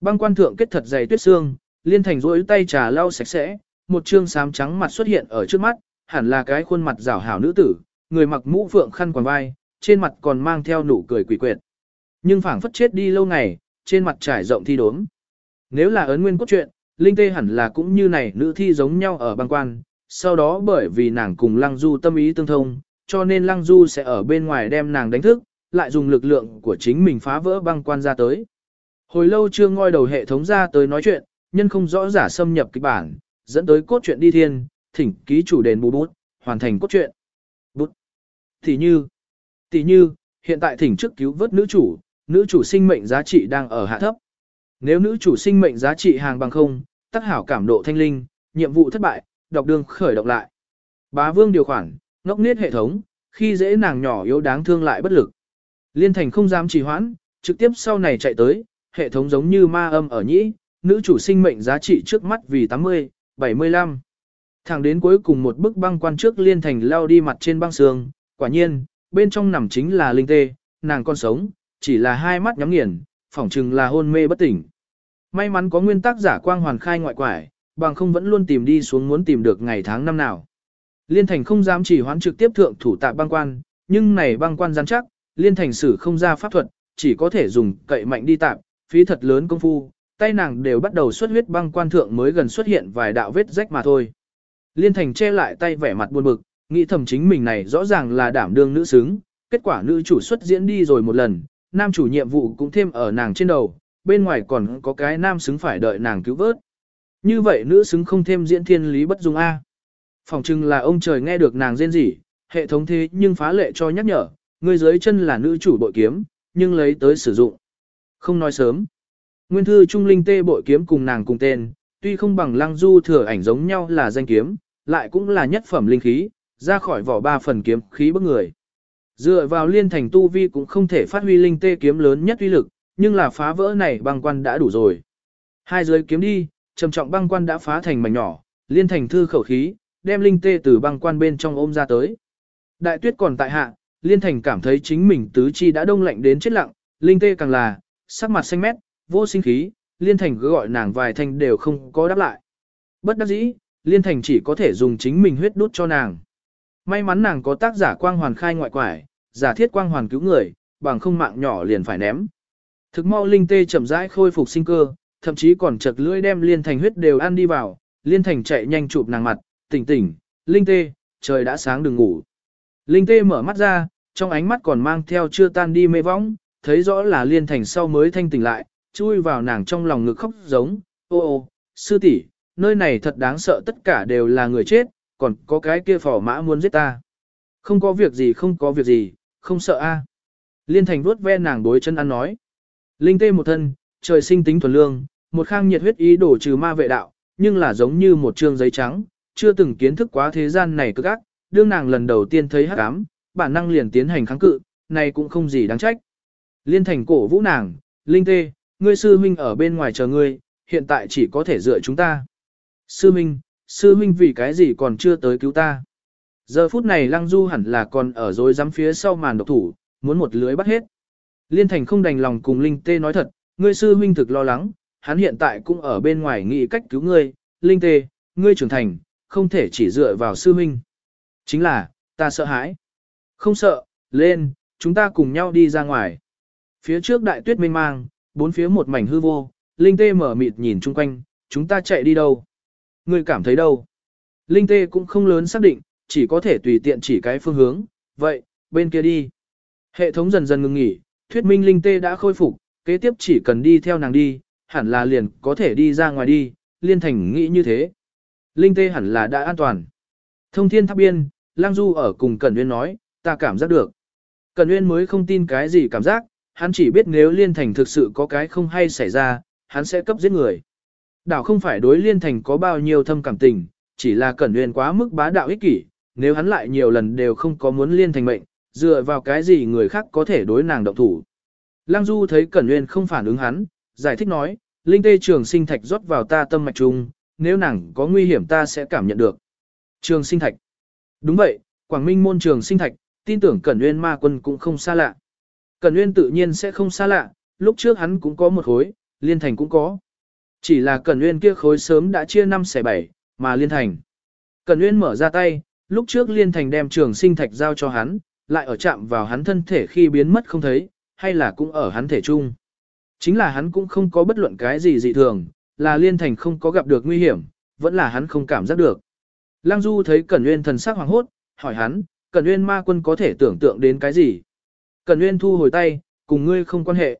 Băng quan thượng kết thật dày tuyết xương, liên thành rỗi tay trà lau sạch sẽ, một trương xám trắng mặt xuất hiện ở trước mắt, hẳn là cái khuôn mặt rảo hảo nữ tử, người mặc mũ phượng khăn quàng vai, trên mặt còn mang theo nụ cười quỷ quyệt. Nhưng phảng phất chết đi lâu ngày, trên mặt trải rộng thi đốm. Nếu là ấn nguyên cốt truyện, Linh Tê hẳn là cũng như này nữ thi giống nhau ở băng quan, sau đó bởi vì nàng cùng Lăng Du tâm ý tương thông, cho nên Lăng Du sẽ ở bên ngoài đem nàng đánh thức, lại dùng lực lượng của chính mình phá vỡ băng quan ra tới. Hồi lâu chưa ngoi đầu hệ thống ra tới nói chuyện, nhân không rõ giả xâm nhập kịch bản, dẫn tới cốt truyện đi thiên, thỉnh ký chủ đền bù bút, hoàn thành cốt truyện. Bút. Thì như, tỷ như, hiện tại thỉnh trước cứu vớt nữ chủ, nữ chủ sinh mệnh giá trị đang ở hạ thấp. Nếu nữ chủ sinh mệnh giá trị hàng bằng không, tác hảo cảm độ thanh linh, nhiệm vụ thất bại, đọc đường khởi động lại. Bá vương điều khoản, ngốc niết hệ thống, khi dễ nàng nhỏ yếu đáng thương lại bất lực. Liên thành không dám trì hoãn, trực tiếp sau này chạy tới, hệ thống giống như ma âm ở nhĩ, nữ chủ sinh mệnh giá trị trước mắt vì 80, 75. Thẳng đến cuối cùng một bức băng quan trước liên thành lao đi mặt trên băng sương, quả nhiên, bên trong nằm chính là linh tê, nàng con sống, chỉ là hai mắt nhắm nghiền, phỏng chừng là hôn mê bất tỉnh. May mắn có nguyên tắc giả quang hoàn khai ngoại quải, bằng không vẫn luôn tìm đi xuống muốn tìm được ngày tháng năm nào. Liên thành không dám chỉ hoán trực tiếp thượng thủ tạ băng quan, nhưng này băng quan rắn chắc, liên thành sử không ra pháp thuật, chỉ có thể dùng cậy mạnh đi tạm, phí thật lớn công phu, tay nàng đều bắt đầu xuất huyết băng quan thượng mới gần xuất hiện vài đạo vết rách mà thôi. Liên thành che lại tay vẻ mặt buồn bực, nghĩ thầm chính mình này rõ ràng là đảm đương nữ xứng, kết quả nữ chủ xuất diễn đi rồi một lần, nam chủ nhiệm vụ cũng thêm ở nàng trên đầu, bên ngoài còn có cái nam xứng phải đợi nàng cứu vớt. Như vậy nữ xứng không thêm diễn thiên lý bất dung A. Phòng chừng là ông trời nghe được nàng rên rỉ, hệ thống thế nhưng phá lệ cho nhắc nhở, người dưới chân là nữ chủ bội kiếm, nhưng lấy tới sử dụng. Không nói sớm. Nguyên thư trung linh tê bội kiếm cùng nàng cùng tên, tuy không bằng lăng du thừa ảnh giống nhau là danh kiếm, lại cũng là nhất phẩm linh khí, ra khỏi vỏ ba phần kiếm khí bức người. Dựa vào liên thành tu vi cũng không thể phát huy linh tê kiếm lớn nhất uy lực, nhưng là phá vỡ này băng quan đã đủ rồi. Hai giới kiếm đi, trầm trọng băng quan đã phá thành mảnh nhỏ, liên thành thư khẩu khí, đem linh tê từ băng quan bên trong ôm ra tới. Đại tuyết còn tại hạ, liên thành cảm thấy chính mình tứ chi đã đông lạnh đến chết lặng, linh tê càng là, sắc mặt xanh mét, vô sinh khí, liên thành cứ gọi nàng vài thanh đều không có đáp lại. Bất đắc dĩ, liên thành chỉ có thể dùng chính mình huyết đút cho nàng. May mắn nàng có tác giả quang hoàn khai ngoại quải, giả thiết quang hoàn cứu người, bằng không mạng nhỏ liền phải ném. Thực mau linh tê chậm rãi khôi phục sinh cơ, thậm chí còn chật lưỡi đem liên thành huyết đều ăn đi vào, liên thành chạy nhanh chụp nàng mặt, tỉnh tỉnh, linh tê, trời đã sáng đừng ngủ. Linh tê mở mắt ra, trong ánh mắt còn mang theo chưa tan đi mê vóng thấy rõ là liên thành sau mới thanh tỉnh lại, chui vào nàng trong lòng ngực khóc giống, ô ô, sư tỷ, nơi này thật đáng sợ tất cả đều là người chết, còn có cái kia phỏ mã muốn giết ta. Không có việc gì không có việc gì, không sợ a. Liên thành vuốt ve nàng đối chân ăn nói. Linh tê một thân, trời sinh tính thuần lương, một khang nhiệt huyết ý đổ trừ ma vệ đạo, nhưng là giống như một trương giấy trắng, chưa từng kiến thức quá thế gian này cực ác, đương nàng lần đầu tiên thấy hắc ám, bản năng liền tiến hành kháng cự, này cũng không gì đáng trách. Liên thành cổ vũ nàng, Linh tê, ngươi sư huynh ở bên ngoài chờ ngươi, hiện tại chỉ có thể dựa chúng ta. Sư huynh, sư huynh vì cái gì còn chưa tới cứu ta. Giờ phút này Lăng Du hẳn là còn ở dối rắm phía sau màn độc thủ, muốn một lưới bắt hết. Liên Thành không đành lòng cùng Linh Tê nói thật, ngươi sư huynh thực lo lắng, hắn hiện tại cũng ở bên ngoài nghĩ cách cứu ngươi, Linh Tê, ngươi trưởng thành, không thể chỉ dựa vào sư huynh. Chính là, ta sợ hãi. Không sợ, lên, chúng ta cùng nhau đi ra ngoài. Phía trước đại tuyết mênh mang, bốn phía một mảnh hư vô, Linh Tê mở mịt nhìn chung quanh, chúng ta chạy đi đâu? Ngươi cảm thấy đâu? Linh Tê cũng không lớn xác định, chỉ có thể tùy tiện chỉ cái phương hướng, Vậy, bên kia đi. Hệ thống dần dần ngừng nghỉ, thuyết minh linh tê đã khôi phục, kế tiếp chỉ cần đi theo nàng đi, hẳn là liền có thể đi ra ngoài đi, liên thành nghĩ như thế. Linh tê hẳn là đã an toàn. Thông thiên tháp biên, lang du ở cùng Cẩn Nguyên nói, ta cảm giác được. Cẩn Nguyên mới không tin cái gì cảm giác, hắn chỉ biết nếu liên thành thực sự có cái không hay xảy ra, hắn sẽ cấp giết người. Đảo không phải đối liên thành có bao nhiêu thâm cảm tình, chỉ là Cẩn Nguyên quá mức bá đạo ích kỷ, nếu hắn lại nhiều lần đều không có muốn liên thành mệnh, dựa vào cái gì người khác có thể đối nàng động thủ. Lăng Du thấy Cẩn Nguyên không phản ứng hắn, giải thích nói, linh tê trường sinh thạch rót vào ta tâm mạch trung, nếu nàng có nguy hiểm ta sẽ cảm nhận được. Trường sinh thạch. Đúng vậy, Quảng Minh môn trường sinh thạch, tin tưởng Cẩn Nguyên ma quân cũng không xa lạ. Cẩn Nguyên tự nhiên sẽ không xa lạ, lúc trước hắn cũng có một khối, Liên Thành cũng có. Chỉ là Cẩn Nguyên kia khối sớm đã chia 5 xẻ 7, mà Liên Thành. Cẩn Nguyên mở ra tay, lúc trước Liên Thành đem trường sinh thạch giao cho hắn, lại ở chạm vào hắn thân thể khi biến mất không thấy, hay là cũng ở hắn thể chung. Chính là hắn cũng không có bất luận cái gì dị thường, là Liên Thành không có gặp được nguy hiểm, vẫn là hắn không cảm giác được. Lăng Du thấy Cẩn Nguyên thần sắc hoàng hốt, hỏi hắn, Cẩn Nguyên ma quân có thể tưởng tượng đến cái gì? Cẩn Nguyên thu hồi tay, cùng ngươi không quan hệ.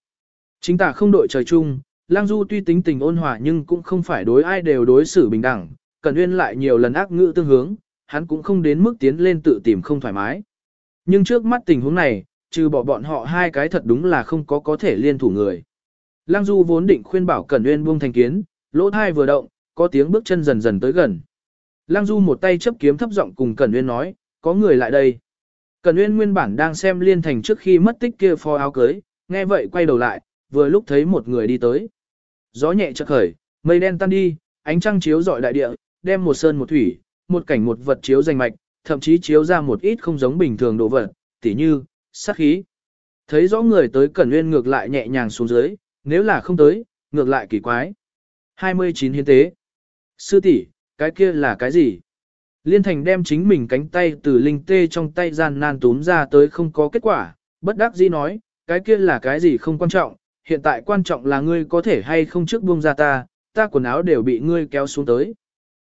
Chính tả không đội trời chung, Lang Du tuy tính tình ôn hòa nhưng cũng không phải đối ai đều đối xử bình đẳng, Cẩn Nguyên lại nhiều lần ác ngữ tương hướng, hắn cũng không đến mức tiến lên tự tìm không thoải mái. Nhưng trước mắt tình huống này, trừ bỏ bọn họ hai cái thật đúng là không có có thể liên thủ người. Lang Du vốn định khuyên bảo Cẩn Uyên buông thành kiến, lỗ thai vừa động, có tiếng bước chân dần dần tới gần. Lang Du một tay chấp kiếm thấp giọng cùng Cẩn Uyên nói, có người lại đây. Cẩn Nguyên nguyên bản đang xem liên thành trước khi mất tích kia phó áo cưới, nghe vậy quay đầu lại, vừa lúc thấy một người đi tới. Gió nhẹ chợt khởi, mây đen tan đi, ánh trăng chiếu rọi đại địa, đem một sơn một thủy, một cảnh một vật chiếu rành mạch, thậm chí chiếu ra một ít không giống bình thường đồ vật, tỉ như, sát khí. Thấy rõ người tới Cẩn Nguyên ngược lại nhẹ nhàng xuống dưới, nếu là không tới, ngược lại kỳ quái. 29 hiến tế. Sư tỷ, cái kia là cái gì? Liên Thành đem chính mình cánh tay từ linh tê trong tay gian nan túm ra tới không có kết quả, bất đắc dĩ nói, cái kia là cái gì không quan trọng, hiện tại quan trọng là ngươi có thể hay không trước buông ra ta, ta quần áo đều bị ngươi kéo xuống tới.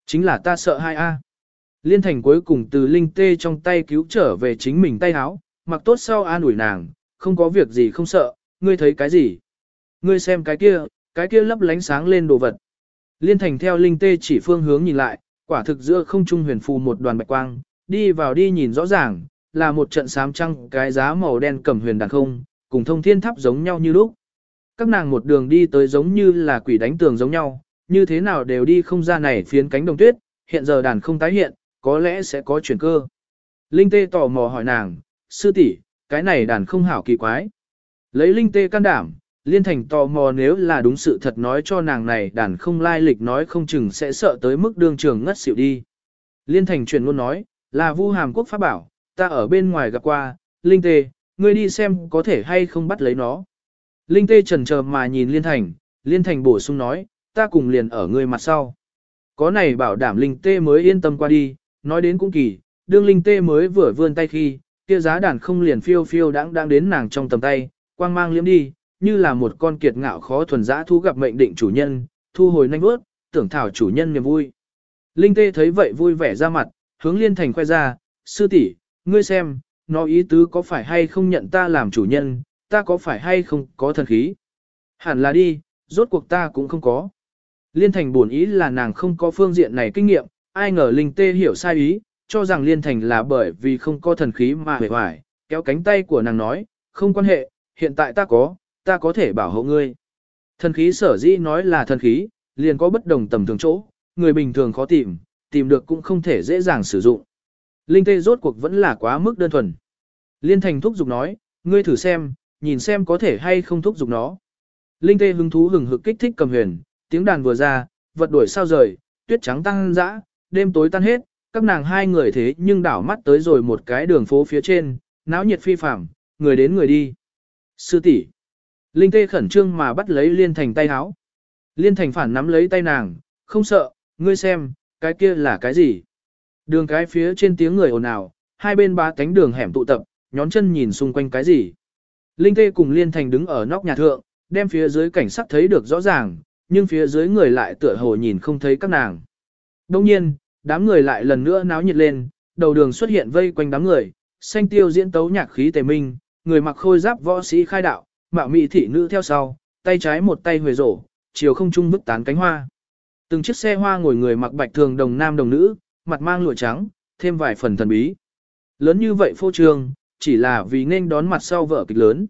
Chính là ta sợ hai a. Liên Thành cuối cùng từ linh tê trong tay cứu trở về chính mình tay áo, mặc tốt sau an ủi nàng, không có việc gì không sợ, ngươi thấy cái gì? Ngươi xem cái kia, cái kia lấp lánh sáng lên đồ vật. Liên thành theo linh tê chỉ phương hướng nhìn lại, quả thực giữa không trung huyền phù một đoàn bạch quang, đi vào đi nhìn rõ ràng, là một trận sám trăng cái giá màu đen cầm huyền đàn không, cùng thông thiên tháp giống nhau như lúc. Các nàng một đường đi tới giống như là quỷ đánh tường giống nhau, như thế nào đều đi không ra này phiến cánh đồng tuyết, hiện giờ đàn không tái hiện, có lẽ sẽ có chuyển cơ. Linh tê tò mò hỏi nàng, sư tỷ, cái này đàn không hảo kỳ quái. Lấy linh tê can đảm, Liên Thành tò mò nếu là đúng sự thật nói cho nàng này đàn không lai lịch nói không chừng sẽ sợ tới mức đương trường ngất xỉu đi. Liên Thành truyền luôn nói, là Vu Hàm Quốc pháp bảo, ta ở bên ngoài gặp qua, Linh Tê, ngươi đi xem có thể hay không bắt lấy nó. Linh Tê trần chờ mà nhìn Liên Thành, Liên Thành bổ sung nói, ta cùng liền ở ngươi mặt sau. Có này bảo đảm Linh Tê mới yên tâm qua đi, nói đến cũng kỳ, đương Linh Tê mới vừa vươn tay khi, kia giá đàn không liền phiêu phiêu đãng đang đến nàng trong tầm tay, quang mang liếm đi, như là một con kiệt ngạo khó thuần dã thu gặp mệnh định chủ nhân, thu hồi nhanh bước, tưởng thảo chủ nhân niềm vui. Linh tê thấy vậy vui vẻ ra mặt, hướng liên thành khoe ra, sư tỷ, ngươi xem, nó ý tứ có phải hay không nhận ta làm chủ nhân, ta có phải hay không có thần khí. Hẳn là đi, rốt cuộc ta cũng không có. Liên thành buồn ý là nàng không có phương diện này kinh nghiệm, ai ngờ Linh tê hiểu sai ý, cho rằng Liên thành là bởi vì không có thần khí mà hề hoài, kéo cánh tay của nàng nói, không quan hệ, hiện tại ta có, ta có thể bảo hộ ngươi. Thần khí sở dĩ nói là thần khí, liền có bất đồng tầm thường chỗ, người bình thường khó tìm, tìm được cũng không thể dễ dàng sử dụng. Linh tê rốt cuộc vẫn là quá mức đơn thuần. Liên thành thúc giục nói, ngươi thử xem, nhìn xem có thể hay không thúc giục nó. Linh tê hứng thú hừng hực kích thích cầm huyền, tiếng đàn vừa ra, vật đuổi sao rời, tuyết trắng tăng dã, đêm tối tan hết, các nàng hai người thế nhưng đảo mắt tới rồi một cái đường phố phía trên, náo nhiệt phi phạm, người đến người đi. Sư tỷ Linh tê khẩn trương mà bắt lấy liên thành tay háo. Liên thành phản nắm lấy tay nàng, không sợ, ngươi xem, cái kia là cái gì? Đường cái phía trên tiếng người ồn ào, hai bên ba cánh đường hẻm tụ tập, nhón chân nhìn xung quanh cái gì? Linh tê cùng liên thành đứng ở nóc nhà thượng, đem phía dưới cảnh sắc thấy được rõ ràng, nhưng phía dưới người lại tựa hồ nhìn không thấy các nàng. Đông nhiên, đám người lại lần nữa náo nhiệt lên, đầu đường xuất hiện vây quanh đám người, xanh tiêu diễn tấu nhạc khí tề minh, người mặc khôi giáp võ sĩ khai đạo, mạo mị thị nữ theo sau, tay trái một tay huề rổ, chiều không trung bức tán cánh hoa. Từng chiếc xe hoa ngồi người mặc bạch thường đồng nam đồng nữ, mặt mang lụa trắng, thêm vài phần thần bí. Lớn như vậy phô trương, chỉ là vì nên đón mặt sau vợ kịch lớn.